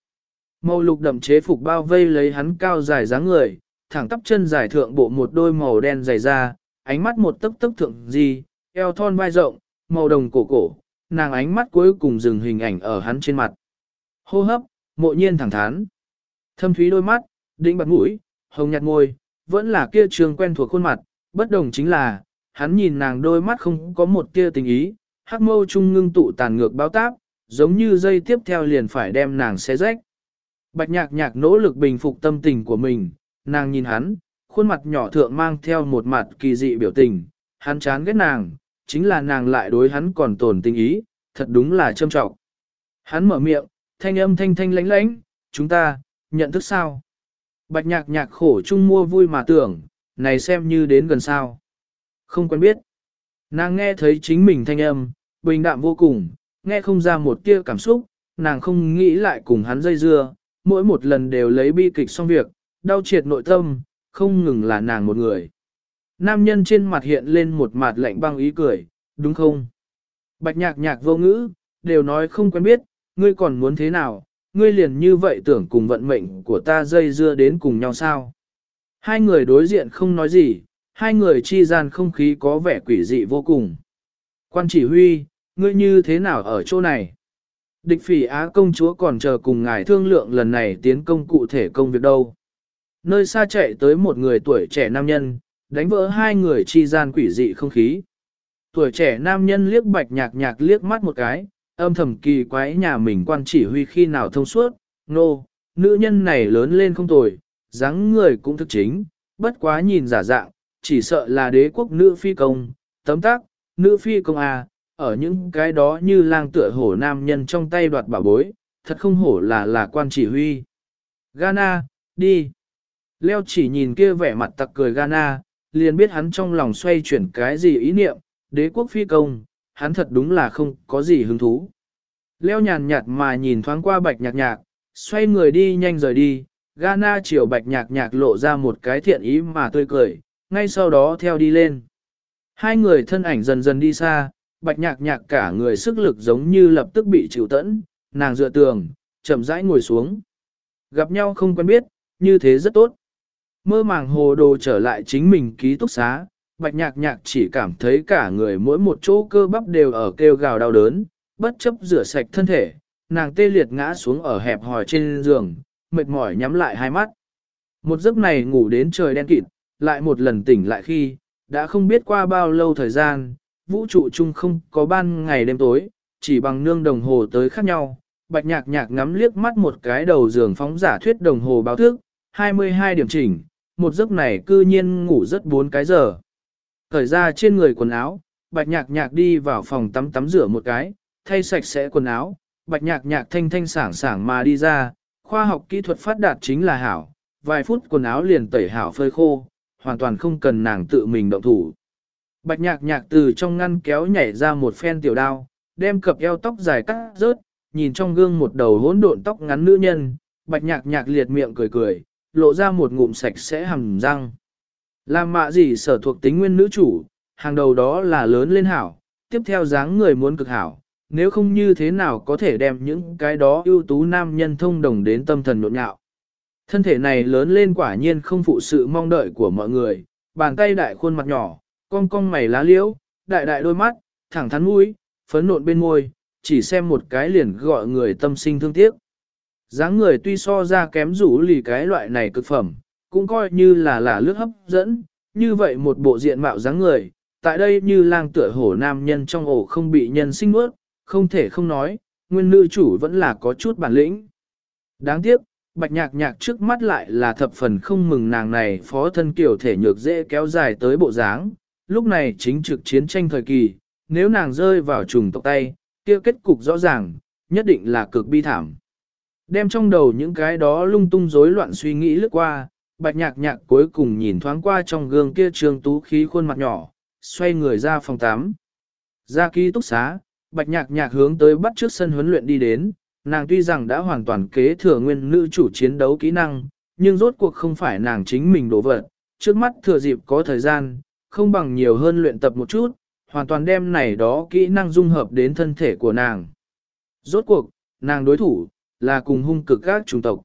Màu lục đậm chế phục bao vây lấy hắn cao dài dáng người, thẳng tắp chân dài thượng bộ một đôi màu đen dày da, ánh mắt một tấc tấc thượng gì, eo thon vai rộng, màu đồng cổ cổ, nàng ánh mắt cuối cùng dừng hình ảnh ở hắn trên mặt. Hô hấp, mộ nhiên thẳng thắn. Thâm thúy đôi mắt, đĩnh bật mũi, hồng nhạt môi, vẫn là kia trường quen thuộc khuôn mặt, bất đồng chính là, hắn nhìn nàng đôi mắt không có một tia tình ý, hắc mâu trung ngưng tụ tàn ngược báo táp, giống như dây tiếp theo liền phải đem nàng xé rách. Bạch nhạc nhạc nỗ lực bình phục tâm tình của mình, nàng nhìn hắn, khuôn mặt nhỏ thượng mang theo một mặt kỳ dị biểu tình, hắn chán ghét nàng, chính là nàng lại đối hắn còn tồn tình ý, thật đúng là trâm trọng. Hắn mở miệng, thanh âm thanh thanh lánh lánh, chúng ta, nhận thức sao? Bạch nhạc nhạc khổ chung mua vui mà tưởng, này xem như đến gần sao. Không quen biết. Nàng nghe thấy chính mình thanh âm, bình đạm vô cùng, nghe không ra một tia cảm xúc, nàng không nghĩ lại cùng hắn dây dưa, mỗi một lần đều lấy bi kịch xong việc, đau triệt nội tâm, không ngừng là nàng một người. Nam nhân trên mặt hiện lên một mặt lạnh băng ý cười, đúng không? Bạch nhạc nhạc vô ngữ, đều nói không quen biết, ngươi còn muốn thế nào, ngươi liền như vậy tưởng cùng vận mệnh của ta dây dưa đến cùng nhau sao? Hai người đối diện không nói gì, hai người chi gian không khí có vẻ quỷ dị vô cùng. Quan chỉ huy, ngươi như thế nào ở chỗ này? Địch phỉ Á công chúa còn chờ cùng ngài thương lượng lần này tiến công cụ thể công việc đâu. Nơi xa chạy tới một người tuổi trẻ nam nhân, đánh vỡ hai người chi gian quỷ dị không khí. Tuổi trẻ nam nhân liếc bạch nhạc nhạc liếc mắt một cái, âm thầm kỳ quái nhà mình quan chỉ huy khi nào thông suốt, nô, no, nữ nhân này lớn lên không tồi, dáng người cũng thực chính, bất quá nhìn giả dạng, chỉ sợ là đế quốc nữ phi công, tấm tác, nữ phi công à, ở những cái đó như lang tựa hổ nam nhân trong tay đoạt bảo bối, thật không hổ là là quan chỉ huy. Gana, đi. Leo chỉ nhìn kia vẻ mặt tặc cười Gana, liền biết hắn trong lòng xoay chuyển cái gì ý niệm, đế quốc phi công, hắn thật đúng là không có gì hứng thú. Leo nhàn nhạt mà nhìn thoáng qua bạch nhạc nhạc, xoay người đi nhanh rời đi, Gana chiều bạch nhạc nhạc lộ ra một cái thiện ý mà tươi cười, ngay sau đó theo đi lên. Hai người thân ảnh dần dần đi xa, bạch nhạc nhạc cả người sức lực giống như lập tức bị chịu tẫn, nàng dựa tường, chậm rãi ngồi xuống. Gặp nhau không quen biết, như thế rất tốt. Mơ màng hồ đồ trở lại chính mình ký túc xá, bạch nhạc nhạc chỉ cảm thấy cả người mỗi một chỗ cơ bắp đều ở kêu gào đau đớn, bất chấp rửa sạch thân thể, nàng tê liệt ngã xuống ở hẹp hòi trên giường, mệt mỏi nhắm lại hai mắt. Một giấc này ngủ đến trời đen kịt, lại một lần tỉnh lại khi, đã không biết qua bao lâu thời gian, vũ trụ chung không có ban ngày đêm tối, chỉ bằng nương đồng hồ tới khác nhau. Bạch nhạc nhạc ngắm liếc mắt một cái đầu giường phóng giả thuyết đồng hồ báo thức, 22 điểm chỉnh, một giấc này cư nhiên ngủ rất 4 cái giờ. Thời ra trên người quần áo, bạch nhạc nhạc đi vào phòng tắm tắm rửa một cái, thay sạch sẽ quần áo, bạch nhạc nhạc thanh thanh sảng sảng mà đi ra, khoa học kỹ thuật phát đạt chính là hảo, vài phút quần áo liền tẩy hảo phơi khô, hoàn toàn không cần nàng tự mình động thủ. Bạch nhạc nhạc từ trong ngăn kéo nhảy ra một phen tiểu đao, đem cặp eo tóc dài cắt rớt, nhìn trong gương một đầu hỗn độn tóc ngắn nữ nhân, bạch nhạc nhạc liệt miệng cười cười, lộ ra một ngụm sạch sẽ hầm răng. Làm mạ gì sở thuộc tính nguyên nữ chủ, hàng đầu đó là lớn lên hảo, tiếp theo dáng người muốn cực hảo, nếu không như thế nào có thể đem những cái đó ưu tú nam nhân thông đồng đến tâm thần nhộn nhạo. Thân thể này lớn lên quả nhiên không phụ sự mong đợi của mọi người, bàn tay đại khuôn mặt nhỏ, cong cong mày lá liễu, đại đại đôi mắt, thẳng thắn mũi, phấn nộn bên môi, chỉ xem một cái liền gọi người tâm sinh thương tiếc. dáng người tuy so ra kém rủ lì cái loại này cực phẩm, cũng coi như là là lướt hấp dẫn, như vậy một bộ diện mạo dáng người, tại đây như lang tựa hổ nam nhân trong ổ không bị nhân sinh nuốt, không thể không nói, nguyên nữ chủ vẫn là có chút bản lĩnh. Đáng tiếc, bạch nhạc nhạc trước mắt lại là thập phần không mừng nàng này phó thân kiểu thể nhược dễ kéo dài tới bộ dáng, lúc này chính trực chiến tranh thời kỳ, nếu nàng rơi vào trùng tộc tay, kia kết cục rõ ràng, nhất định là cực bi thảm. Đem trong đầu những cái đó lung tung rối loạn suy nghĩ lướt qua, bạch nhạc nhạc cuối cùng nhìn thoáng qua trong gương kia trường tú khí khuôn mặt nhỏ, xoay người ra phòng 8. Ra ký túc xá, bạch nhạc nhạc hướng tới bắt trước sân huấn luyện đi đến, nàng tuy rằng đã hoàn toàn kế thừa nguyên nữ chủ chiến đấu kỹ năng, nhưng rốt cuộc không phải nàng chính mình đổ vật, trước mắt thừa dịp có thời gian, không bằng nhiều hơn luyện tập một chút, hoàn toàn đem này đó kỹ năng dung hợp đến thân thể của nàng. Rốt cuộc, nàng đối thủ, là cùng hung cực các chủng tộc.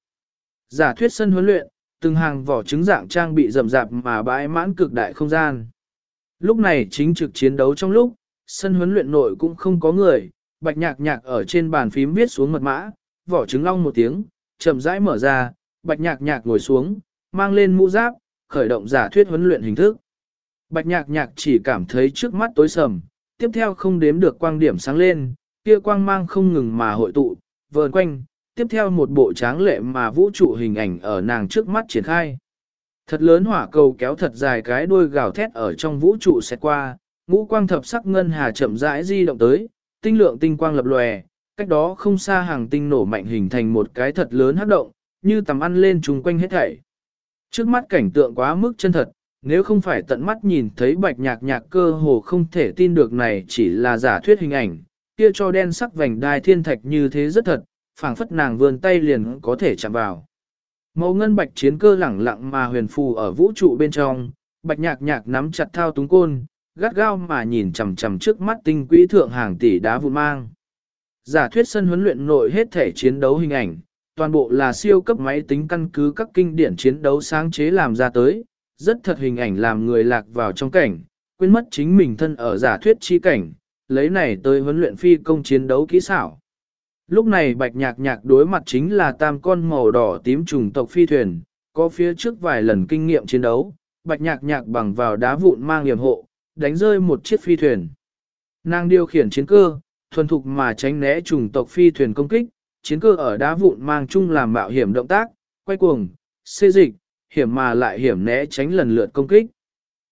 Giả thuyết sân huấn luyện, từng hàng vỏ trứng dạng trang bị rậm rạp mà bãi mãn cực đại không gian. Lúc này chính trực chiến đấu trong lúc, sân huấn luyện nội cũng không có người, bạch nhạc nhạc ở trên bàn phím viết xuống mật mã, vỏ trứng long một tiếng, chậm rãi mở ra, bạch nhạc nhạc ngồi xuống, mang lên mũ giáp, khởi động giả thuyết huấn luyện hình thức. Bạch nhạc nhạc chỉ cảm thấy trước mắt tối sầm, tiếp theo không đếm được quang điểm sáng lên, kia quang mang không ngừng mà hội tụ, vờn quanh, tiếp theo một bộ tráng lệ mà vũ trụ hình ảnh ở nàng trước mắt triển khai. Thật lớn hỏa cầu kéo thật dài cái đuôi gào thét ở trong vũ trụ xẹt qua, ngũ quang thập sắc ngân hà chậm rãi di động tới, tinh lượng tinh quang lập lòe, cách đó không xa hàng tinh nổ mạnh hình thành một cái thật lớn hấp động, như tầm ăn lên chung quanh hết thảy. Trước mắt cảnh tượng quá mức chân thật, nếu không phải tận mắt nhìn thấy bạch nhạc nhạc cơ hồ không thể tin được này chỉ là giả thuyết hình ảnh, kia cho đen sắc vành đai thiên thạch như thế rất thật, phảng phất nàng vươn tay liền có thể chạm vào. Màu ngân bạch chiến cơ lẳng lặng mà huyền phù ở vũ trụ bên trong, bạch nhạc nhạc nắm chặt thao túng côn, gắt gao mà nhìn chằm chằm trước mắt tinh quỹ thượng hàng tỷ đá vụn mang. Giả thuyết sân huấn luyện nội hết thể chiến đấu hình ảnh, toàn bộ là siêu cấp máy tính căn cứ các kinh điển chiến đấu sáng chế làm ra tới, rất thật hình ảnh làm người lạc vào trong cảnh, quên mất chính mình thân ở giả thuyết chi cảnh, lấy này tới huấn luyện phi công chiến đấu kỹ xảo. Lúc này bạch nhạc nhạc đối mặt chính là tam con màu đỏ tím trùng tộc phi thuyền, có phía trước vài lần kinh nghiệm chiến đấu, bạch nhạc nhạc bằng vào đá vụn mang hiểm hộ, đánh rơi một chiếc phi thuyền. Nàng điều khiển chiến cơ, thuần thục mà tránh né trùng tộc phi thuyền công kích, chiến cơ ở đá vụn mang chung làm mạo hiểm động tác, quay cuồng, xê dịch, hiểm mà lại hiểm né tránh lần lượt công kích.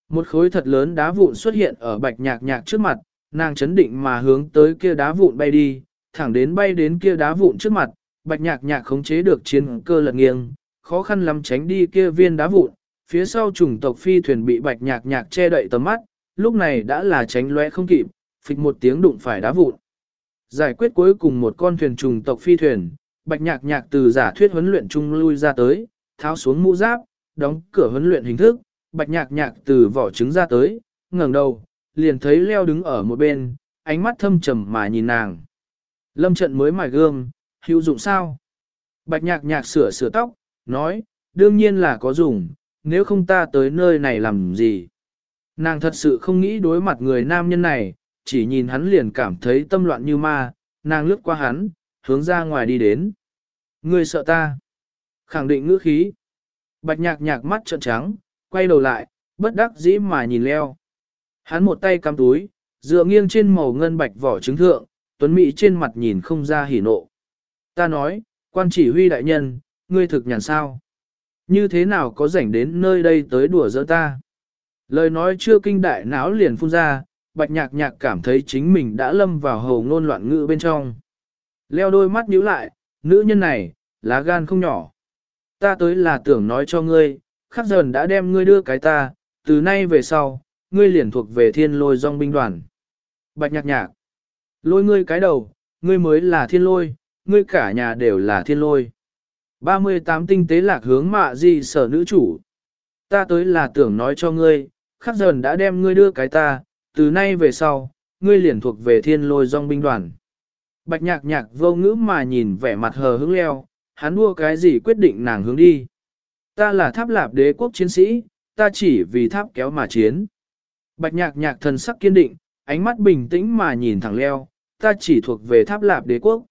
Một khối thật lớn đá vụn xuất hiện ở bạch nhạc nhạc trước mặt, nàng chấn định mà hướng tới kia đá vụn bay đi, thẳng đến bay đến kia đá vụn trước mặt, bạch nhạc nhạc khống chế được chiến cơ lật nghiêng, khó khăn lắm tránh đi kia viên đá vụn, phía sau chủng tộc phi thuyền bị bạch nhạc nhạc che đậy tầm mắt, lúc này đã là tránh lóe không kịp, phịch một tiếng đụng phải đá vụn. Giải quyết cuối cùng một con thuyền trùng tộc phi thuyền, bạch nhạc nhạc từ giả thuyết huấn luyện trung lui ra tới, tháo xuống mũ giáp, đóng cửa huấn luyện hình thức, bạch nhạc nhạc từ vỏ trứng ra tới, ngẩng đầu, liền thấy leo đứng ở một bên, ánh mắt thâm trầm mà nhìn nàng. Lâm trận mới mài gương, hữu dụng sao? Bạch nhạc nhạc sửa sửa tóc, nói, đương nhiên là có dùng, nếu không ta tới nơi này làm gì? Nàng thật sự không nghĩ đối mặt người nam nhân này, chỉ nhìn hắn liền cảm thấy tâm loạn như ma, nàng lướt qua hắn, hướng ra ngoài đi đến. Ngươi sợ ta? Khẳng định ngữ khí. Bạch nhạc nhạc mắt trợn trắng, quay đầu lại, bất đắc dĩ mà nhìn leo. Hắn một tay cắm túi, dựa nghiêng trên màu ngân bạch vỏ trứng thượng, tuấn mỹ trên mặt nhìn không ra hỉ nộ. Ta nói, quan chỉ huy đại nhân, ngươi thực nhàn sao? Như thế nào có rảnh đến nơi đây tới đùa giỡn ta? Lời nói chưa kinh đại náo liền phun ra, bạch nhạc nhạc cảm thấy chính mình đã lâm vào hầu ngôn loạn ngữ bên trong. Leo đôi mắt nhíu lại, nữ nhân này, lá gan không nhỏ. Ta tới là tưởng nói cho ngươi, khắc dần đã đem ngươi đưa cái ta, từ nay về sau, ngươi liền thuộc về thiên lôi dòng binh đoàn. Bạch nhạc nhạc, lôi ngươi cái đầu, ngươi mới là thiên lôi, ngươi cả nhà đều là thiên lôi. 38 tinh tế lạc hướng mạ gì sở nữ chủ. Ta tới là tưởng nói cho ngươi, khắc dần đã đem ngươi đưa cái ta, từ nay về sau, ngươi liền thuộc về thiên lôi dòng binh đoàn. Bạch nhạc nhạc vô ngữ mà nhìn vẻ mặt hờ hững leo, hắn đua cái gì quyết định nàng hướng đi. Ta là tháp lạp đế quốc chiến sĩ, ta chỉ vì tháp kéo mà chiến. Bạch nhạc nhạc thần sắc kiên định, ánh mắt bình tĩnh mà nhìn thẳng leo, ta chỉ thuộc về tháp lạp đế quốc.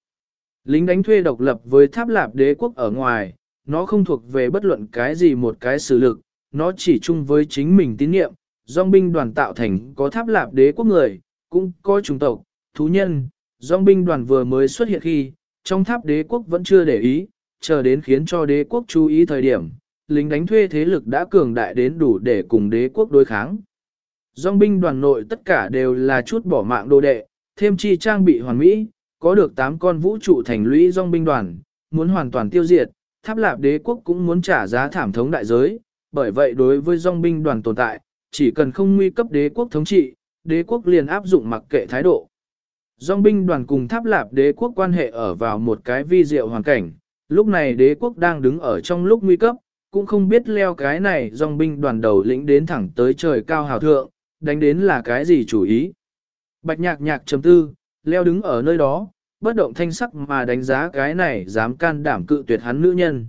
Lính đánh thuê độc lập với tháp lạp đế quốc ở ngoài, nó không thuộc về bất luận cái gì một cái sự lực, nó chỉ chung với chính mình tín nhiệm, dòng binh đoàn tạo thành có tháp lạp đế quốc người, cũng có chủng tộc, thú nhân, dòng binh đoàn vừa mới xuất hiện khi, trong tháp đế quốc vẫn chưa để ý, chờ đến khiến cho đế quốc chú ý thời điểm, lính đánh thuê thế lực đã cường đại đến đủ để cùng đế quốc đối kháng. Dòng binh đoàn nội tất cả đều là chút bỏ mạng đồ đệ, thêm chi trang bị hoàn mỹ, có được 8 con vũ trụ thành lũy dòng binh đoàn, muốn hoàn toàn tiêu diệt, tháp lạp đế quốc cũng muốn trả giá thảm thống đại giới, bởi vậy đối với dòng binh đoàn tồn tại, chỉ cần không nguy cấp đế quốc thống trị, đế quốc liền áp dụng mặc kệ thái độ. Dòng binh đoàn cùng tháp lạp đế quốc quan hệ ở vào một cái vi diệu hoàn cảnh, lúc này đế quốc đang đứng ở trong lúc nguy cấp, cũng không biết leo cái này dòng binh đoàn đầu lĩnh đến thẳng tới trời cao hào thượng, đánh đến là cái gì chủ ý. Bạch nhạc nhạc chấm tư, leo đứng ở nơi đó, bất động thanh sắc mà đánh giá cái này dám can đảm cự tuyệt hắn nữ nhân.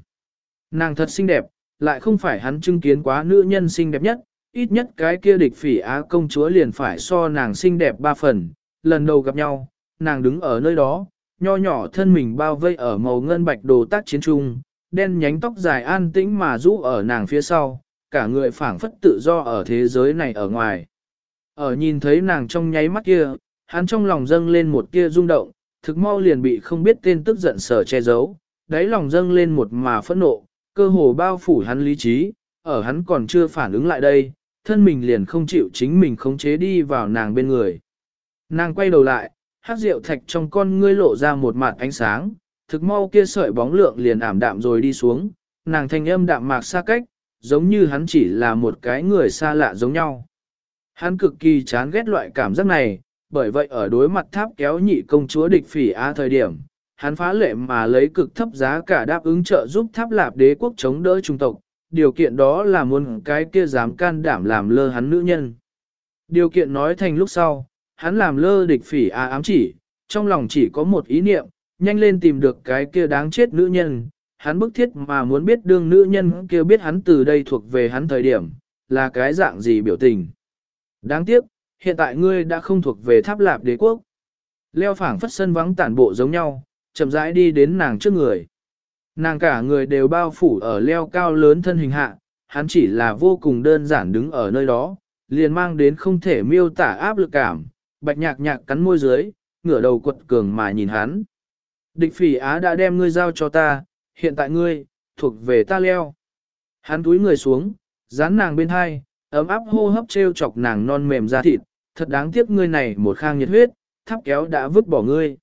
Nàng thật xinh đẹp, lại không phải hắn chứng kiến quá nữ nhân xinh đẹp nhất, ít nhất cái kia địch phỉ á công chúa liền phải so nàng xinh đẹp ba phần, lần đầu gặp nhau, nàng đứng ở nơi đó, nho nhỏ thân mình bao vây ở màu ngân bạch đồ tác chiến trung, đen nhánh tóc dài an tĩnh mà rũ ở nàng phía sau, cả người phảng phất tự do ở thế giới này ở ngoài. Ở nhìn thấy nàng trong nháy mắt kia, hắn trong lòng dâng lên một kia rung động, thực mau liền bị không biết tên tức giận sở che giấu, đáy lòng dâng lên một mà phẫn nộ, cơ hồ bao phủ hắn lý trí, ở hắn còn chưa phản ứng lại đây, thân mình liền không chịu chính mình khống chế đi vào nàng bên người. Nàng quay đầu lại, hát rượu thạch trong con ngươi lộ ra một mặt ánh sáng, thực mau kia sợi bóng lượng liền ảm đạm rồi đi xuống, nàng thanh âm đạm mạc xa cách, giống như hắn chỉ là một cái người xa lạ giống nhau. Hắn cực kỳ chán ghét loại cảm giác này, bởi vậy ở đối mặt tháp kéo nhị công chúa địch phỉ á thời điểm, hắn phá lệ mà lấy cực thấp giá cả đáp ứng trợ giúp tháp lạp đế quốc chống đỡ trung tộc, điều kiện đó là muốn cái kia dám can đảm làm lơ hắn nữ nhân. Điều kiện nói thành lúc sau, hắn làm lơ địch phỉ á ám chỉ, trong lòng chỉ có một ý niệm, nhanh lên tìm được cái kia đáng chết nữ nhân, hắn bức thiết mà muốn biết đương nữ nhân kia biết hắn từ đây thuộc về hắn thời điểm, là cái dạng gì biểu tình. Đáng tiếc, hiện tại ngươi đã không thuộc về tháp lạp đế quốc. Leo phảng phất sân vắng tản bộ giống nhau, chậm rãi đi đến nàng trước người. Nàng cả người đều bao phủ ở leo cao lớn thân hình hạ, hắn chỉ là vô cùng đơn giản đứng ở nơi đó, liền mang đến không thể miêu tả áp lực cảm, bạch nhạc nhạc cắn môi dưới, ngửa đầu quật cường mà nhìn hắn. Địch phỉ á đã đem ngươi giao cho ta, hiện tại ngươi, thuộc về ta leo. Hắn túi người xuống, dán nàng bên hai, ấm áp hô hấp treo chọc nàng non mềm da thịt, thật đáng tiếc ngươi này một khang nhiệt huyết, tháp kéo đã vứt bỏ ngươi.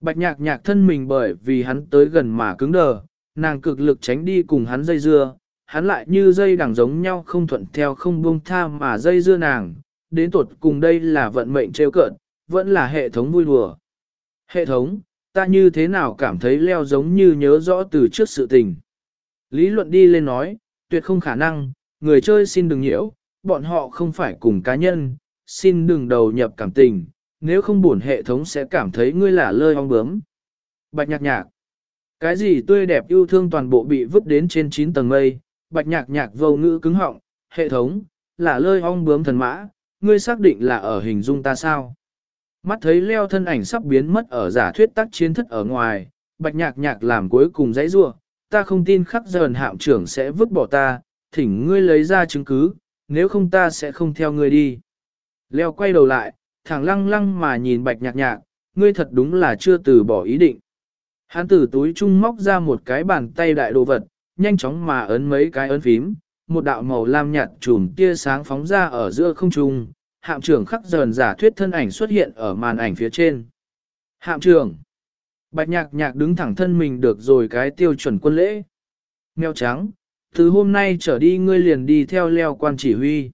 Bạch nhạc nhạc thân mình bởi vì hắn tới gần mà cứng đờ, nàng cực lực tránh đi cùng hắn dây dưa, hắn lại như dây đằng giống nhau không thuận theo không buông tha mà dây dưa nàng, đến tuột cùng đây là vận mệnh trêu cợt, vẫn là hệ thống vui đùa. Hệ thống, ta như thế nào cảm thấy leo giống như nhớ rõ từ trước sự tình. Lý luận đi lên nói, tuyệt không khả năng, người chơi xin đừng nhiễu, bọn họ không phải cùng cá nhân, xin đừng đầu nhập cảm tình, nếu không buồn hệ thống sẽ cảm thấy ngươi là lơi ong bướm. Bạch nhạc nhạc. Cái gì tươi đẹp yêu thương toàn bộ bị vứt đến trên 9 tầng mây, bạch nhạc nhạc vô ngữ cứng họng, hệ thống, là lơi ong bướm thần mã, ngươi xác định là ở hình dung ta sao? Mắt thấy leo thân ảnh sắp biến mất ở giả thuyết tác chiến thất ở ngoài, bạch nhạc nhạc làm cuối cùng dãy rua, ta không tin khắc dần hạm trưởng sẽ vứt bỏ ta, thỉnh ngươi lấy ra chứng cứ, nếu không ta sẽ không theo ngươi đi. Leo quay đầu lại, thẳng lăng lăng mà nhìn bạch nhạc nhạc, ngươi thật đúng là chưa từ bỏ ý định. Hắn từ túi trung móc ra một cái bàn tay đại đồ vật, nhanh chóng mà ấn mấy cái ấn phím, một đạo màu lam nhạt trùm tia sáng phóng ra ở giữa không trung, hạm trưởng khắc dần giả thuyết thân ảnh xuất hiện ở màn ảnh phía trên. Hạm trưởng. Bạch nhạc nhạc đứng thẳng thân mình được rồi cái tiêu chuẩn quân lễ. Mèo trắng, từ hôm nay trở đi ngươi liền đi theo leo quan chỉ huy.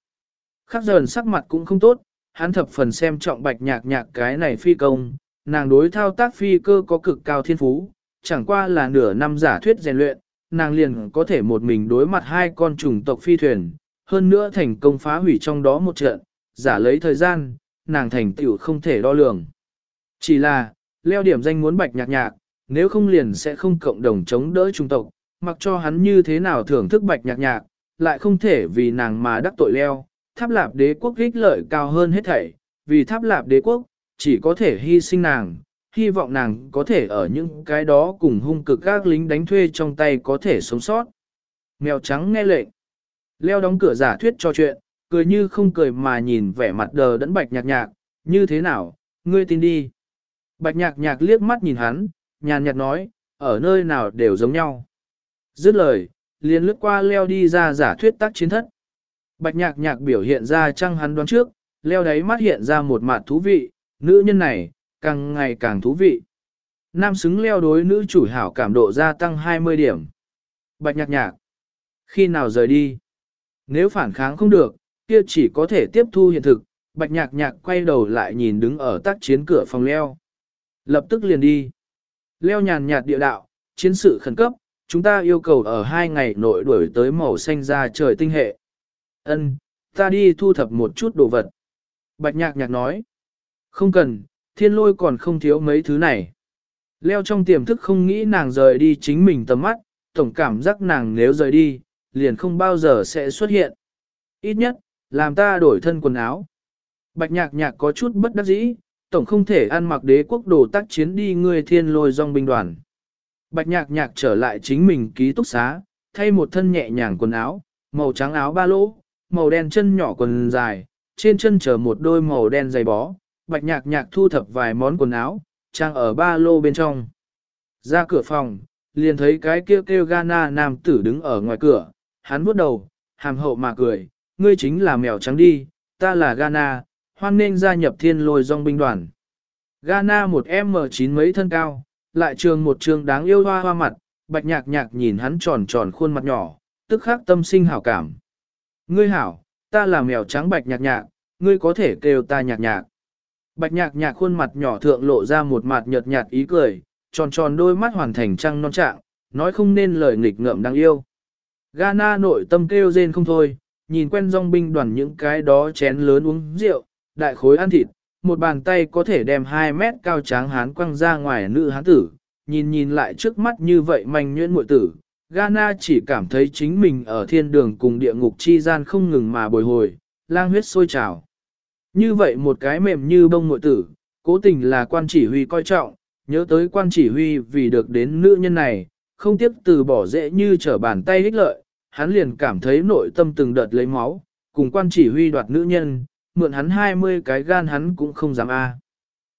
Khắc dần sắc mặt cũng không tốt, hắn thập phần xem trọng bạch nhạc nhạc cái này phi công, nàng đối thao tác phi cơ có cực cao thiên phú, chẳng qua là nửa năm giả thuyết rèn luyện, nàng liền có thể một mình đối mặt hai con trùng tộc phi thuyền, hơn nữa thành công phá hủy trong đó một trận, giả lấy thời gian, nàng thành tựu không thể đo lường. Chỉ là, leo điểm danh muốn bạch nhạc nhạc, nếu không liền sẽ không cộng đồng chống đỡ trung tộc, mặc cho hắn như thế nào thưởng thức bạch nhạc nhạc, lại không thể vì nàng mà đắc tội leo, tháp lạp đế quốc ích lợi cao hơn hết thảy, vì tháp lạp đế quốc, chỉ có thể hy sinh nàng, hy vọng nàng có thể ở những cái đó cùng hung cực các lính đánh thuê trong tay có thể sống sót. Mèo trắng nghe lệnh. Leo đóng cửa giả thuyết cho chuyện, cười như không cười mà nhìn vẻ mặt đờ đẫn bạch nhạc nhạc, như thế nào, ngươi tin đi. Bạch nhạc nhạc liếc mắt nhìn hắn, nhàn nhạt nói, ở nơi nào đều giống nhau. Dứt lời, liền lướt qua leo đi ra giả thuyết tác chiến thất. Bạch nhạc nhạc biểu hiện ra trăng hắn đoán trước, leo đáy mắt hiện ra một mặt thú vị, nữ nhân này, càng ngày càng thú vị. Nam xứng leo đối nữ chủ hảo cảm độ gia tăng 20 điểm. Bạch nhạc nhạc. Khi nào rời đi? Nếu phản kháng không được, kia chỉ có thể tiếp thu hiện thực. Bạch nhạc nhạc quay đầu lại nhìn đứng ở tác chiến cửa phòng leo. Lập tức liền đi. Leo nhàn nhạt địa đạo, chiến sự khẩn cấp, chúng ta yêu cầu ở hai ngày nội đuổi tới màu xanh ra trời tinh hệ. Ân, ta đi thu thập một chút đồ vật. Bạch nhạc nhạc nói. Không cần, thiên lôi còn không thiếu mấy thứ này. Leo trong tiềm thức không nghĩ nàng rời đi chính mình tầm mắt, tổng cảm giác nàng nếu rời đi, liền không bao giờ sẽ xuất hiện. Ít nhất, làm ta đổi thân quần áo. Bạch nhạc nhạc có chút bất đắc dĩ, tổng không thể ăn mặc đế quốc đồ tác chiến đi người thiên lôi dòng binh đoàn. Bạch nhạc nhạc trở lại chính mình ký túc xá, thay một thân nhẹ nhàng quần áo, màu trắng áo ba lỗ, màu đen chân nhỏ quần dài, trên chân chở một đôi màu đen giày bó. Bạch nhạc nhạc thu thập vài món quần áo, trang ở ba lô bên trong. Ra cửa phòng, liền thấy cái kêu kêu Ghana nam tử đứng ở ngoài cửa, hắn bước đầu, hàm hậu mà cười, ngươi chính là mèo trắng đi, ta là Ghana, hoan nên gia nhập thiên lôi dòng binh đoàn. Ghana một M9 mấy thân cao, lại trường một trường đáng yêu hoa hoa mặt, bạch nhạc nhạc nhìn hắn tròn tròn khuôn mặt nhỏ, tức khắc tâm sinh hảo cảm. Ngươi hảo, ta là mèo trắng bạch nhạc nhạc, ngươi có thể kêu ta nhạc nhạc. Bạch nhạc nhạc khuôn mặt nhỏ thượng lộ ra một mặt nhợt nhạt ý cười, tròn tròn đôi mắt hoàn thành trăng non trạng, nói không nên lời nghịch ngợm đáng yêu. Ghana nội tâm kêu rên không thôi, nhìn quen dòng binh đoàn những cái đó chén lớn uống rượu, đại khối ăn thịt, một bàn tay có thể đem 2 mét cao tráng hán quăng ra ngoài nữ hán tử, nhìn nhìn lại trước mắt như vậy manh nhuyễn muội tử. Gana chỉ cảm thấy chính mình ở thiên đường cùng địa ngục chi gian không ngừng mà bồi hồi, lang huyết sôi trào. Như vậy một cái mềm như bông ngội tử, cố tình là quan chỉ huy coi trọng, nhớ tới quan chỉ huy vì được đến nữ nhân này, không tiếp từ bỏ dễ như trở bàn tay hích lợi, hắn liền cảm thấy nội tâm từng đợt lấy máu, cùng quan chỉ huy đoạt nữ nhân, mượn hắn 20 cái gan hắn cũng không dám a.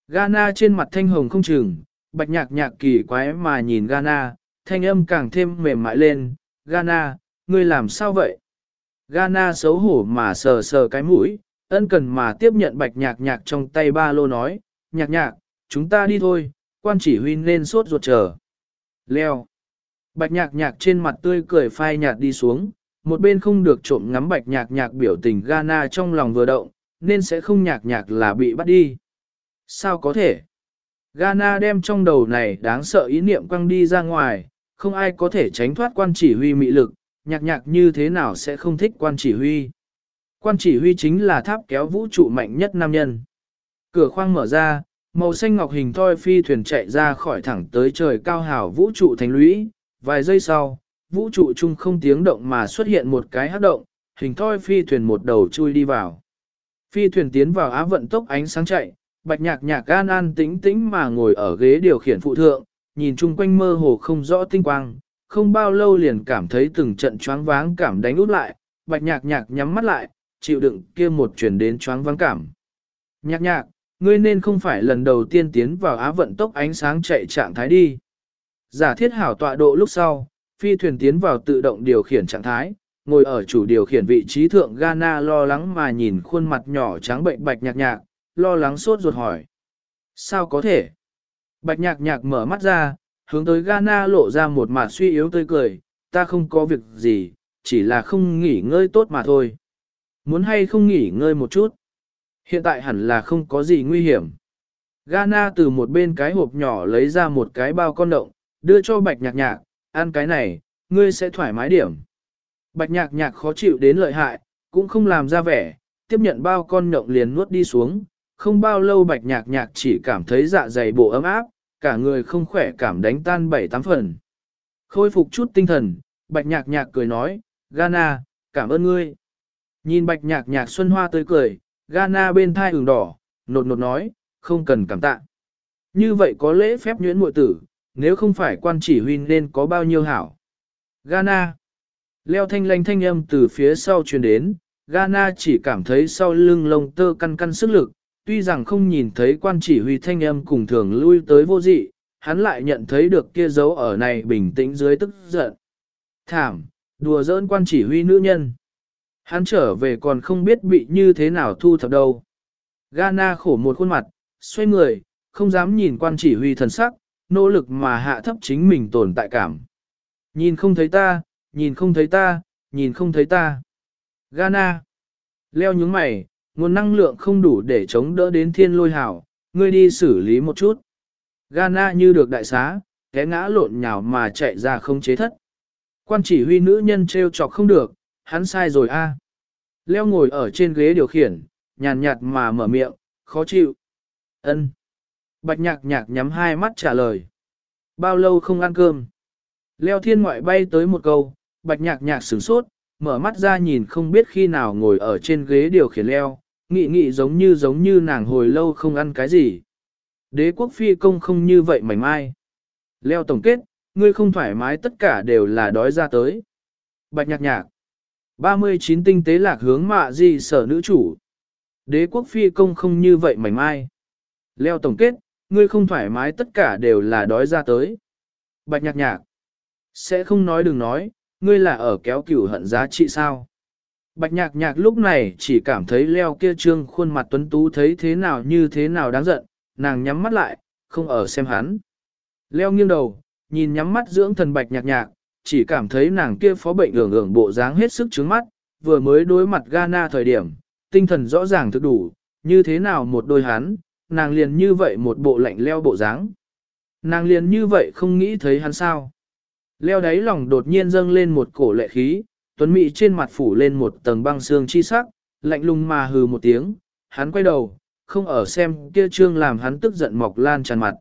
Gana trên mặt thanh hồng không chừng, bạch nhạc nhạc kỳ quái mà nhìn Gana, thanh âm càng thêm mềm mại lên, Gana, ngươi làm sao vậy? Gana xấu hổ mà sờ sờ cái mũi, ân cần mà tiếp nhận bạch nhạc nhạc trong tay ba lô nói, nhạc nhạc, chúng ta đi thôi, quan chỉ huy nên sốt ruột chờ. Leo. Bạch nhạc nhạc trên mặt tươi cười phai nhạt đi xuống, một bên không được trộm ngắm bạch nhạc nhạc biểu tình Ghana trong lòng vừa động, nên sẽ không nhạc nhạc là bị bắt đi. Sao có thể? Ghana đem trong đầu này đáng sợ ý niệm quăng đi ra ngoài, không ai có thể tránh thoát quan chỉ huy mị lực, nhạc nhạc như thế nào sẽ không thích quan chỉ huy. Quan chỉ huy chính là tháp kéo vũ trụ mạnh nhất nam nhân. Cửa khoang mở ra, màu xanh ngọc hình thoi phi thuyền chạy ra khỏi thẳng tới trời cao hào vũ trụ thành lũy, vài giây sau, vũ trụ chung không tiếng động mà xuất hiện một cái hát động, hình thoi phi thuyền một đầu chui đi vào. Phi thuyền tiến vào á vận tốc ánh sáng chạy, bạch nhạc nhạc an an tĩnh tĩnh mà ngồi ở ghế điều khiển phụ thượng, nhìn chung quanh mơ hồ không rõ tinh quang, không bao lâu liền cảm thấy từng trận choáng váng cảm đánh út lại, bạch nhạc nhạc nhắm mắt lại, chịu đựng kia một chuyển đến choáng váng cảm. Nhạc nhạc, ngươi nên không phải lần đầu tiên tiến vào á vận tốc ánh sáng chạy trạng thái đi. Giả thiết hảo tọa độ lúc sau, phi thuyền tiến vào tự động điều khiển trạng thái, ngồi ở chủ điều khiển vị trí thượng Ghana lo lắng mà nhìn khuôn mặt nhỏ trắng bệnh bạch nhạc nhạc, lo lắng sốt ruột hỏi. Sao có thể? Bạch nhạc nhạc mở mắt ra, hướng tới Ghana lộ ra một mặt suy yếu tươi cười, ta không có việc gì, chỉ là không nghỉ ngơi tốt mà thôi. Muốn hay không nghỉ ngơi một chút? Hiện tại hẳn là không có gì nguy hiểm. Ghana từ một bên cái hộp nhỏ lấy ra một cái bao con động, đưa cho bạch nhạc nhạc, ăn cái này, ngươi sẽ thoải mái điểm. Bạch nhạc nhạc khó chịu đến lợi hại, cũng không làm ra vẻ, tiếp nhận bao con động liền nuốt đi xuống, không bao lâu bạch nhạc nhạc chỉ cảm thấy dạ dày bộ ấm áp, cả người không khỏe cảm đánh tan bảy tám phần. Khôi phục chút tinh thần, bạch nhạc nhạc cười nói, Gana, cảm ơn ngươi. Nhìn bạch nhạc nhạc xuân hoa tươi cười, Gana bên thai ửng đỏ, nột nột nói, không cần cảm tạ. Như vậy có lễ phép nhuyễn muội tử, nếu không phải quan chỉ huy nên có bao nhiêu hảo. Gana. Leo thanh lanh thanh âm từ phía sau truyền đến, Gana chỉ cảm thấy sau lưng lông tơ căn căn sức lực, tuy rằng không nhìn thấy quan chỉ huy thanh âm cùng thường lui tới vô dị, hắn lại nhận thấy được kia dấu ở này bình tĩnh dưới tức giận. Thảm, đùa giỡn quan chỉ huy nữ nhân. Hắn trở về còn không biết bị như thế nào thu thập đâu. Gana khổ một khuôn mặt, xoay người, không dám nhìn quan chỉ huy thần sắc, nỗ lực mà hạ thấp chính mình tồn tại cảm. Nhìn không thấy ta, nhìn không thấy ta, nhìn không thấy ta. Gana. Leo nhướng mày, nguồn năng lượng không đủ để chống đỡ đến thiên lôi hảo, ngươi đi xử lý một chút. Gana như được đại xá, té ngã lộn nhào mà chạy ra không chế thất. Quan chỉ huy nữ nhân treo chọc không được, hắn sai rồi a. Leo ngồi ở trên ghế điều khiển, nhàn nhạt mà mở miệng, khó chịu. Ân. Bạch nhạc nhạc nhắm hai mắt trả lời. Bao lâu không ăn cơm? Leo thiên ngoại bay tới một câu, bạch nhạc nhạc sửng sốt, mở mắt ra nhìn không biết khi nào ngồi ở trên ghế điều khiển leo, nghị nghị giống như giống như nàng hồi lâu không ăn cái gì. Đế quốc phi công không như vậy mảnh mai. Leo tổng kết, ngươi không thoải mái tất cả đều là đói ra tới. Bạch nhạc nhạc. 39 tinh tế lạc hướng mạ gì sở nữ chủ. Đế quốc phi công không như vậy mảnh mai. Leo tổng kết, ngươi không thoải mái tất cả đều là đói ra tới. Bạch nhạc nhạc. Sẽ không nói đừng nói, ngươi là ở kéo cửu hận giá trị sao. Bạch nhạc nhạc lúc này chỉ cảm thấy leo kia trương khuôn mặt tuấn tú thấy thế nào như thế nào đáng giận, nàng nhắm mắt lại, không ở xem hắn. Leo nghiêng đầu, nhìn nhắm mắt dưỡng thần bạch nhạc nhạc, chỉ cảm thấy nàng kia phó bệnh ưởng ưởng bộ dáng hết sức trướng mắt, vừa mới đối mặt Ghana thời điểm, tinh thần rõ ràng thực đủ, như thế nào một đôi hắn, nàng liền như vậy một bộ lạnh leo bộ dáng. Nàng liền như vậy không nghĩ thấy hắn sao. Leo đáy lòng đột nhiên dâng lên một cổ lệ khí, tuấn mỹ trên mặt phủ lên một tầng băng xương chi sắc, lạnh lùng mà hừ một tiếng, hắn quay đầu, không ở xem kia trương làm hắn tức giận mọc lan tràn mặt.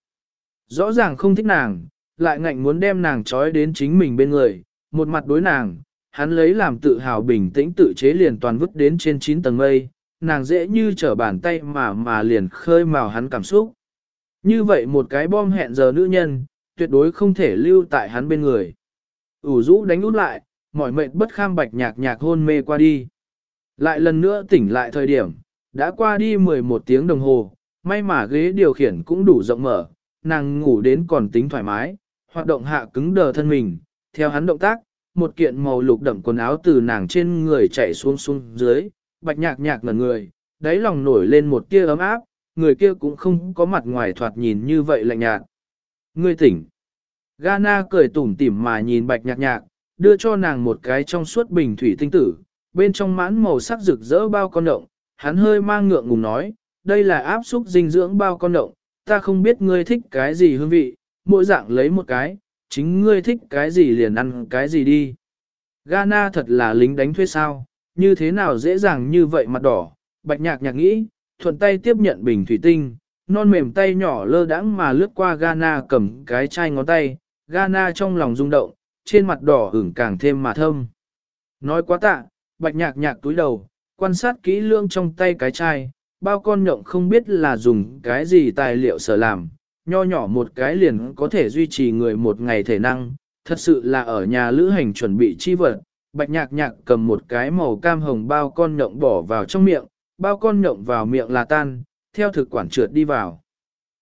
Rõ ràng không thích nàng, lại ngạnh muốn đem nàng trói đến chính mình bên người, một mặt đối nàng, hắn lấy làm tự hào bình tĩnh tự chế liền toàn vứt đến trên 9 tầng mây, nàng dễ như trở bàn tay mà mà liền khơi mào hắn cảm xúc. Như vậy một cái bom hẹn giờ nữ nhân, tuyệt đối không thể lưu tại hắn bên người. ủ rũ đánh út lại, mỏi mệt bất kham bạch nhạc nhạc hôn mê qua đi. Lại lần nữa tỉnh lại thời điểm, đã qua đi 11 tiếng đồng hồ, may mà ghế điều khiển cũng đủ rộng mở, nàng ngủ đến còn tính thoải mái, hoạt động hạ cứng đờ thân mình, theo hắn động tác, một kiện màu lục đậm quần áo từ nàng trên người chạy xuống xuống dưới, bạch nhạc nhạc ngẩn người, đáy lòng nổi lên một tia ấm áp, người kia cũng không có mặt ngoài thoạt nhìn như vậy lạnh nhạt. Ngươi tỉnh. Gana cười tủm tỉm mà nhìn bạch nhạc nhạc, đưa cho nàng một cái trong suốt bình thủy tinh tử, bên trong mãn màu sắc rực rỡ bao con động, hắn hơi mang ngượng ngùng nói, đây là áp xúc dinh dưỡng bao con động, ta không biết ngươi thích cái gì hương vị, mỗi dạng lấy một cái, chính ngươi thích cái gì liền ăn cái gì đi. Gana thật là lính đánh thuê sao, như thế nào dễ dàng như vậy mặt đỏ, bạch nhạc nhạc nghĩ, thuận tay tiếp nhận bình thủy tinh, non mềm tay nhỏ lơ đãng mà lướt qua Gana cầm cái chai ngón tay, Gana trong lòng rung động, trên mặt đỏ ửng càng thêm mà thâm. Nói quá tạ, bạch nhạc nhạc túi đầu, quan sát kỹ lương trong tay cái chai, bao con nhộng không biết là dùng cái gì tài liệu sở làm, nho nhỏ một cái liền có thể duy trì người một ngày thể năng, thật sự là ở nhà lữ hành chuẩn bị chi vật. Bạch nhạc nhạc cầm một cái màu cam hồng bao con nhộng bỏ vào trong miệng, bao con nhộng vào miệng là tan, theo thực quản trượt đi vào.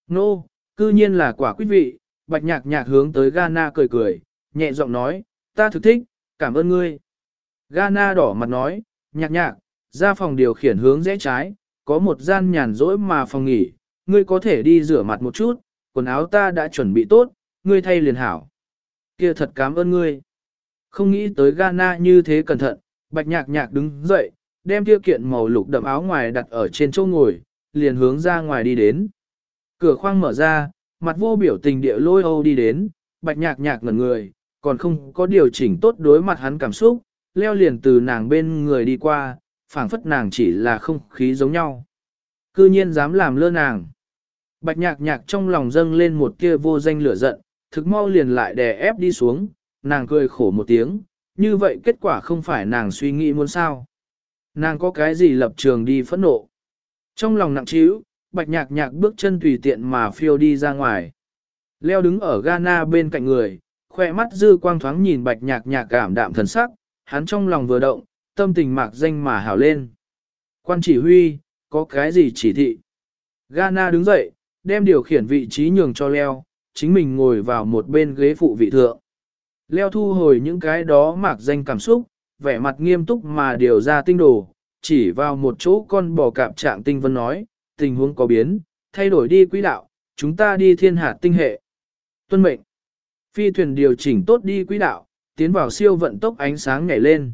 Nô, cư nhiên là quả quý vị, bạch nhạc nhạc hướng tới Gana cười cười, nhẹ giọng nói, ta thực thích, cảm ơn ngươi. Gana đỏ mặt nói, nhạc nhạc, ra phòng điều khiển hướng rẽ trái, có một gian nhàn rỗi mà phòng nghỉ, ngươi có thể đi rửa mặt một chút, quần áo ta đã chuẩn bị tốt, ngươi thay liền hảo. Kia thật cảm ơn ngươi. Không nghĩ tới Gana như thế cẩn thận, bạch nhạc nhạc đứng dậy, đem tiêu kiện màu lục đậm áo ngoài đặt ở trên chỗ ngồi, liền hướng ra ngoài đi đến. Cửa khoang mở ra, mặt vô biểu tình địa lôi âu đi đến, bạch nhạc nhạc ngẩn người, còn không có điều chỉnh tốt đối mặt hắn cảm xúc, leo liền từ nàng bên người đi qua, phảng phất nàng chỉ là không khí giống nhau. Cư nhiên dám làm lơ nàng. Bạch nhạc nhạc trong lòng dâng lên một kia vô danh lửa giận, thực mau liền lại đè ép đi xuống, nàng cười khổ một tiếng, như vậy kết quả không phải nàng suy nghĩ muốn sao. Nàng có cái gì lập trường đi phẫn nộ. Trong lòng nặng trĩu, bạch nhạc nhạc bước chân tùy tiện mà phiêu đi ra ngoài. Leo đứng ở Ghana bên cạnh người, khoe mắt dư quang thoáng nhìn bạch nhạc nhạc cảm đạm thần sắc, hắn trong lòng vừa động, tâm tình mạc danh mà hào lên. Quan chỉ huy, có cái gì chỉ thị? Ghana đứng dậy, đem điều khiển vị trí nhường cho Leo, chính mình ngồi vào một bên ghế phụ vị thượng. Leo thu hồi những cái đó mạc danh cảm xúc, vẻ mặt nghiêm túc mà điều ra tinh đồ, chỉ vào một chỗ con bò cạp trạng tinh vân nói, tình huống có biến, thay đổi đi quỹ đạo, chúng ta đi thiên hạt tinh hệ. Tuân mệnh. Phi thuyền điều chỉnh tốt đi quỹ đạo, tiến vào siêu vận tốc ánh sáng nhảy lên.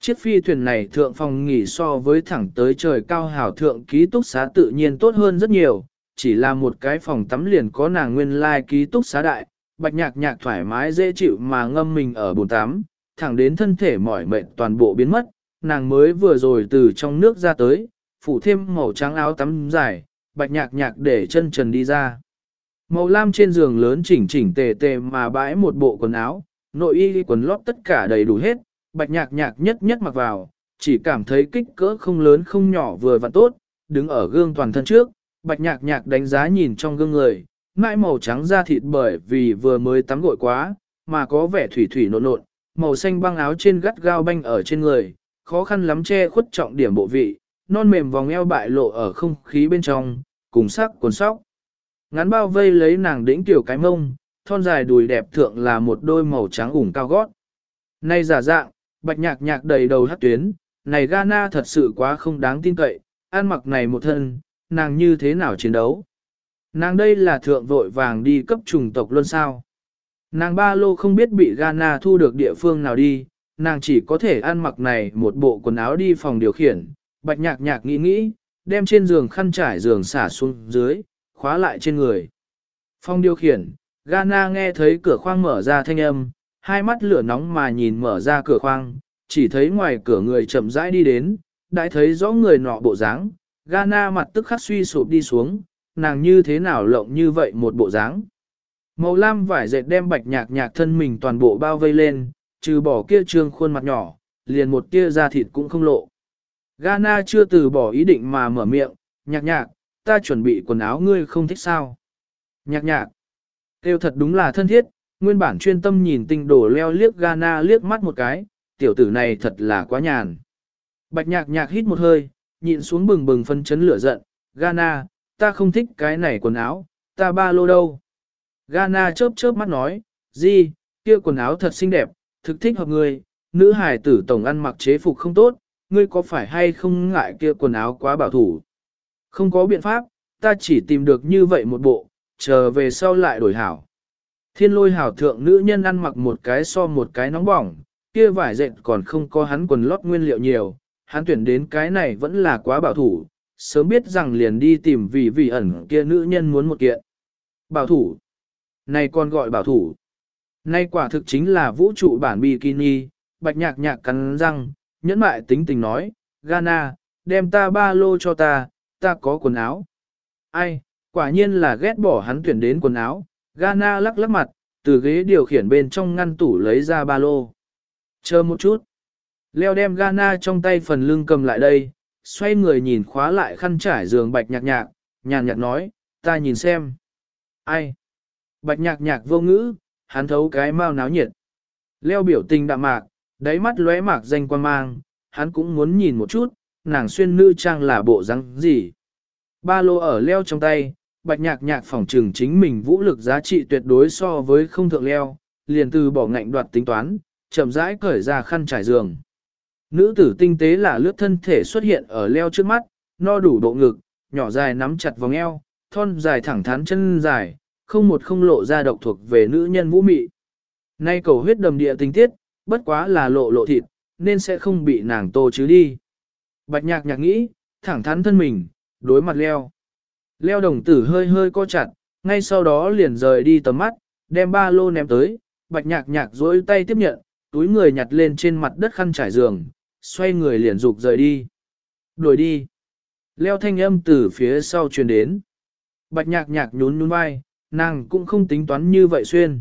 Chiếc phi thuyền này thượng phòng nghỉ so với thẳng tới trời cao hảo thượng ký túc xá tự nhiên tốt hơn rất nhiều, chỉ là một cái phòng tắm liền có nàng nguyên lai ký túc xá đại, bạch nhạc nhạc thoải mái dễ chịu mà ngâm mình ở bồn tắm, thẳng đến thân thể mỏi mệt toàn bộ biến mất, nàng mới vừa rồi từ trong nước ra tới, phủ thêm màu trắng áo tắm dài, bạch nhạc nhạc để chân trần đi ra. Màu lam trên giường lớn chỉnh chỉnh tề tề mà bãi một bộ quần áo, nội y quần lót tất cả đầy đủ hết, bạch nhạc nhạc nhất nhất mặc vào, chỉ cảm thấy kích cỡ không lớn không nhỏ vừa và tốt, đứng ở gương toàn thân trước, bạch nhạc nhạc đánh giá nhìn trong gương người, mãi màu trắng da thịt bởi vì vừa mới tắm gội quá, mà có vẻ thủy thủy nộn nộn, màu xanh băng áo trên gắt gao banh ở trên người, khó khăn lắm che khuất trọng điểm bộ vị, non mềm vòng eo bại lộ ở không khí bên trong, cùng sắc cuốn sóc. Ngắn bao vây lấy nàng đỉnh tiểu cái mông, thon dài đùi đẹp thượng là một đôi màu trắng ủng cao gót. Nay giả dạng, bạch nhạc nhạc đầy đầu hát tuyến, này Ghana thật sự quá không đáng tin cậy, ăn mặc này một thân, nàng như thế nào chiến đấu. Nàng đây là thượng vội vàng đi cấp trùng tộc luôn sao. Nàng ba lô không biết bị Ghana thu được địa phương nào đi, nàng chỉ có thể ăn mặc này một bộ quần áo đi phòng điều khiển. Bạch nhạc nhạc nghĩ nghĩ, đem trên giường khăn trải giường xả xuống dưới, khóa lại trên người. Phòng điều khiển, gana nghe thấy cửa khoang mở ra thanh âm, hai mắt lửa nóng mà nhìn mở ra cửa khoang, chỉ thấy ngoài cửa người chậm rãi đi đến, đã thấy rõ người nọ bộ dáng, gana mặt tức khắc suy sụp đi xuống, nàng như thế nào lộng như vậy một bộ dáng. Màu lam vải dệt đem bạch nhạc nhạc thân mình toàn bộ bao vây lên, trừ bỏ kia trương khuôn mặt nhỏ, liền một kia da thịt cũng không lộ. gana chưa từ bỏ ý định mà mở miệng, nhạc nhạc, ta chuẩn bị quần áo ngươi không thích sao. Nhạc nhạc, kêu thật đúng là thân thiết, nguyên bản chuyên tâm nhìn tinh đổ leo liếc gana liếc mắt một cái, tiểu tử này thật là quá nhàn. Bạch nhạc nhạc hít một hơi, nhịn xuống bừng bừng phân chấn lửa giận, gana ta không thích cái này quần áo, ta ba lô đâu. gana chớp chớp mắt nói, gì, kia quần áo thật xinh đẹp, thực thích hợp ngươi, nữ hài tử tổng ăn mặc chế phục không tốt, ngươi có phải hay không ngại kia quần áo quá bảo thủ. Không có biện pháp, ta chỉ tìm được như vậy một bộ, chờ về sau lại đổi hảo. Thiên lôi hảo thượng nữ nhân ăn mặc một cái so một cái nóng bỏng, kia vải dệt còn không có hắn quần lót nguyên liệu nhiều, hắn tuyển đến cái này vẫn là quá bảo thủ, sớm biết rằng liền đi tìm vì vì ẩn kia nữ nhân muốn một kiện. Bảo thủ. Này còn gọi bảo thủ. Nay quả thực chính là vũ trụ bản bikini, bạch nhạc nhạc cắn răng, nhẫn mại tính tình nói, Gana, đem ta ba lô cho ta, ta có quần áo. Ai, quả nhiên là ghét bỏ hắn tuyển đến quần áo, Gana lắc lắc mặt, từ ghế điều khiển bên trong ngăn tủ lấy ra ba lô. Chờ một chút. Leo đem Gana trong tay phần lưng cầm lại đây, xoay người nhìn khóa lại khăn trải giường bạch nhạc nhạc, nhàn nhạt nói, ta nhìn xem. Ai? Bạch nhạc nhạc vô ngữ, hắn thấu cái mau náo nhiệt. Leo biểu tình đạm mạc, đáy mắt lóe mạc danh quan mang, hắn cũng muốn nhìn một chút, nàng xuyên nữ trang là bộ răng gì. Ba lô ở leo trong tay, bạch nhạc nhạc phỏng trừng chính mình vũ lực giá trị tuyệt đối so với không thượng leo, liền từ bỏ ngạnh đoạt tính toán, chậm rãi cởi ra khăn trải giường. Nữ tử tinh tế là lướt thân thể xuất hiện ở leo trước mắt, no đủ độ ngực, nhỏ dài nắm chặt vòng eo, thon dài thẳng thắn chân dài, không một không lộ ra độc thuộc về nữ nhân vũ mị. Nay cầu huyết đầm địa tinh tiết, bất quá là lộ lộ thịt, nên sẽ không bị nàng tô chứ đi. Bạch nhạc nhạc nghĩ, thẳng thắn thân mình, đối mặt leo. Leo đồng tử hơi hơi co chặt, ngay sau đó liền rời đi tầm mắt, đem ba lô ném tới, bạch nhạc nhạc dối tay tiếp nhận, túi người nhặt lên trên mặt đất khăn trải giường, xoay người liền dục rời đi. Đuổi đi. Leo thanh âm từ phía sau truyền đến. Bạch nhạc nhạc nhún nhún vai, nàng cũng không tính toán như vậy xuyên.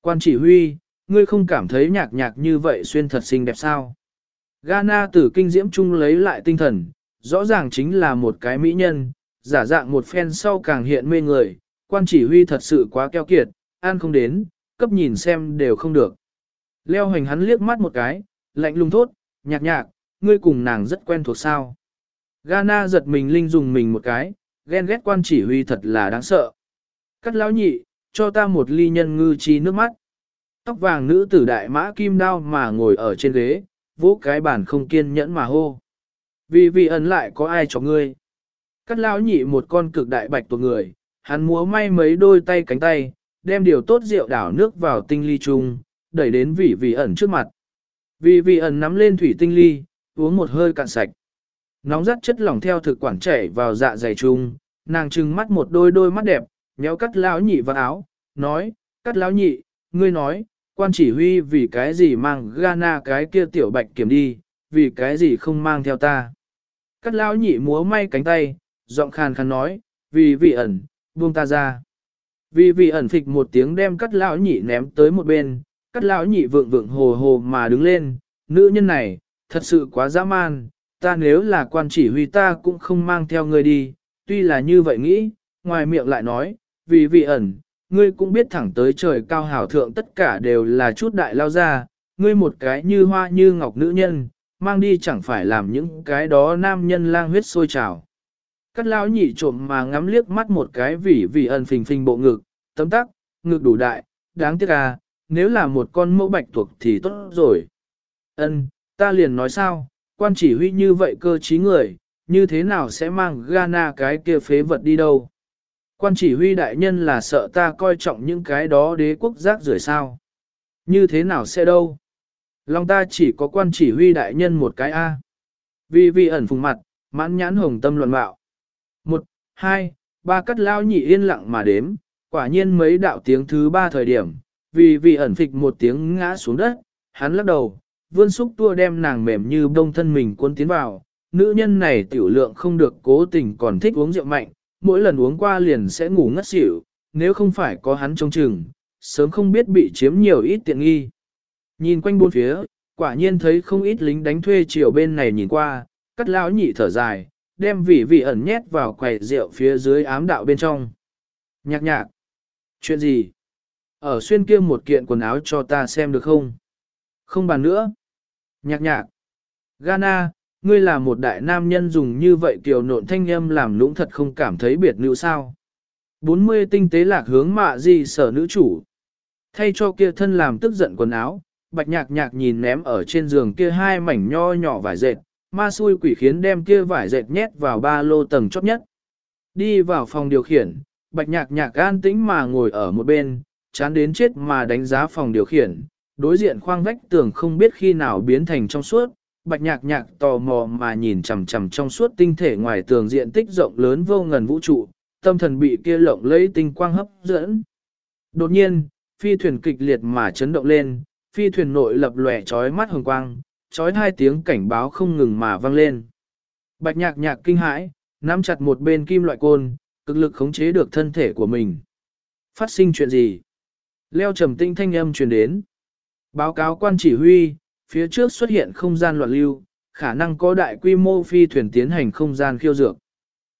Quan chỉ huy, ngươi không cảm thấy nhạc nhạc như vậy xuyên thật xinh đẹp sao? Gana tử kinh diễm chung lấy lại tinh thần, rõ ràng chính là một cái mỹ nhân, giả dạng một phen sau càng hiện mê người, quan chỉ huy thật sự quá keo kiệt, an không đến, cấp nhìn xem đều không được. Leo hành hắn liếc mắt một cái, lạnh lùng thốt, nhạc nhạc, ngươi cùng nàng rất quen thuộc sao. Gana giật mình linh dùng mình một cái, ghen ghét quan chỉ huy thật là đáng sợ. Cắt lão nhị, cho ta một ly nhân ngư chi nước mắt. Tóc vàng nữ tử đại mã kim đao mà ngồi ở trên ghế, vỗ cái bàn không kiên nhẫn mà hô. Vì vì ẩn lại có ai cho ngươi. Cắt lão nhị một con cực đại bạch tuộc người, hắn múa may mấy đôi tay cánh tay, đem điều tốt rượu đảo nước vào tinh ly chung, đẩy đến vị vị ẩn trước mặt. Vị vị ẩn nắm lên thủy tinh ly, uống một hơi cạn sạch. Nóng rát chất lỏng theo thực quản chảy vào dạ dày chung, nàng trừng mắt một đôi đôi mắt đẹp, nhéo cắt lão nhị vào áo, nói, cắt lão nhị, ngươi nói, quan chỉ huy vì cái gì mang Ghana cái kia tiểu bạch kiểm đi, vì cái gì không mang theo ta. Cắt lão nhị múa may cánh tay, giọng khàn khàn nói, vì vị ẩn, buông ta ra. Vì vị ẩn phịch một tiếng đem cắt lão nhị ném tới một bên, cắt lão nhị vượng vượng hồ hồ mà đứng lên, nữ nhân này, thật sự quá dã man, ta nếu là quan chỉ huy ta cũng không mang theo ngươi đi, tuy là như vậy nghĩ, ngoài miệng lại nói, vì vị ẩn, ngươi cũng biết thẳng tới trời cao hảo thượng tất cả đều là chút đại lao ra, ngươi một cái như hoa như ngọc nữ nhân, mang đi chẳng phải làm những cái đó nam nhân lang huyết sôi trào. Cắt lão nhị trộm mà ngắm liếc mắt một cái vì vì ẩn phình phình bộ ngực, tấm tắc, ngực đủ đại, đáng tiếc à, nếu là một con mẫu bạch thuộc thì tốt rồi. Ân, ta liền nói sao, quan chỉ huy như vậy cơ trí người, như thế nào sẽ mang Ghana cái kia phế vật đi đâu? Quan chỉ huy đại nhân là sợ ta coi trọng những cái đó đế quốc giác rưởi sao? Như thế nào sẽ đâu? Lòng ta chỉ có quan chỉ huy đại nhân một cái A. Vì vì ẩn phùng mặt, mãn nhãn hồng tâm luận bạo. Một, hai, ba cắt lao nhị yên lặng mà đếm, quả nhiên mấy đạo tiếng thứ ba thời điểm, vì vì ẩn phịch một tiếng ngã xuống đất, hắn lắc đầu, vươn xúc tua đem nàng mềm như bông thân mình cuốn tiến vào. Nữ nhân này tiểu lượng không được cố tình còn thích uống rượu mạnh, mỗi lần uống qua liền sẽ ngủ ngất xỉu, nếu không phải có hắn trông chừng, sớm không biết bị chiếm nhiều ít tiện nghi. Nhìn quanh bốn phía, quả nhiên thấy không ít lính đánh thuê chiều bên này nhìn qua, cắt lão nhị thở dài, đem vị vị ẩn nhét vào quầy rượu phía dưới ám đạo bên trong. Nhạc nhạc. Chuyện gì? Ở xuyên kia một kiện quần áo cho ta xem được không? Không bàn nữa. Nhạc nhạc. Ghana, ngươi là một đại nam nhân dùng như vậy kiều nộn thanh âm làm lũng thật không cảm thấy biệt nữ sao. 40 tinh tế lạc hướng mạ gì sở nữ chủ. Thay cho kia thân làm tức giận quần áo, bạch nhạc nhạc nhìn ném ở trên giường kia hai mảnh nho nhỏ vải dệt, ma xui quỷ khiến đem kia vải dệt nhét vào ba lô tầng chót nhất. Đi vào phòng điều khiển, bạch nhạc nhạc an tĩnh mà ngồi ở một bên, chán đến chết mà đánh giá phòng điều khiển, đối diện khoang vách tường không biết khi nào biến thành trong suốt, bạch nhạc nhạc tò mò mà nhìn chằm chằm trong suốt tinh thể ngoài tường diện tích rộng lớn vô ngần vũ trụ, tâm thần bị kia lộng lấy tinh quang hấp dẫn. Đột nhiên, phi thuyền kịch liệt mà chấn động lên, phi thuyền nội lập lòe trói mắt hồng quang, trói hai tiếng cảnh báo không ngừng mà vang lên. Bạch nhạc nhạc kinh hãi, nắm chặt một bên kim loại côn, cực lực khống chế được thân thể của mình. Phát sinh chuyện gì? Leo trầm tinh thanh âm truyền đến. Báo cáo quan chỉ huy, phía trước xuất hiện không gian loạn lưu, khả năng có đại quy mô phi thuyền tiến hành không gian khiêu dược.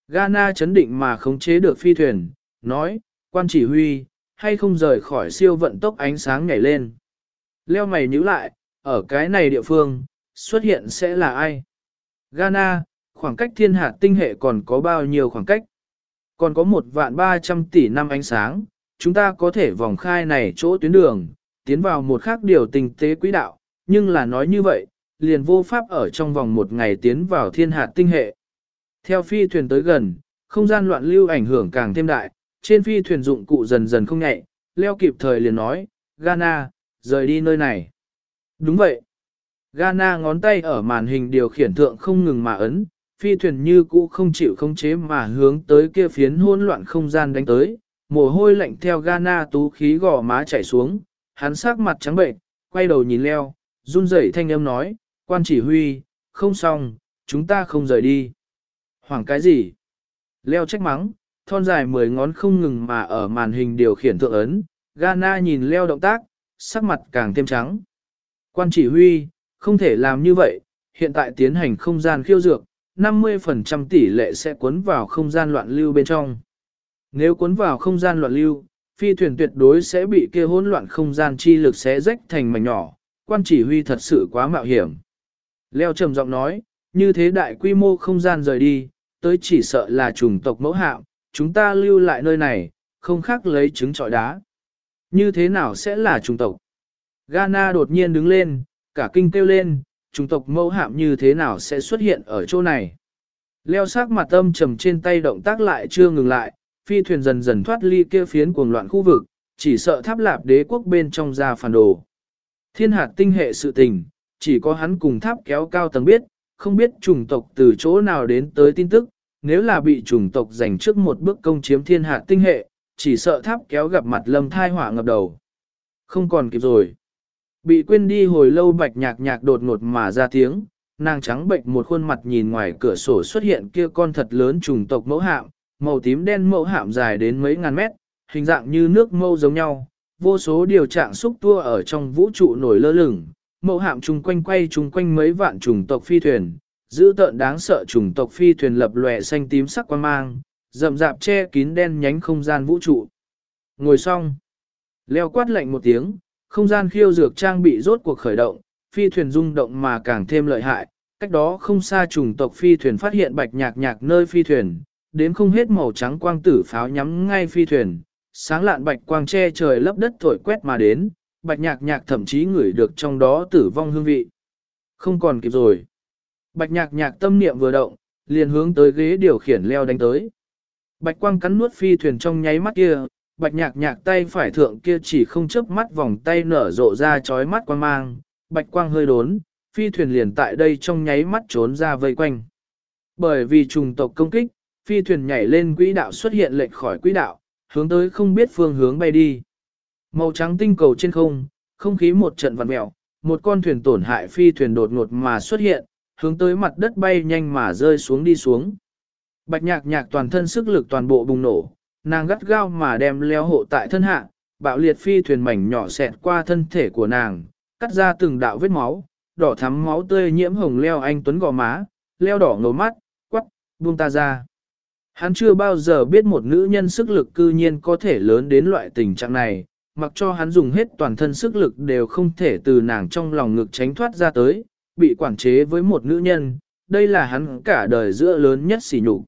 Ghana chấn định mà khống chế được phi thuyền, nói, quan chỉ huy, hay không rời khỏi siêu vận tốc ánh sáng nhảy lên. Leo mày nhíu lại, ở cái này địa phương, xuất hiện sẽ là ai? Ghana, khoảng cách thiên hạt tinh hệ còn có bao nhiêu khoảng cách? Còn có một vạn ba trăm tỷ năm ánh sáng, chúng ta có thể vòng khai này chỗ tuyến đường, tiến vào một khác điều tình tế quỹ đạo, nhưng là nói như vậy, liền vô pháp ở trong vòng một ngày tiến vào thiên hạt tinh hệ. Theo phi thuyền tới gần, không gian loạn lưu ảnh hưởng càng thêm đại, trên phi thuyền dụng cụ dần dần không nhẹ, leo kịp thời liền nói, Ghana, rời đi nơi này. Đúng vậy. Ghana ngón tay ở màn hình điều khiển thượng không ngừng mà ấn, phi thuyền như cũ không chịu khống chế mà hướng tới kia phiến hỗn loạn không gian đánh tới, mồ hôi lạnh theo Ghana tú khí gò má chảy xuống, hắn sắc mặt trắng bệnh, quay đầu nhìn leo, run rẩy thanh âm nói, quan chỉ huy, không xong, chúng ta không rời đi. Hoảng cái gì? Leo trách mắng, thon dài mười ngón không ngừng mà ở màn hình điều khiển thượng ấn, Ghana nhìn leo động tác, sắc mặt càng thêm trắng. Quan chỉ huy, không thể làm như vậy, hiện tại tiến hành không gian khiêu dược, 50% tỷ lệ sẽ cuốn vào không gian loạn lưu bên trong. Nếu cuốn vào không gian loạn lưu, phi thuyền tuyệt đối sẽ bị kia hỗn loạn không gian chi lực xé rách thành mảnh nhỏ, quan chỉ huy thật sự quá mạo hiểm. Leo trầm giọng nói, như thế đại quy mô không gian rời đi, tới chỉ sợ là chủng tộc mẫu hạm, chúng ta lưu lại nơi này, không khác lấy trứng trọi đá. Như thế nào sẽ là chủng tộc? Ghana đột nhiên đứng lên, cả kinh kêu lên, chủng tộc mẫu hạm như thế nào sẽ xuất hiện ở chỗ này? Leo sắc mặt âm trầm trên tay động tác lại chưa ngừng lại, phi thuyền dần dần thoát ly kia phiến cuồng loạn khu vực, chỉ sợ tháp lạp đế quốc bên trong ra phản đồ. Thiên hạt tinh hệ sự tình, chỉ có hắn cùng tháp kéo cao tầng biết, không biết chủng tộc từ chỗ nào đến tới tin tức, nếu là bị chủng tộc giành trước một bước công chiếm thiên hạt tinh hệ, chỉ sợ tháp kéo gặp mặt lâm thai hỏa ngập đầu. Không còn kịp rồi. Bị quên đi hồi lâu bạch nhạc nhạc đột ngột mà ra tiếng, nàng trắng bệnh một khuôn mặt nhìn ngoài cửa sổ xuất hiện kia con thật lớn trùng tộc mẫu hạm, màu tím đen mẫu hạm dài đến mấy ngàn mét, hình dạng như nước mâu giống nhau, vô số điều trạng xúc tua ở trong vũ trụ nổi lơ lửng, mẫu hạm chung quanh quay chung quanh mấy vạn trùng tộc phi thuyền, giữ tợn đáng sợ trùng tộc phi thuyền lập lòe xanh tím sắc quan mang, rậm rạp che kín đen nhánh không gian vũ trụ. Ngồi xong, leo quát lạnh một tiếng, không gian khiêu dược trang bị rốt cuộc khởi động, phi thuyền rung động mà càng thêm lợi hại, cách đó không xa trùng tộc phi thuyền phát hiện bạch nhạc nhạc nơi phi thuyền, đến không hết màu trắng quang tử pháo nhắm ngay phi thuyền, sáng lạn bạch quang che trời lấp đất thổi quét mà đến, bạch nhạc nhạc thậm chí ngửi được trong đó tử vong hương vị. Không còn kịp rồi. Bạch nhạc nhạc tâm niệm vừa động, liền hướng tới ghế điều khiển leo đánh tới. Bạch quang cắn nuốt phi thuyền trong nháy mắt kia, bạch nhạc nhạc tay phải thượng kia chỉ không chớp mắt vòng tay nở rộ ra chói mắt quang mang, bạch quang hơi đốn, phi thuyền liền tại đây trong nháy mắt trốn ra vây quanh. Bởi vì trùng tộc công kích, phi thuyền nhảy lên quỹ đạo xuất hiện lệch khỏi quỹ đạo, hướng tới không biết phương hướng bay đi. Màu trắng tinh cầu trên không, không khí một trận vặn mèo, một con thuyền tổn hại phi thuyền đột ngột mà xuất hiện, hướng tới mặt đất bay nhanh mà rơi xuống đi xuống. Bạch nhạc nhạc toàn thân sức lực toàn bộ bùng nổ, nàng gắt gao mà đem leo hộ tại thân hạ, bạo liệt phi thuyền mảnh nhỏ xẹt qua thân thể của nàng, cắt ra từng đạo vết máu, đỏ thắm máu tươi nhiễm hồng leo anh tuấn gò má, leo đỏ ngầu mắt, quắc, buông ta ra. Hắn chưa bao giờ biết một nữ nhân sức lực cư nhiên có thể lớn đến loại tình trạng này, mặc cho hắn dùng hết toàn thân sức lực đều không thể từ nàng trong lòng ngực tránh thoát ra tới, bị quản chế với một nữ nhân, đây là hắn cả đời giữa lớn nhất xỉ nhục.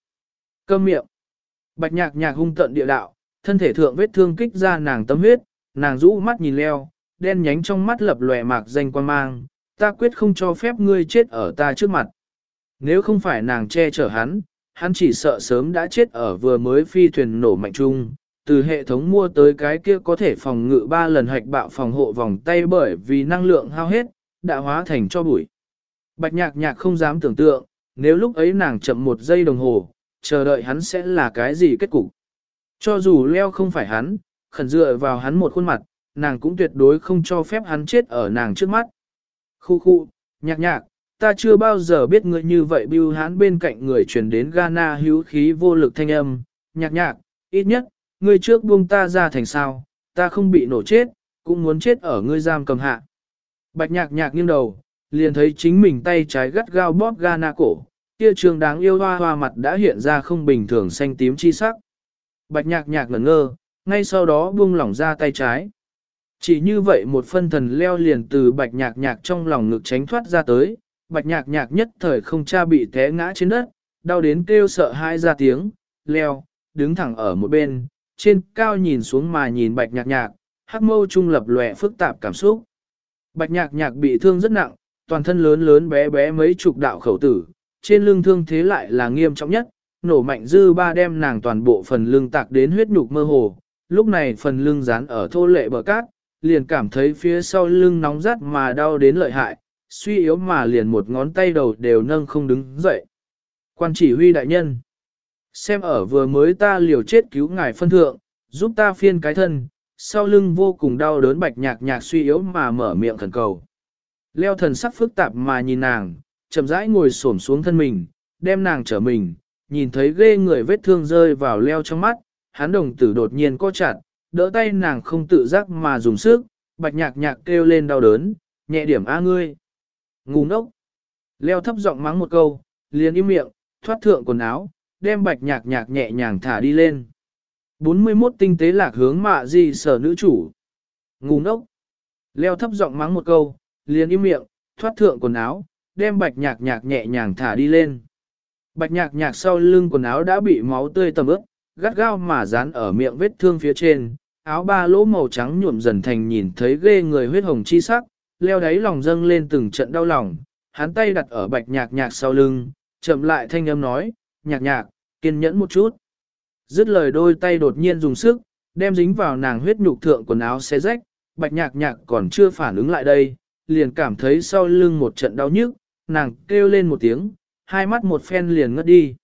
Câm miệng. Bạch nhạc nhạc hung tận địa đạo, thân thể thượng vết thương kích ra nàng tâm huyết, nàng rũ mắt nhìn leo, đen nhánh trong mắt lập lòe mạc danh quan mang, ta quyết không cho phép ngươi chết ở ta trước mặt. Nếu không phải nàng che chở hắn, hắn chỉ sợ sớm đã chết ở vừa mới phi thuyền nổ mạnh chung. Từ hệ thống mua tới cái kia có thể phòng ngự ba lần hạch bạo phòng hộ vòng tay bởi vì năng lượng hao hết, đã hóa thành cho bụi. Bạch nhạc nhạc không dám tưởng tượng, nếu lúc ấy nàng chậm một giây đồng hồ, chờ đợi hắn sẽ là cái gì kết cục. Cho dù leo không phải hắn, khẩn dựa vào hắn một khuôn mặt, nàng cũng tuyệt đối không cho phép hắn chết ở nàng trước mắt. Khu khu, nhạc nhạc, ta chưa bao giờ biết ngươi như vậy bưu hán bên cạnh người truyền đến Ghana hữu khí vô lực thanh âm, nhạc nhạc, ít nhất, ngươi trước buông ta ra thành sao, ta không bị nổ chết, cũng muốn chết ở ngươi giam cầm hạ. Bạch nhạc nhạc nghiêng đầu, liền thấy chính mình tay trái gắt gao bóp Ghana cổ, kia trường đáng yêu hoa hoa mặt đã hiện ra không bình thường xanh tím chi sắc. Bạch nhạc nhạc ngẩn ngơ, ngay sau đó buông lỏng ra tay trái. Chỉ như vậy một phân thần leo liền từ bạch nhạc nhạc trong lòng ngực tránh thoát ra tới, bạch nhạc nhạc nhất thời không cha bị té ngã trên đất, đau đến kêu sợ hãi ra tiếng, leo, đứng thẳng ở một bên, trên cao nhìn xuống mà nhìn bạch nhạc nhạc, hắc mâu trung lập lòe phức tạp cảm xúc. Bạch nhạc nhạc bị thương rất nặng, toàn thân lớn lớn bé bé mấy chục đạo khẩu tử, trên lưng thương thế lại là nghiêm trọng nhất, nổ mạnh dư ba đem nàng toàn bộ phần lưng tạc đến huyết nhục mơ hồ, lúc này phần lưng dán ở thô lệ bờ cát, liền cảm thấy phía sau lưng nóng rát mà đau đến lợi hại, suy yếu mà liền một ngón tay đầu đều nâng không đứng dậy. Quan chỉ huy đại nhân, xem ở vừa mới ta liều chết cứu ngài phân thượng, giúp ta phiên cái thân, sau lưng vô cùng đau đớn bạch nhạc nhạc suy yếu mà mở miệng khẩn cầu. Leo thần sắc phức tạp mà nhìn nàng, chậm rãi ngồi xổm xuống thân mình, đem nàng trở mình, nhìn thấy ghê người vết thương rơi vào leo trong mắt, hắn đồng tử đột nhiên co chặt, đỡ tay nàng không tự giác mà dùng sức, bạch nhạc nhạc kêu lên đau đớn, nhẹ điểm a ngươi. Ngu ngốc. Leo thấp giọng mắng một câu, liền im miệng, thoát thượng quần áo, đem bạch nhạc nhạc nhẹ nhàng thả đi lên. 41 tinh tế lạc hướng mạ gì sở nữ chủ. Ngu ngốc. Leo thấp giọng mắng một câu, liền im miệng, thoát thượng quần áo, đem bạch nhạc nhạc nhẹ nhàng thả đi lên. Bạch nhạc nhạc sau lưng quần áo đã bị máu tươi tầm ướt, gắt gao mà dán ở miệng vết thương phía trên, áo ba lỗ màu trắng nhuộm dần thành nhìn thấy ghê người huyết hồng chi sắc, leo đáy lòng dâng lên từng trận đau lòng, hắn tay đặt ở bạch nhạc nhạc sau lưng, chậm lại thanh âm nói, nhạc nhạc, kiên nhẫn một chút. Dứt lời đôi tay đột nhiên dùng sức, đem dính vào nàng huyết nhục thượng quần áo xé rách, bạch nhạc nhạc còn chưa phản ứng lại đây, liền cảm thấy sau lưng một trận đau nhức, nàng kêu lên một tiếng, hai mắt một phen liền ngất đi.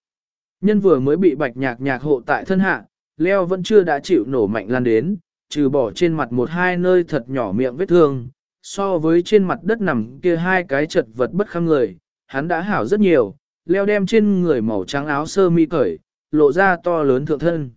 Nhân vừa mới bị bạch nhạc nhạc hộ tại thân hạ, Leo vẫn chưa đã chịu nổ mạnh lan đến, trừ bỏ trên mặt một hai nơi thật nhỏ miệng vết thương, so với trên mặt đất nằm kia hai cái chật vật bất kham người, hắn đã hảo rất nhiều, leo đem trên người màu trắng áo sơ mi cởi, lộ ra to lớn thượng thân.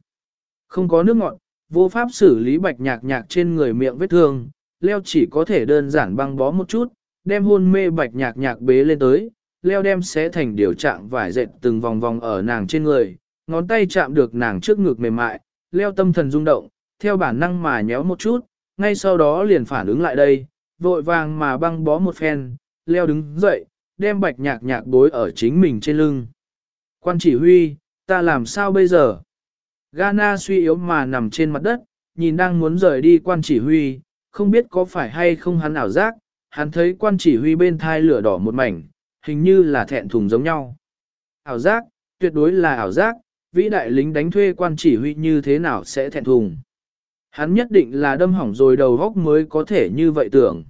Không có nước ngọt, vô pháp xử lý bạch nhạc nhạc trên người miệng vết thương, leo chỉ có thể đơn giản băng bó một chút, đem hôn mê bạch nhạc nhạc bế lên tới, leo đem xé thành điều trạng vải dệt từng vòng vòng ở nàng trên người, ngón tay chạm được nàng trước ngực mềm mại, leo tâm thần rung động, theo bản năng mà nhéo một chút, ngay sau đó liền phản ứng lại đây, vội vàng mà băng bó một phen, leo đứng dậy, đem bạch nhạc nhạc bối ở chính mình trên lưng. Quan chỉ huy, ta làm sao bây giờ? Gana suy yếu mà nằm trên mặt đất, nhìn đang muốn rời đi quan chỉ huy, không biết có phải hay không hắn ảo giác, hắn thấy quan chỉ huy bên thai lửa đỏ một mảnh, hình như là thẹn thùng giống nhau. Ảo giác, tuyệt đối là ảo giác, vĩ đại lính đánh thuê quan chỉ huy như thế nào sẽ thẹn thùng. Hắn nhất định là đâm hỏng rồi đầu góc mới có thể như vậy tưởng.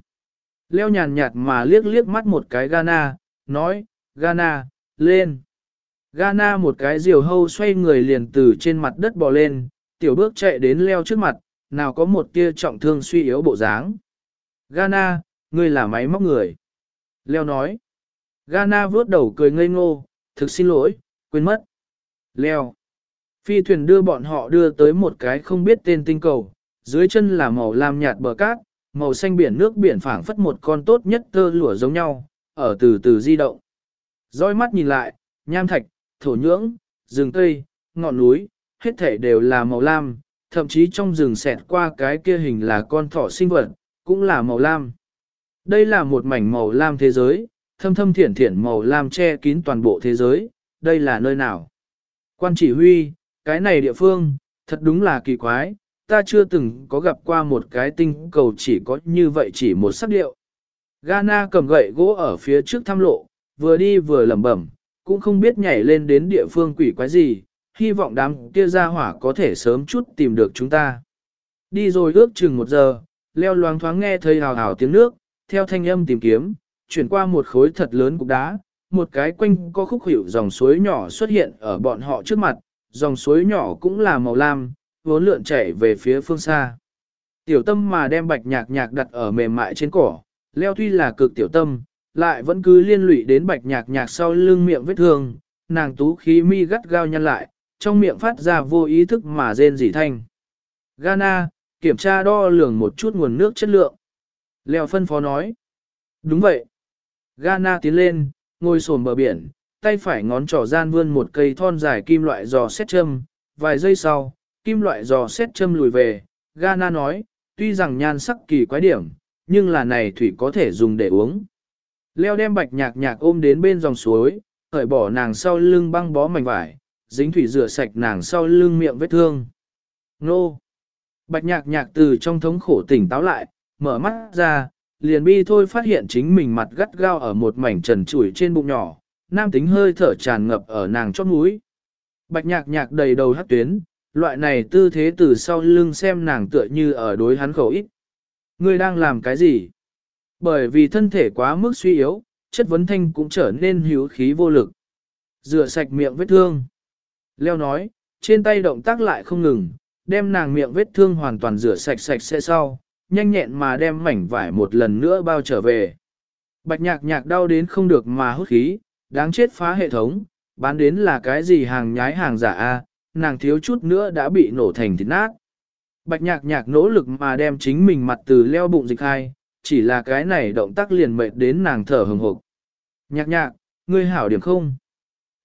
Leo nhàn nhạt mà liếc liếc mắt một cái Gana, nói, Gana, lên. Gana một cái diều hâu xoay người liền từ trên mặt đất bò lên, tiểu bước chạy đến leo trước mặt, nào có một tia trọng thương suy yếu bộ dáng. Gana, ngươi là máy móc người. Leo nói. Gana vướt đầu cười ngây ngô, thực xin lỗi, quên mất. Leo. Phi thuyền đưa bọn họ đưa tới một cái không biết tên tinh cầu, dưới chân là màu lam nhạt bờ cát, màu xanh biển nước biển phảng phất một con tốt nhất tơ lụa giống nhau, ở từ từ di động. Dõi mắt nhìn lại, nham thạch, thổ nhưỡng, rừng cây, ngọn núi, hết thể đều là màu lam, thậm chí trong rừng xẹt qua cái kia hình là con thỏ sinh vật, cũng là màu lam. Đây là một mảnh màu lam thế giới, thâm thâm thiển thiển màu lam che kín toàn bộ thế giới, đây là nơi nào? Quan chỉ huy, cái này địa phương, thật đúng là kỳ quái, ta chưa từng có gặp qua một cái tinh cầu chỉ có như vậy chỉ một sắc điệu. Gana cầm gậy gỗ ở phía trước thăm lộ, vừa đi vừa lẩm bẩm, cũng không biết nhảy lên đến địa phương quỷ quái gì, hy vọng đám kia ra hỏa có thể sớm chút tìm được chúng ta. Đi rồi ước chừng một giờ, leo loáng thoáng nghe thấy hào hào tiếng nước, theo thanh âm tìm kiếm, chuyển qua một khối thật lớn cục đá, một cái quanh có khúc hiệu dòng suối nhỏ xuất hiện ở bọn họ trước mặt, dòng suối nhỏ cũng là màu lam, vốn lượn chảy về phía phương xa. Tiểu tâm mà đem bạch nhạc nhạc đặt ở mềm mại trên cỏ, leo tuy là cực tiểu tâm, lại vẫn cứ liên lụy đến bạch nhạc nhạc sau lưng miệng vết thương, nàng tú khí mi gắt gao nhăn lại, trong miệng phát ra vô ý thức mà rên rỉ thanh. Gana, kiểm tra đo lường một chút nguồn nước chất lượng. Leo phân phó nói. Đúng vậy. Gana tiến lên, ngồi sồn bờ biển, tay phải ngón trỏ gian vươn một cây thon dài kim loại giò xét châm. Vài giây sau, kim loại giò xét châm lùi về. Gana nói, tuy rằng nhan sắc kỳ quái điểm, nhưng là này thủy có thể dùng để uống. Leo đem bạch nhạc nhạc ôm đến bên dòng suối, cởi bỏ nàng sau lưng băng bó mảnh vải, dính thủy rửa sạch nàng sau lưng miệng vết thương. Nô! Bạch nhạc nhạc từ trong thống khổ tỉnh táo lại, mở mắt ra, liền bi thôi phát hiện chính mình mặt gắt gao ở một mảnh trần trụi trên bụng nhỏ, nam tính hơi thở tràn ngập ở nàng chót mũi. Bạch nhạc nhạc đầy đầu hát tuyến, loại này tư thế từ sau lưng xem nàng tựa như ở đối hắn khẩu ít. Ngươi đang làm cái gì? Bởi vì thân thể quá mức suy yếu, chất vấn thanh cũng trở nên hữu khí vô lực. Rửa sạch miệng vết thương. Leo nói, trên tay động tác lại không ngừng, đem nàng miệng vết thương hoàn toàn rửa sạch sạch sẽ sau, nhanh nhẹn mà đem mảnh vải một lần nữa bao trở về. Bạch nhạc nhạc đau đến không được mà hút khí, đáng chết phá hệ thống, bán đến là cái gì hàng nhái hàng giả a, nàng thiếu chút nữa đã bị nổ thành thịt nát. Bạch nhạc nhạc nỗ lực mà đem chính mình mặt từ leo bụng dịch hai, chỉ là cái này động tác liền mệt đến nàng thở hừng hực. Nhạc nhạc, ngươi hảo điểm không?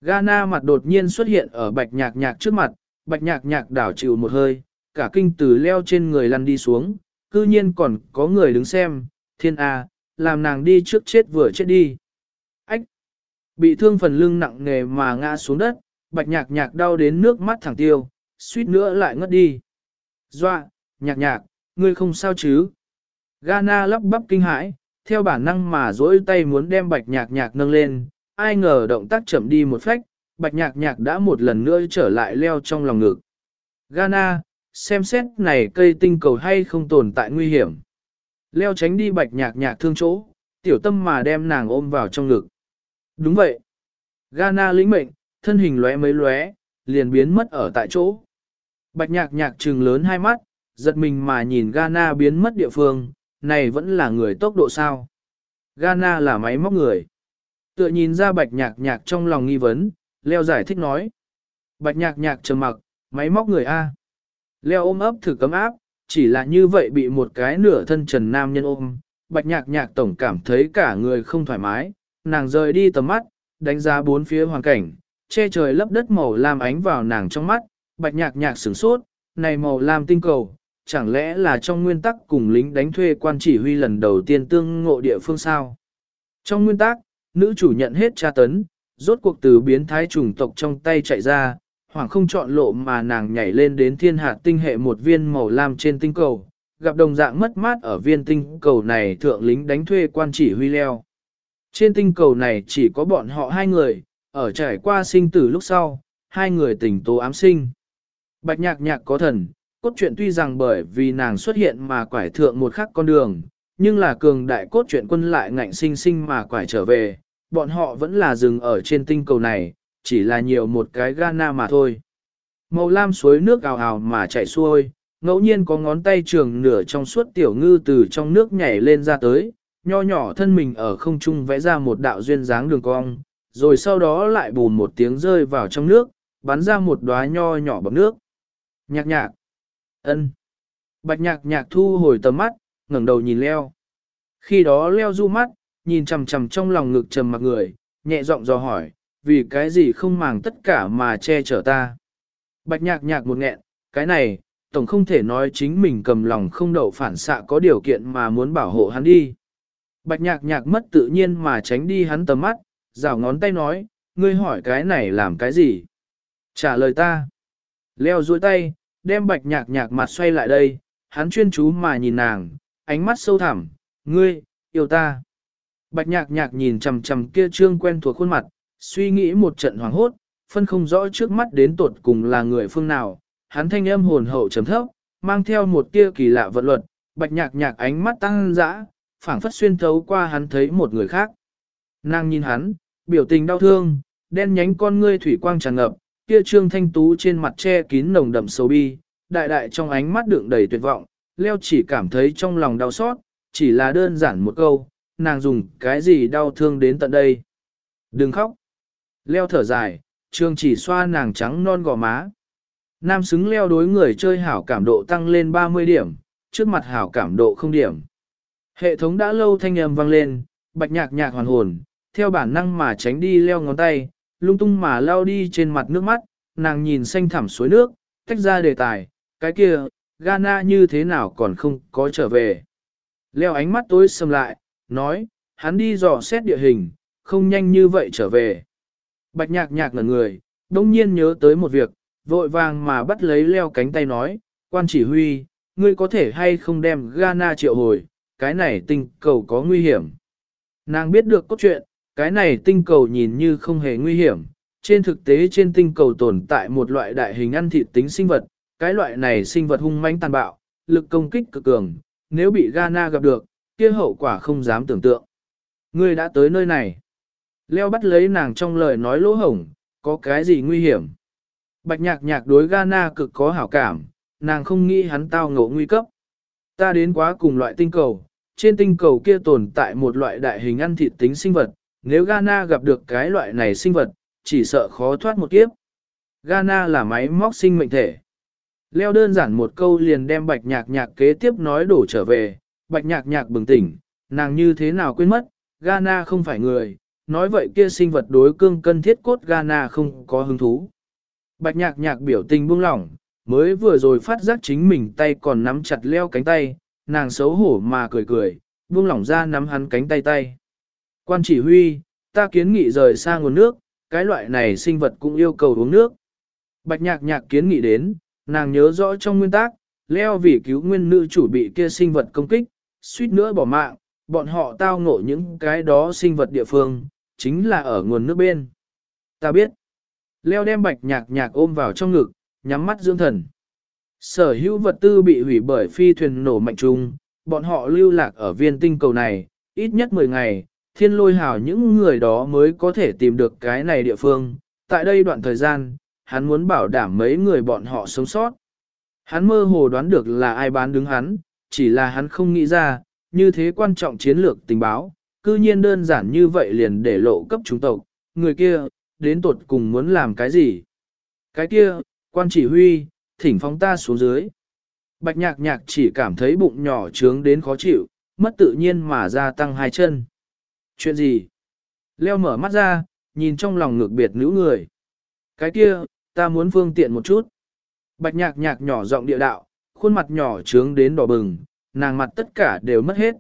Gana mặt đột nhiên xuất hiện ở bạch nhạc nhạc trước mặt, bạch nhạc nhạc đảo chịu một hơi, cả kinh từ leo trên người lăn đi xuống, cư nhiên còn có người đứng xem, thiên A, làm nàng đi trước chết vừa chết đi. Bị thương phần lưng nặng nề mà ngã xuống đất, bạch nhạc nhạc đau đến nước mắt thẳng tiêu, suýt nữa lại ngất đi. Doa, nhạc nhạc, ngươi không sao chứ? Gana lắp bắp kinh hãi, theo bản năng mà dỗi tay muốn đem bạch nhạc nhạc nâng lên, ai ngờ động tác chậm đi một phách, bạch nhạc nhạc đã một lần nữa trở lại leo trong lòng ngực. Gana, xem xét này cây tinh cầu hay không tồn tại nguy hiểm. Leo tránh đi bạch nhạc nhạc thương chỗ, tiểu tâm mà đem nàng ôm vào trong ngực. Đúng vậy. Gana lĩnh mệnh, thân hình lóe mấy lóe, liền biến mất ở tại chỗ. Bạch nhạc nhạc trừng lớn hai mắt, giật mình mà nhìn Gana biến mất địa phương, này vẫn là người tốc độ sao. Gana là máy móc người. Tựa nhìn ra bạch nhạc nhạc trong lòng nghi vấn, Leo giải thích nói. Bạch nhạc nhạc trầm mặc, máy móc người A. Leo ôm ấp thử cấm áp, chỉ là như vậy bị một cái nửa thân trần nam nhân ôm. Bạch nhạc nhạc tổng cảm thấy cả người không thoải mái, nàng rời đi tầm mắt, đánh giá bốn phía hoàn cảnh, che trời lấp đất màu lam ánh vào nàng trong mắt, bạch nhạc nhạc sửng sốt, này màu lam tinh cầu, chẳng lẽ là trong nguyên tắc cùng lính đánh thuê quan chỉ huy lần đầu tiên tương ngộ địa phương sao? Trong nguyên tắc, nữ chủ nhận hết tra tấn, rốt cuộc từ biến thái chủng tộc trong tay chạy ra, hoàng không chọn lộ mà nàng nhảy lên đến thiên hạt tinh hệ một viên màu lam trên tinh cầu, gặp đồng dạng mất mát ở viên tinh cầu này thượng lính đánh thuê quan chỉ huy leo. Trên tinh cầu này chỉ có bọn họ hai người, ở trải qua sinh tử lúc sau, hai người tình tố ám sinh. Bạch nhạc nhạc có thần, cốt truyện tuy rằng bởi vì nàng xuất hiện mà quải thượng một khắc con đường, nhưng là cường đại cốt truyện quân lại ngạnh sinh sinh mà quải trở về, bọn họ vẫn là dừng ở trên tinh cầu này, chỉ là nhiều một cái Ghana mà thôi. Màu lam suối nước ào ào mà chảy xuôi, ngẫu nhiên có ngón tay trường nửa trong suốt tiểu ngư từ trong nước nhảy lên ra tới, nho nhỏ thân mình ở không trung vẽ ra một đạo duyên dáng đường cong, rồi sau đó lại bùn một tiếng rơi vào trong nước, bắn ra một đóa nho nhỏ bọc nước. Nhạc nhạc, ân. Bạch nhạc nhạc thu hồi tầm mắt, ngẩng đầu nhìn leo. Khi đó leo du mắt, nhìn chằm chằm trong lòng ngực trầm mặc người, nhẹ giọng dò hỏi, vì cái gì không màng tất cả mà che chở ta. Bạch nhạc nhạc một nghẹn, cái này, tổng không thể nói chính mình cầm lòng không đậu phản xạ có điều kiện mà muốn bảo hộ hắn đi. Bạch nhạc nhạc mất tự nhiên mà tránh đi hắn tầm mắt, rào ngón tay nói, ngươi hỏi cái này làm cái gì? Trả lời ta. Leo duỗi tay, đem bạch nhạc nhạc mặt xoay lại đây, hắn chuyên chú mà nhìn nàng, ánh mắt sâu thẳm, ngươi, yêu ta. Bạch nhạc nhạc nhìn chầm chầm kia trương quen thuộc khuôn mặt, suy nghĩ một trận hoàng hốt, phân không rõ trước mắt đến tột cùng là người phương nào, hắn thanh âm hồn hậu trầm thấp, mang theo một tia kỳ lạ vận luật, bạch nhạc nhạc ánh mắt tăng dã, phảng phất xuyên thấu qua hắn thấy một người khác. Nàng nhìn hắn, biểu tình đau thương, đen nhánh con ngươi thủy quang tràn ngập, kia trương thanh tú trên mặt che kín nồng đậm sầu bi, đại đại trong ánh mắt đựng đầy tuyệt vọng, leo chỉ cảm thấy trong lòng đau xót, chỉ là đơn giản một câu, nàng dùng cái gì đau thương đến tận đây. Đừng khóc. Leo thở dài, trương chỉ xoa nàng trắng non gò má. Nam xứng leo đối người chơi hảo cảm độ tăng lên 30 điểm, trước mặt hảo cảm độ không điểm. Hệ thống đã lâu thanh âm vang lên, bạch nhạc nhạc hoàn hồn, theo bản năng mà tránh đi leo ngón tay, lung tung mà lao đi trên mặt nước mắt, nàng nhìn xanh thẳm suối nước, tách ra đề tài, cái kia, Ghana như thế nào còn không có trở về. Leo ánh mắt tối sầm lại, nói, hắn đi dò xét địa hình, không nhanh như vậy trở về. Bạch nhạc nhạc ngẩn người, đông nhiên nhớ tới một việc, vội vàng mà bắt lấy leo cánh tay nói, quan chỉ huy, ngươi có thể hay không đem Ghana triệu hồi, cái này tinh cầu có nguy hiểm. Nàng biết được cốt truyện, cái này tinh cầu nhìn như không hề nguy hiểm, trên thực tế trên tinh cầu tồn tại một loại đại hình ăn thịt tính sinh vật, cái loại này sinh vật hung manh tàn bạo, lực công kích cực cường, nếu bị Ghana gặp được, kia hậu quả không dám tưởng tượng. Ngươi đã tới nơi này. Leo bắt lấy nàng trong lời nói lỗ hổng, có cái gì nguy hiểm. Bạch nhạc nhạc đối Ghana cực có hảo cảm, nàng không nghĩ hắn tao ngộ nguy cấp. Ta đến quá cùng loại tinh cầu, trên tinh cầu kia tồn tại một loại đại hình ăn thịt tính sinh vật, nếu Ghana gặp được cái loại này sinh vật, chỉ sợ khó thoát một kiếp. Ghana là máy móc sinh mệnh thể. Leo đơn giản một câu liền đem bạch nhạc nhạc kế tiếp nói đổ trở về, bạch nhạc nhạc bừng tỉnh, nàng như thế nào quên mất, Ghana không phải người, nói vậy kia sinh vật đối cương cân thiết cốt Ghana không có hứng thú. Bạch nhạc nhạc biểu tình buông lỏng, mới vừa rồi phát giác chính mình tay còn nắm chặt leo cánh tay, nàng xấu hổ mà cười cười, buông lỏng ra nắm hắn cánh tay tay. Quan chỉ huy, ta kiến nghị rời xa nguồn nước, cái loại này sinh vật cũng yêu cầu uống nước. Bạch nhạc nhạc kiến nghị đến, nàng nhớ rõ trong nguyên tắc, leo vì cứu nguyên nữ chủ bị kia sinh vật công kích, suýt nữa bỏ mạng, bọn họ tao ngộ những cái đó sinh vật địa phương, chính là ở nguồn nước bên. Ta biết. Leo đem bạch nhạc nhạc ôm vào trong ngực, nhắm mắt dưỡng thần. Sở hữu vật tư bị hủy bởi phi thuyền nổ mạnh trùng, bọn họ lưu lạc ở viên tinh cầu này, ít nhất 10 ngày, thiên lôi hào những người đó mới có thể tìm được cái này địa phương. Tại đây đoạn thời gian, hắn muốn bảo đảm mấy người bọn họ sống sót. Hắn mơ hồ đoán được là ai bán đứng hắn, chỉ là hắn không nghĩ ra, như thế quan trọng chiến lược tình báo, cư nhiên đơn giản như vậy liền để lộ cấp chúng tộc, người kia, đến tột cùng muốn làm cái gì. Cái kia, quan chỉ huy, thỉnh phóng ta xuống dưới. Bạch nhạc nhạc chỉ cảm thấy bụng nhỏ trướng đến khó chịu, mất tự nhiên mà gia tăng hai chân. Chuyện gì? Leo mở mắt ra, nhìn trong lòng ngược biệt nữ người. Cái kia, ta muốn phương tiện một chút. Bạch nhạc nhạc nhỏ giọng địa đạo, khuôn mặt nhỏ trướng đến đỏ bừng, nàng mặt tất cả đều mất hết.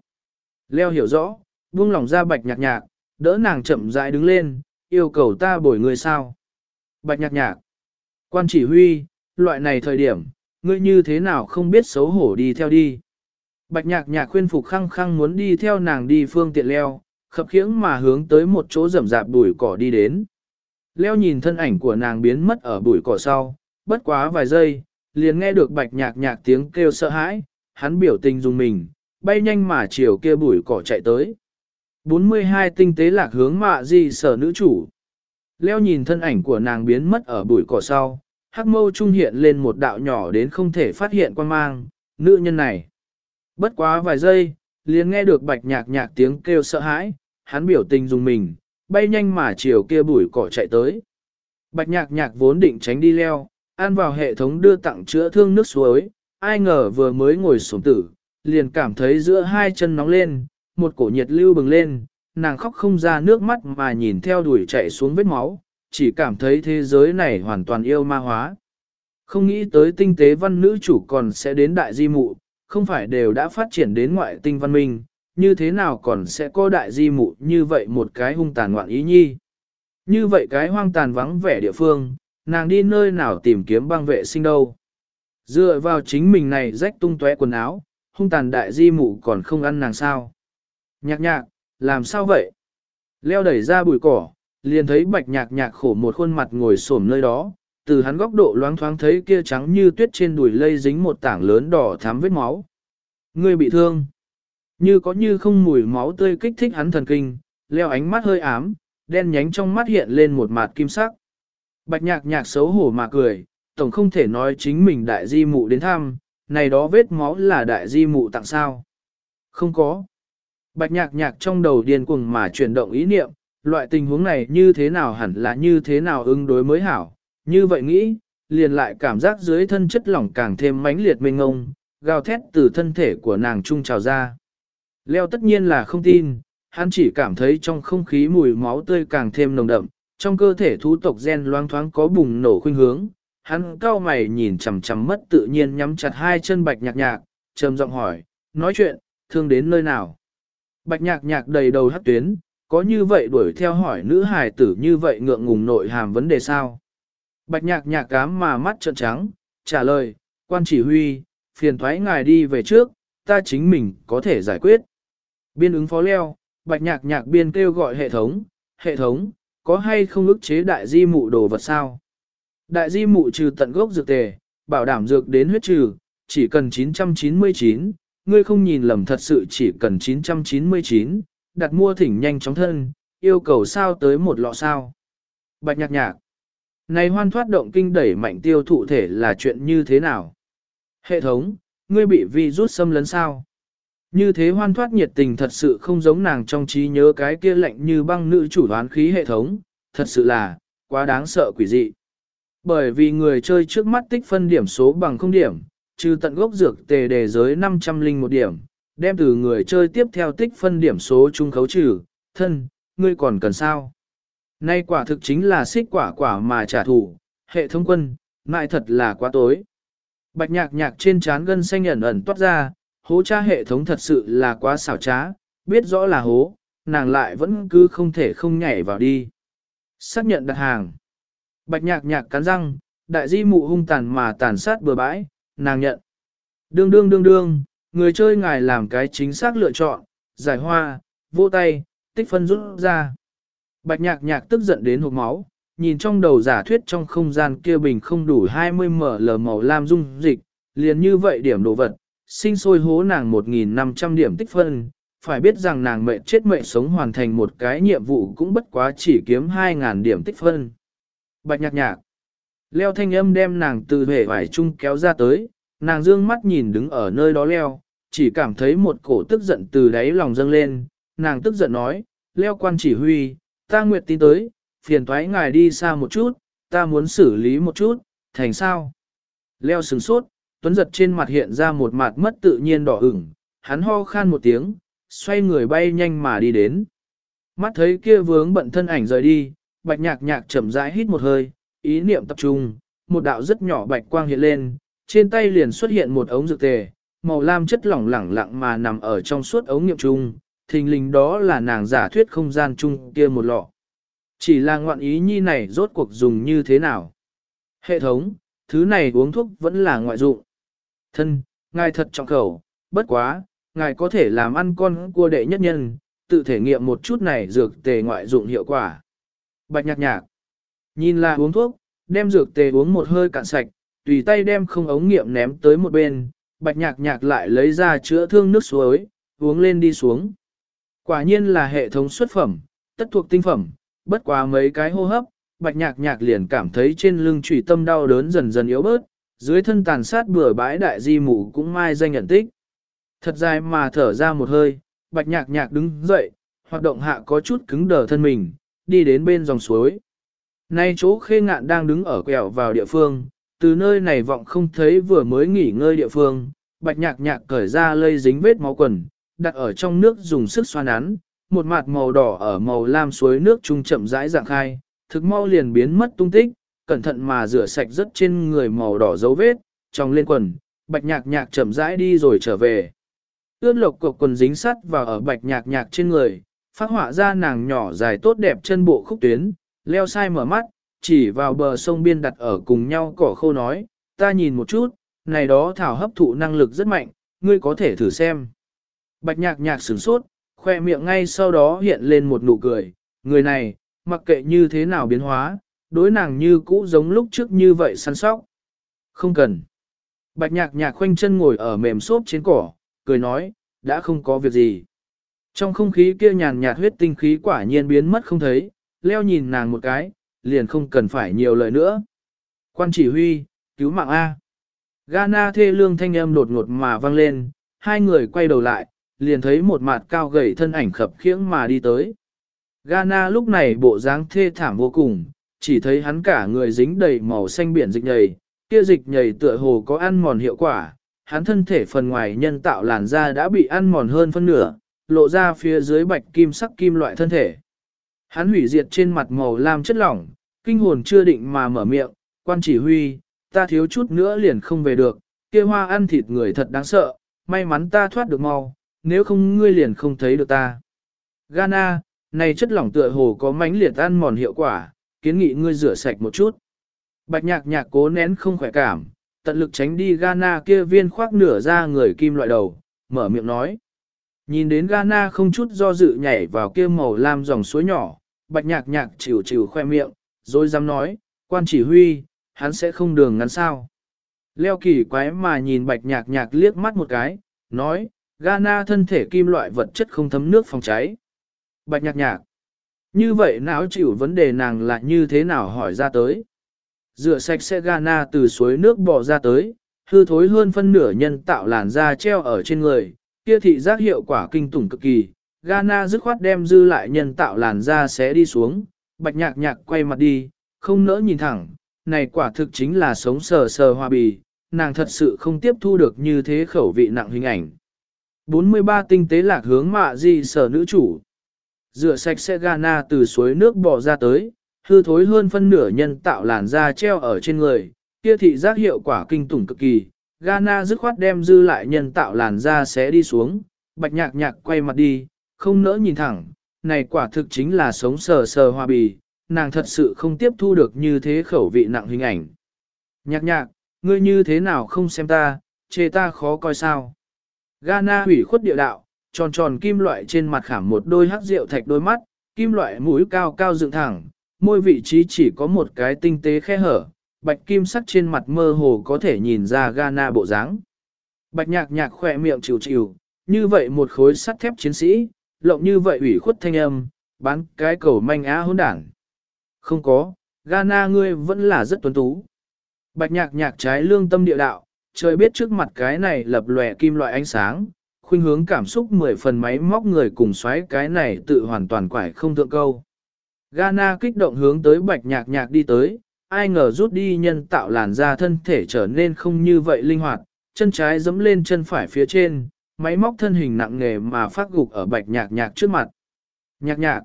Leo hiểu rõ, buông lòng ra bạch nhạc nhạc, đỡ nàng chậm rãi đứng lên, yêu cầu ta bồi người sao. Bạch nhạc nhạc, quan chỉ huy, loại này thời điểm, ngươi như thế nào không biết xấu hổ đi theo đi. Bạch nhạc nhạc khuyên phục khăng khăng muốn đi theo nàng đi phương tiện leo, khập khiễng mà hướng tới một chỗ rậm rạp bụi cỏ đi đến. Leo nhìn thân ảnh của nàng biến mất ở bụi cỏ sau, bất quá vài giây, liền nghe được bạch nhạc nhạc tiếng kêu sợ hãi, hắn biểu tình dùng mình, bay nhanh mà chiều kia bụi cỏ chạy tới. 42 tinh tế lạc hướng mạ di sở nữ chủ. Leo nhìn thân ảnh của nàng biến mất ở bụi cỏ sau, hắc mâu trung hiện lên một đạo nhỏ đến không thể phát hiện quan mang, nữ nhân này. Bất quá vài giây, liền nghe được bạch nhạc nhạc tiếng kêu sợ hãi, hắn biểu tình dùng mình, bay nhanh mà chiều kia bụi cỏ chạy tới. Bạch nhạc nhạc vốn định tránh đi leo, ăn vào hệ thống đưa tặng chữa thương nước suối, ai ngờ vừa mới ngồi xuống tử, liền cảm thấy giữa hai chân nóng lên, một cổ nhiệt lưu bừng lên, nàng khóc không ra nước mắt mà nhìn theo đuổi chạy xuống vết máu, chỉ cảm thấy thế giới này hoàn toàn yêu ma hóa. Không nghĩ tới tinh tế văn nữ chủ còn sẽ đến đại di mụ, không phải đều đã phát triển đến ngoại tinh văn minh, như thế nào còn sẽ có đại di mụ như vậy một cái hung tàn ngoạn ý nhi. Như vậy cái hoang tàn vắng vẻ địa phương, nàng đi nơi nào tìm kiếm băng vệ sinh đâu. Dựa vào chính mình này rách tung tóe quần áo, hung tàn đại di mụ còn không ăn nàng sao. Nhạc nhạc, làm sao vậy? Leo đẩy ra bụi cỏ, liền thấy bạch nhạc nhạc khổ một khuôn mặt ngồi xổm nơi đó, từ hắn góc độ loáng thoáng thấy kia trắng như tuyết trên đùi lây dính một tảng lớn đỏ thắm vết máu. Người bị thương. Như có như không mùi máu tươi kích thích hắn thần kinh, leo ánh mắt hơi ám, đen nhánh trong mắt hiện lên một mặt kim sắc. Bạch nhạc nhạc xấu hổ mà cười, tổng không thể nói chính mình đại di mụ đến thăm, này đó vết máu là đại di mụ tặng sao. Không có. Bạch nhạc nhạc trong đầu điên cuồng mà chuyển động ý niệm, loại tình huống này như thế nào hẳn là như thế nào ứng đối mới hảo. Như vậy nghĩ, liền lại cảm giác dưới thân chất lỏng càng thêm mãnh liệt mênh ngông, gào thét từ thân thể của nàng trung trào ra. Leo tất nhiên là không tin, hắn chỉ cảm thấy trong không khí mùi máu tươi càng thêm nồng đậm, trong cơ thể thú tộc gen loang thoáng có bùng nổ khuynh hướng. Hắn cao mày nhìn chằm chằm mất tự nhiên nhắm chặt hai chân bạch nhạc nhạc, trầm giọng hỏi, nói chuyện, thương đến nơi nào. Bạch nhạc nhạc đầy đầu hắc tuyến, có như vậy đuổi theo hỏi nữ hài tử như vậy ngượng ngùng nội hàm vấn đề sao? Bạch nhạc nhạc cám mà mắt trợn trắng, trả lời, quan chỉ huy, phiền thoái ngài đi về trước, ta chính mình có thể giải quyết. Biên ứng phó leo, bạch nhạc nhạc biên kêu gọi hệ thống, hệ thống, có hay không ức chế đại di mụ đồ vật sao? Đại di mụ trừ tận gốc dược tề, bảo đảm dược đến huyết trừ, chỉ cần 999, ngươi không nhìn lầm thật sự chỉ cần 999, đặt mua thỉnh nhanh chóng thân, yêu cầu sao tới một lọ sao. Bạch nhạc nhạc. Này hoan thoát động kinh đẩy mạnh tiêu thụ thể là chuyện như thế nào? Hệ thống, ngươi bị vi rút xâm lấn sao? Như thế hoan thoát nhiệt tình thật sự không giống nàng trong trí nhớ cái kia lạnh như băng nữ chủ đoán khí hệ thống, thật sự là, quá đáng sợ quỷ dị. Bởi vì người chơi trước mắt tích phân điểm số bằng không điểm, trừ tận gốc dược tề đề giới 500 linh một điểm, đem từ người chơi tiếp theo tích phân điểm số chung khấu trừ, thân, ngươi còn cần sao? Nay quả thực chính là xích quả quả mà trả thù, hệ thống quân, mại thật là quá tối. Bạch nhạc nhạc trên trán gân xanh ẩn ẩn toát ra, hố cha hệ thống thật sự là quá xảo trá, biết rõ là hố, nàng lại vẫn cứ không thể không nhảy vào đi. Xác nhận đặt hàng. Bạch nhạc nhạc cắn răng, đại di mụ hung tàn mà tàn sát bừa bãi, nàng nhận. Đương đương đương đương, người chơi ngài làm cái chính xác lựa chọn, giải hoa, vô tay, tích phân rút ra. Bạch nhạc nhạc tức giận đến hộp máu, nhìn trong đầu giả thuyết trong không gian kia bình không đủ 20 ml màu lam dung dịch, liền như vậy điểm đồ vật, sinh sôi hố nàng 1.500 điểm tích phân, phải biết rằng nàng mệnh chết mệnh sống hoàn thành một cái nhiệm vụ cũng bất quá chỉ kiếm 2.000 điểm tích phân. Bạch nhạc nhạc, leo thanh âm đem nàng từ hệ vải chung kéo ra tới, nàng dương mắt nhìn đứng ở nơi đó leo, chỉ cảm thấy một cổ tức giận từ đáy lòng dâng lên, nàng tức giận nói, leo quan chỉ huy, ta nguyệt tin tới, phiền thoái ngài đi xa một chút, ta muốn xử lý một chút, thành sao? Leo sừng sốt, tuấn giật trên mặt hiện ra một mặt mất tự nhiên đỏ ửng, hắn ho khan một tiếng, xoay người bay nhanh mà đi đến. Mắt thấy kia vướng bận thân ảnh rời đi, bạch nhạc nhạc chậm rãi hít một hơi, ý niệm tập trung, một đạo rất nhỏ bạch quang hiện lên, trên tay liền xuất hiện một ống dược tề, màu lam chất lỏng lẳng lặng mà nằm ở trong suốt ống nghiệm chung, thình lình đó là nàng giả thuyết không gian chung kia một lọ. Chỉ là ngoạn ý nhi này rốt cuộc dùng như thế nào? Hệ thống, thứ này uống thuốc vẫn là ngoại dụng. Thân, ngài thật trọng khẩu, bất quá, ngài có thể làm ăn con cua đệ nhất nhân, tự thể nghiệm một chút này dược tề ngoại dụng hiệu quả. Bạch nhạc nhạc, nhìn là uống thuốc, đem dược tề uống một hơi cạn sạch, tùy tay đem không ống nghiệm ném tới một bên, bạch nhạc nhạc lại lấy ra chữa thương nước suối, uống lên đi xuống. Quả nhiên là hệ thống xuất phẩm, tất thuộc tinh phẩm, bất quá mấy cái hô hấp, bạch nhạc nhạc liền cảm thấy trên lưng trụy tâm đau đớn dần dần yếu bớt, dưới thân tàn sát bừa bãi đại di mụ cũng mai danh nhận tích. Thật dài mà thở ra một hơi, bạch nhạc nhạc đứng dậy, hoạt động hạ có chút cứng đờ thân mình, đi đến bên dòng suối. Nay chỗ khê ngạn đang đứng ở quẹo vào địa phương, từ nơi này vọng không thấy vừa mới nghỉ ngơi địa phương, bạch nhạc nhạc cởi ra lây dính vết máu quần, đặt ở trong nước dùng sức xoa nắn, một mặt màu đỏ ở màu lam suối nước trung chậm rãi dạng khai, thực mau liền biến mất tung tích, cẩn thận mà rửa sạch rất trên người màu đỏ dấu vết, trong lên quần, bạch nhạc nhạc chậm rãi đi rồi trở về. Ướt lộc cục quần dính sắt vào ở bạch nhạc nhạc trên người, phát họa ra nàng nhỏ dài tốt đẹp chân bộ khúc tuyến, leo sai mở mắt, chỉ vào bờ sông biên đặt ở cùng nhau cỏ khô nói, ta nhìn một chút, này đó thảo hấp thụ năng lực rất mạnh, ngươi có thể thử xem. Bạch nhạc nhạc sửng sốt, khoe miệng ngay sau đó hiện lên một nụ cười, người này, mặc kệ như thế nào biến hóa, đối nàng như cũ giống lúc trước như vậy săn sóc. Không cần. Bạch nhạc nhạc khoanh chân ngồi ở mềm xốp trên cỏ, cười nói, đã không có việc gì. Trong không khí kia nhàn nhạt huyết tinh khí quả nhiên biến mất không thấy, leo nhìn nàng một cái, liền không cần phải nhiều lời nữa. Quan chỉ huy, cứu mạng A. Gana thê lương thanh âm đột ngột mà vang lên, hai người quay đầu lại, liền thấy một mặt cao gầy thân ảnh khập khiễng mà đi tới. Gana lúc này bộ dáng thê thảm vô cùng, chỉ thấy hắn cả người dính đầy màu xanh biển dịch nhầy, kia dịch nhầy tựa hồ có ăn mòn hiệu quả, hắn thân thể phần ngoài nhân tạo làn da đã bị ăn mòn hơn phân nửa, lộ ra phía dưới bạch kim sắc kim loại thân thể. Hắn hủy diệt trên mặt màu lam chất lỏng, kinh hồn chưa định mà mở miệng, quan chỉ huy, ta thiếu chút nữa liền không về được, kia hoa ăn thịt người thật đáng sợ, may mắn ta thoát được mau, nếu không ngươi liền không thấy được ta. Gana, này chất lỏng tựa hồ có mánh liệt ăn mòn hiệu quả, kiến nghị ngươi rửa sạch một chút. Bạch nhạc nhạc cố nén không khỏe cảm, tận lực tránh đi Gana kia viên khoác nửa ra người kim loại đầu, mở miệng nói. Nhìn đến Gana không chút do dự nhảy vào kia màu lam dòng suối nhỏ, bạch nhạc nhạc chịu chịu khoe miệng, rồi dám nói, quan chỉ huy, hắn sẽ không đường ngắn sao. Leo kỳ quái mà nhìn bạch nhạc nhạc liếc mắt một cái, nói, Gana thân thể kim loại vật chất không thấm nước phòng cháy. Bạch nhạc nhạc. Như vậy não chịu vấn đề nàng là như thế nào hỏi ra tới. Rửa sạch sẽ Gana từ suối nước bỏ ra tới, hư thối hơn phân nửa nhân tạo làn da treo ở trên người, kia thị giác hiệu quả kinh tủng cực kỳ. Gana dứt khoát đem dư lại nhân tạo làn da sẽ đi xuống, bạch nhạc nhạc quay mặt đi, không nỡ nhìn thẳng, này quả thực chính là sống sờ sờ hoa bì, nàng thật sự không tiếp thu được như thế khẩu vị nặng hình ảnh. 43 tinh tế lạc hướng mạ di sở nữ chủ. Rửa sạch xe gana từ suối nước bỏ ra tới, hư thối hơn phân nửa nhân tạo làn da treo ở trên người, kia thị giác hiệu quả kinh tủng cực kỳ. Gana dứt khoát đem dư lại nhân tạo làn da sẽ đi xuống, bạch nhạc nhạc quay mặt đi, không nỡ nhìn thẳng, này quả thực chính là sống sờ sờ hoa bì, nàng thật sự không tiếp thu được như thế khẩu vị nặng hình ảnh. Nhạc nhạc, ngươi như thế nào không xem ta, chê ta khó coi sao. Gana hủy khuất địa đạo, tròn tròn kim loại trên mặt khảm một đôi hắc rượu thạch đôi mắt, kim loại mũi cao cao dựng thẳng, môi vị trí chỉ có một cái tinh tế khe hở, bạch kim sắc trên mặt mơ hồ có thể nhìn ra Gana bộ dáng. Bạch nhạc nhạc khỏe miệng chịu chịu, như vậy một khối sắt thép chiến sĩ, lộng như vậy ủy khuất thanh âm, bán cái cầu manh á hỗn đảng. Không có, Gana ngươi vẫn là rất tuấn tú. Bạch nhạc nhạc trái lương tâm địa đạo, trời biết trước mặt cái này lập lòe kim loại ánh sáng, khuynh hướng cảm xúc mười phần máy móc người cùng xoáy cái này tự hoàn toàn quải không thượng câu. Ghana kích động hướng tới bạch nhạc nhạc đi tới, ai ngờ rút đi nhân tạo làn da thân thể trở nên không như vậy linh hoạt, chân trái giẫm lên chân phải phía trên, máy móc thân hình nặng nề mà phát gục ở bạch nhạc nhạc trước mặt. Nhạc nhạc.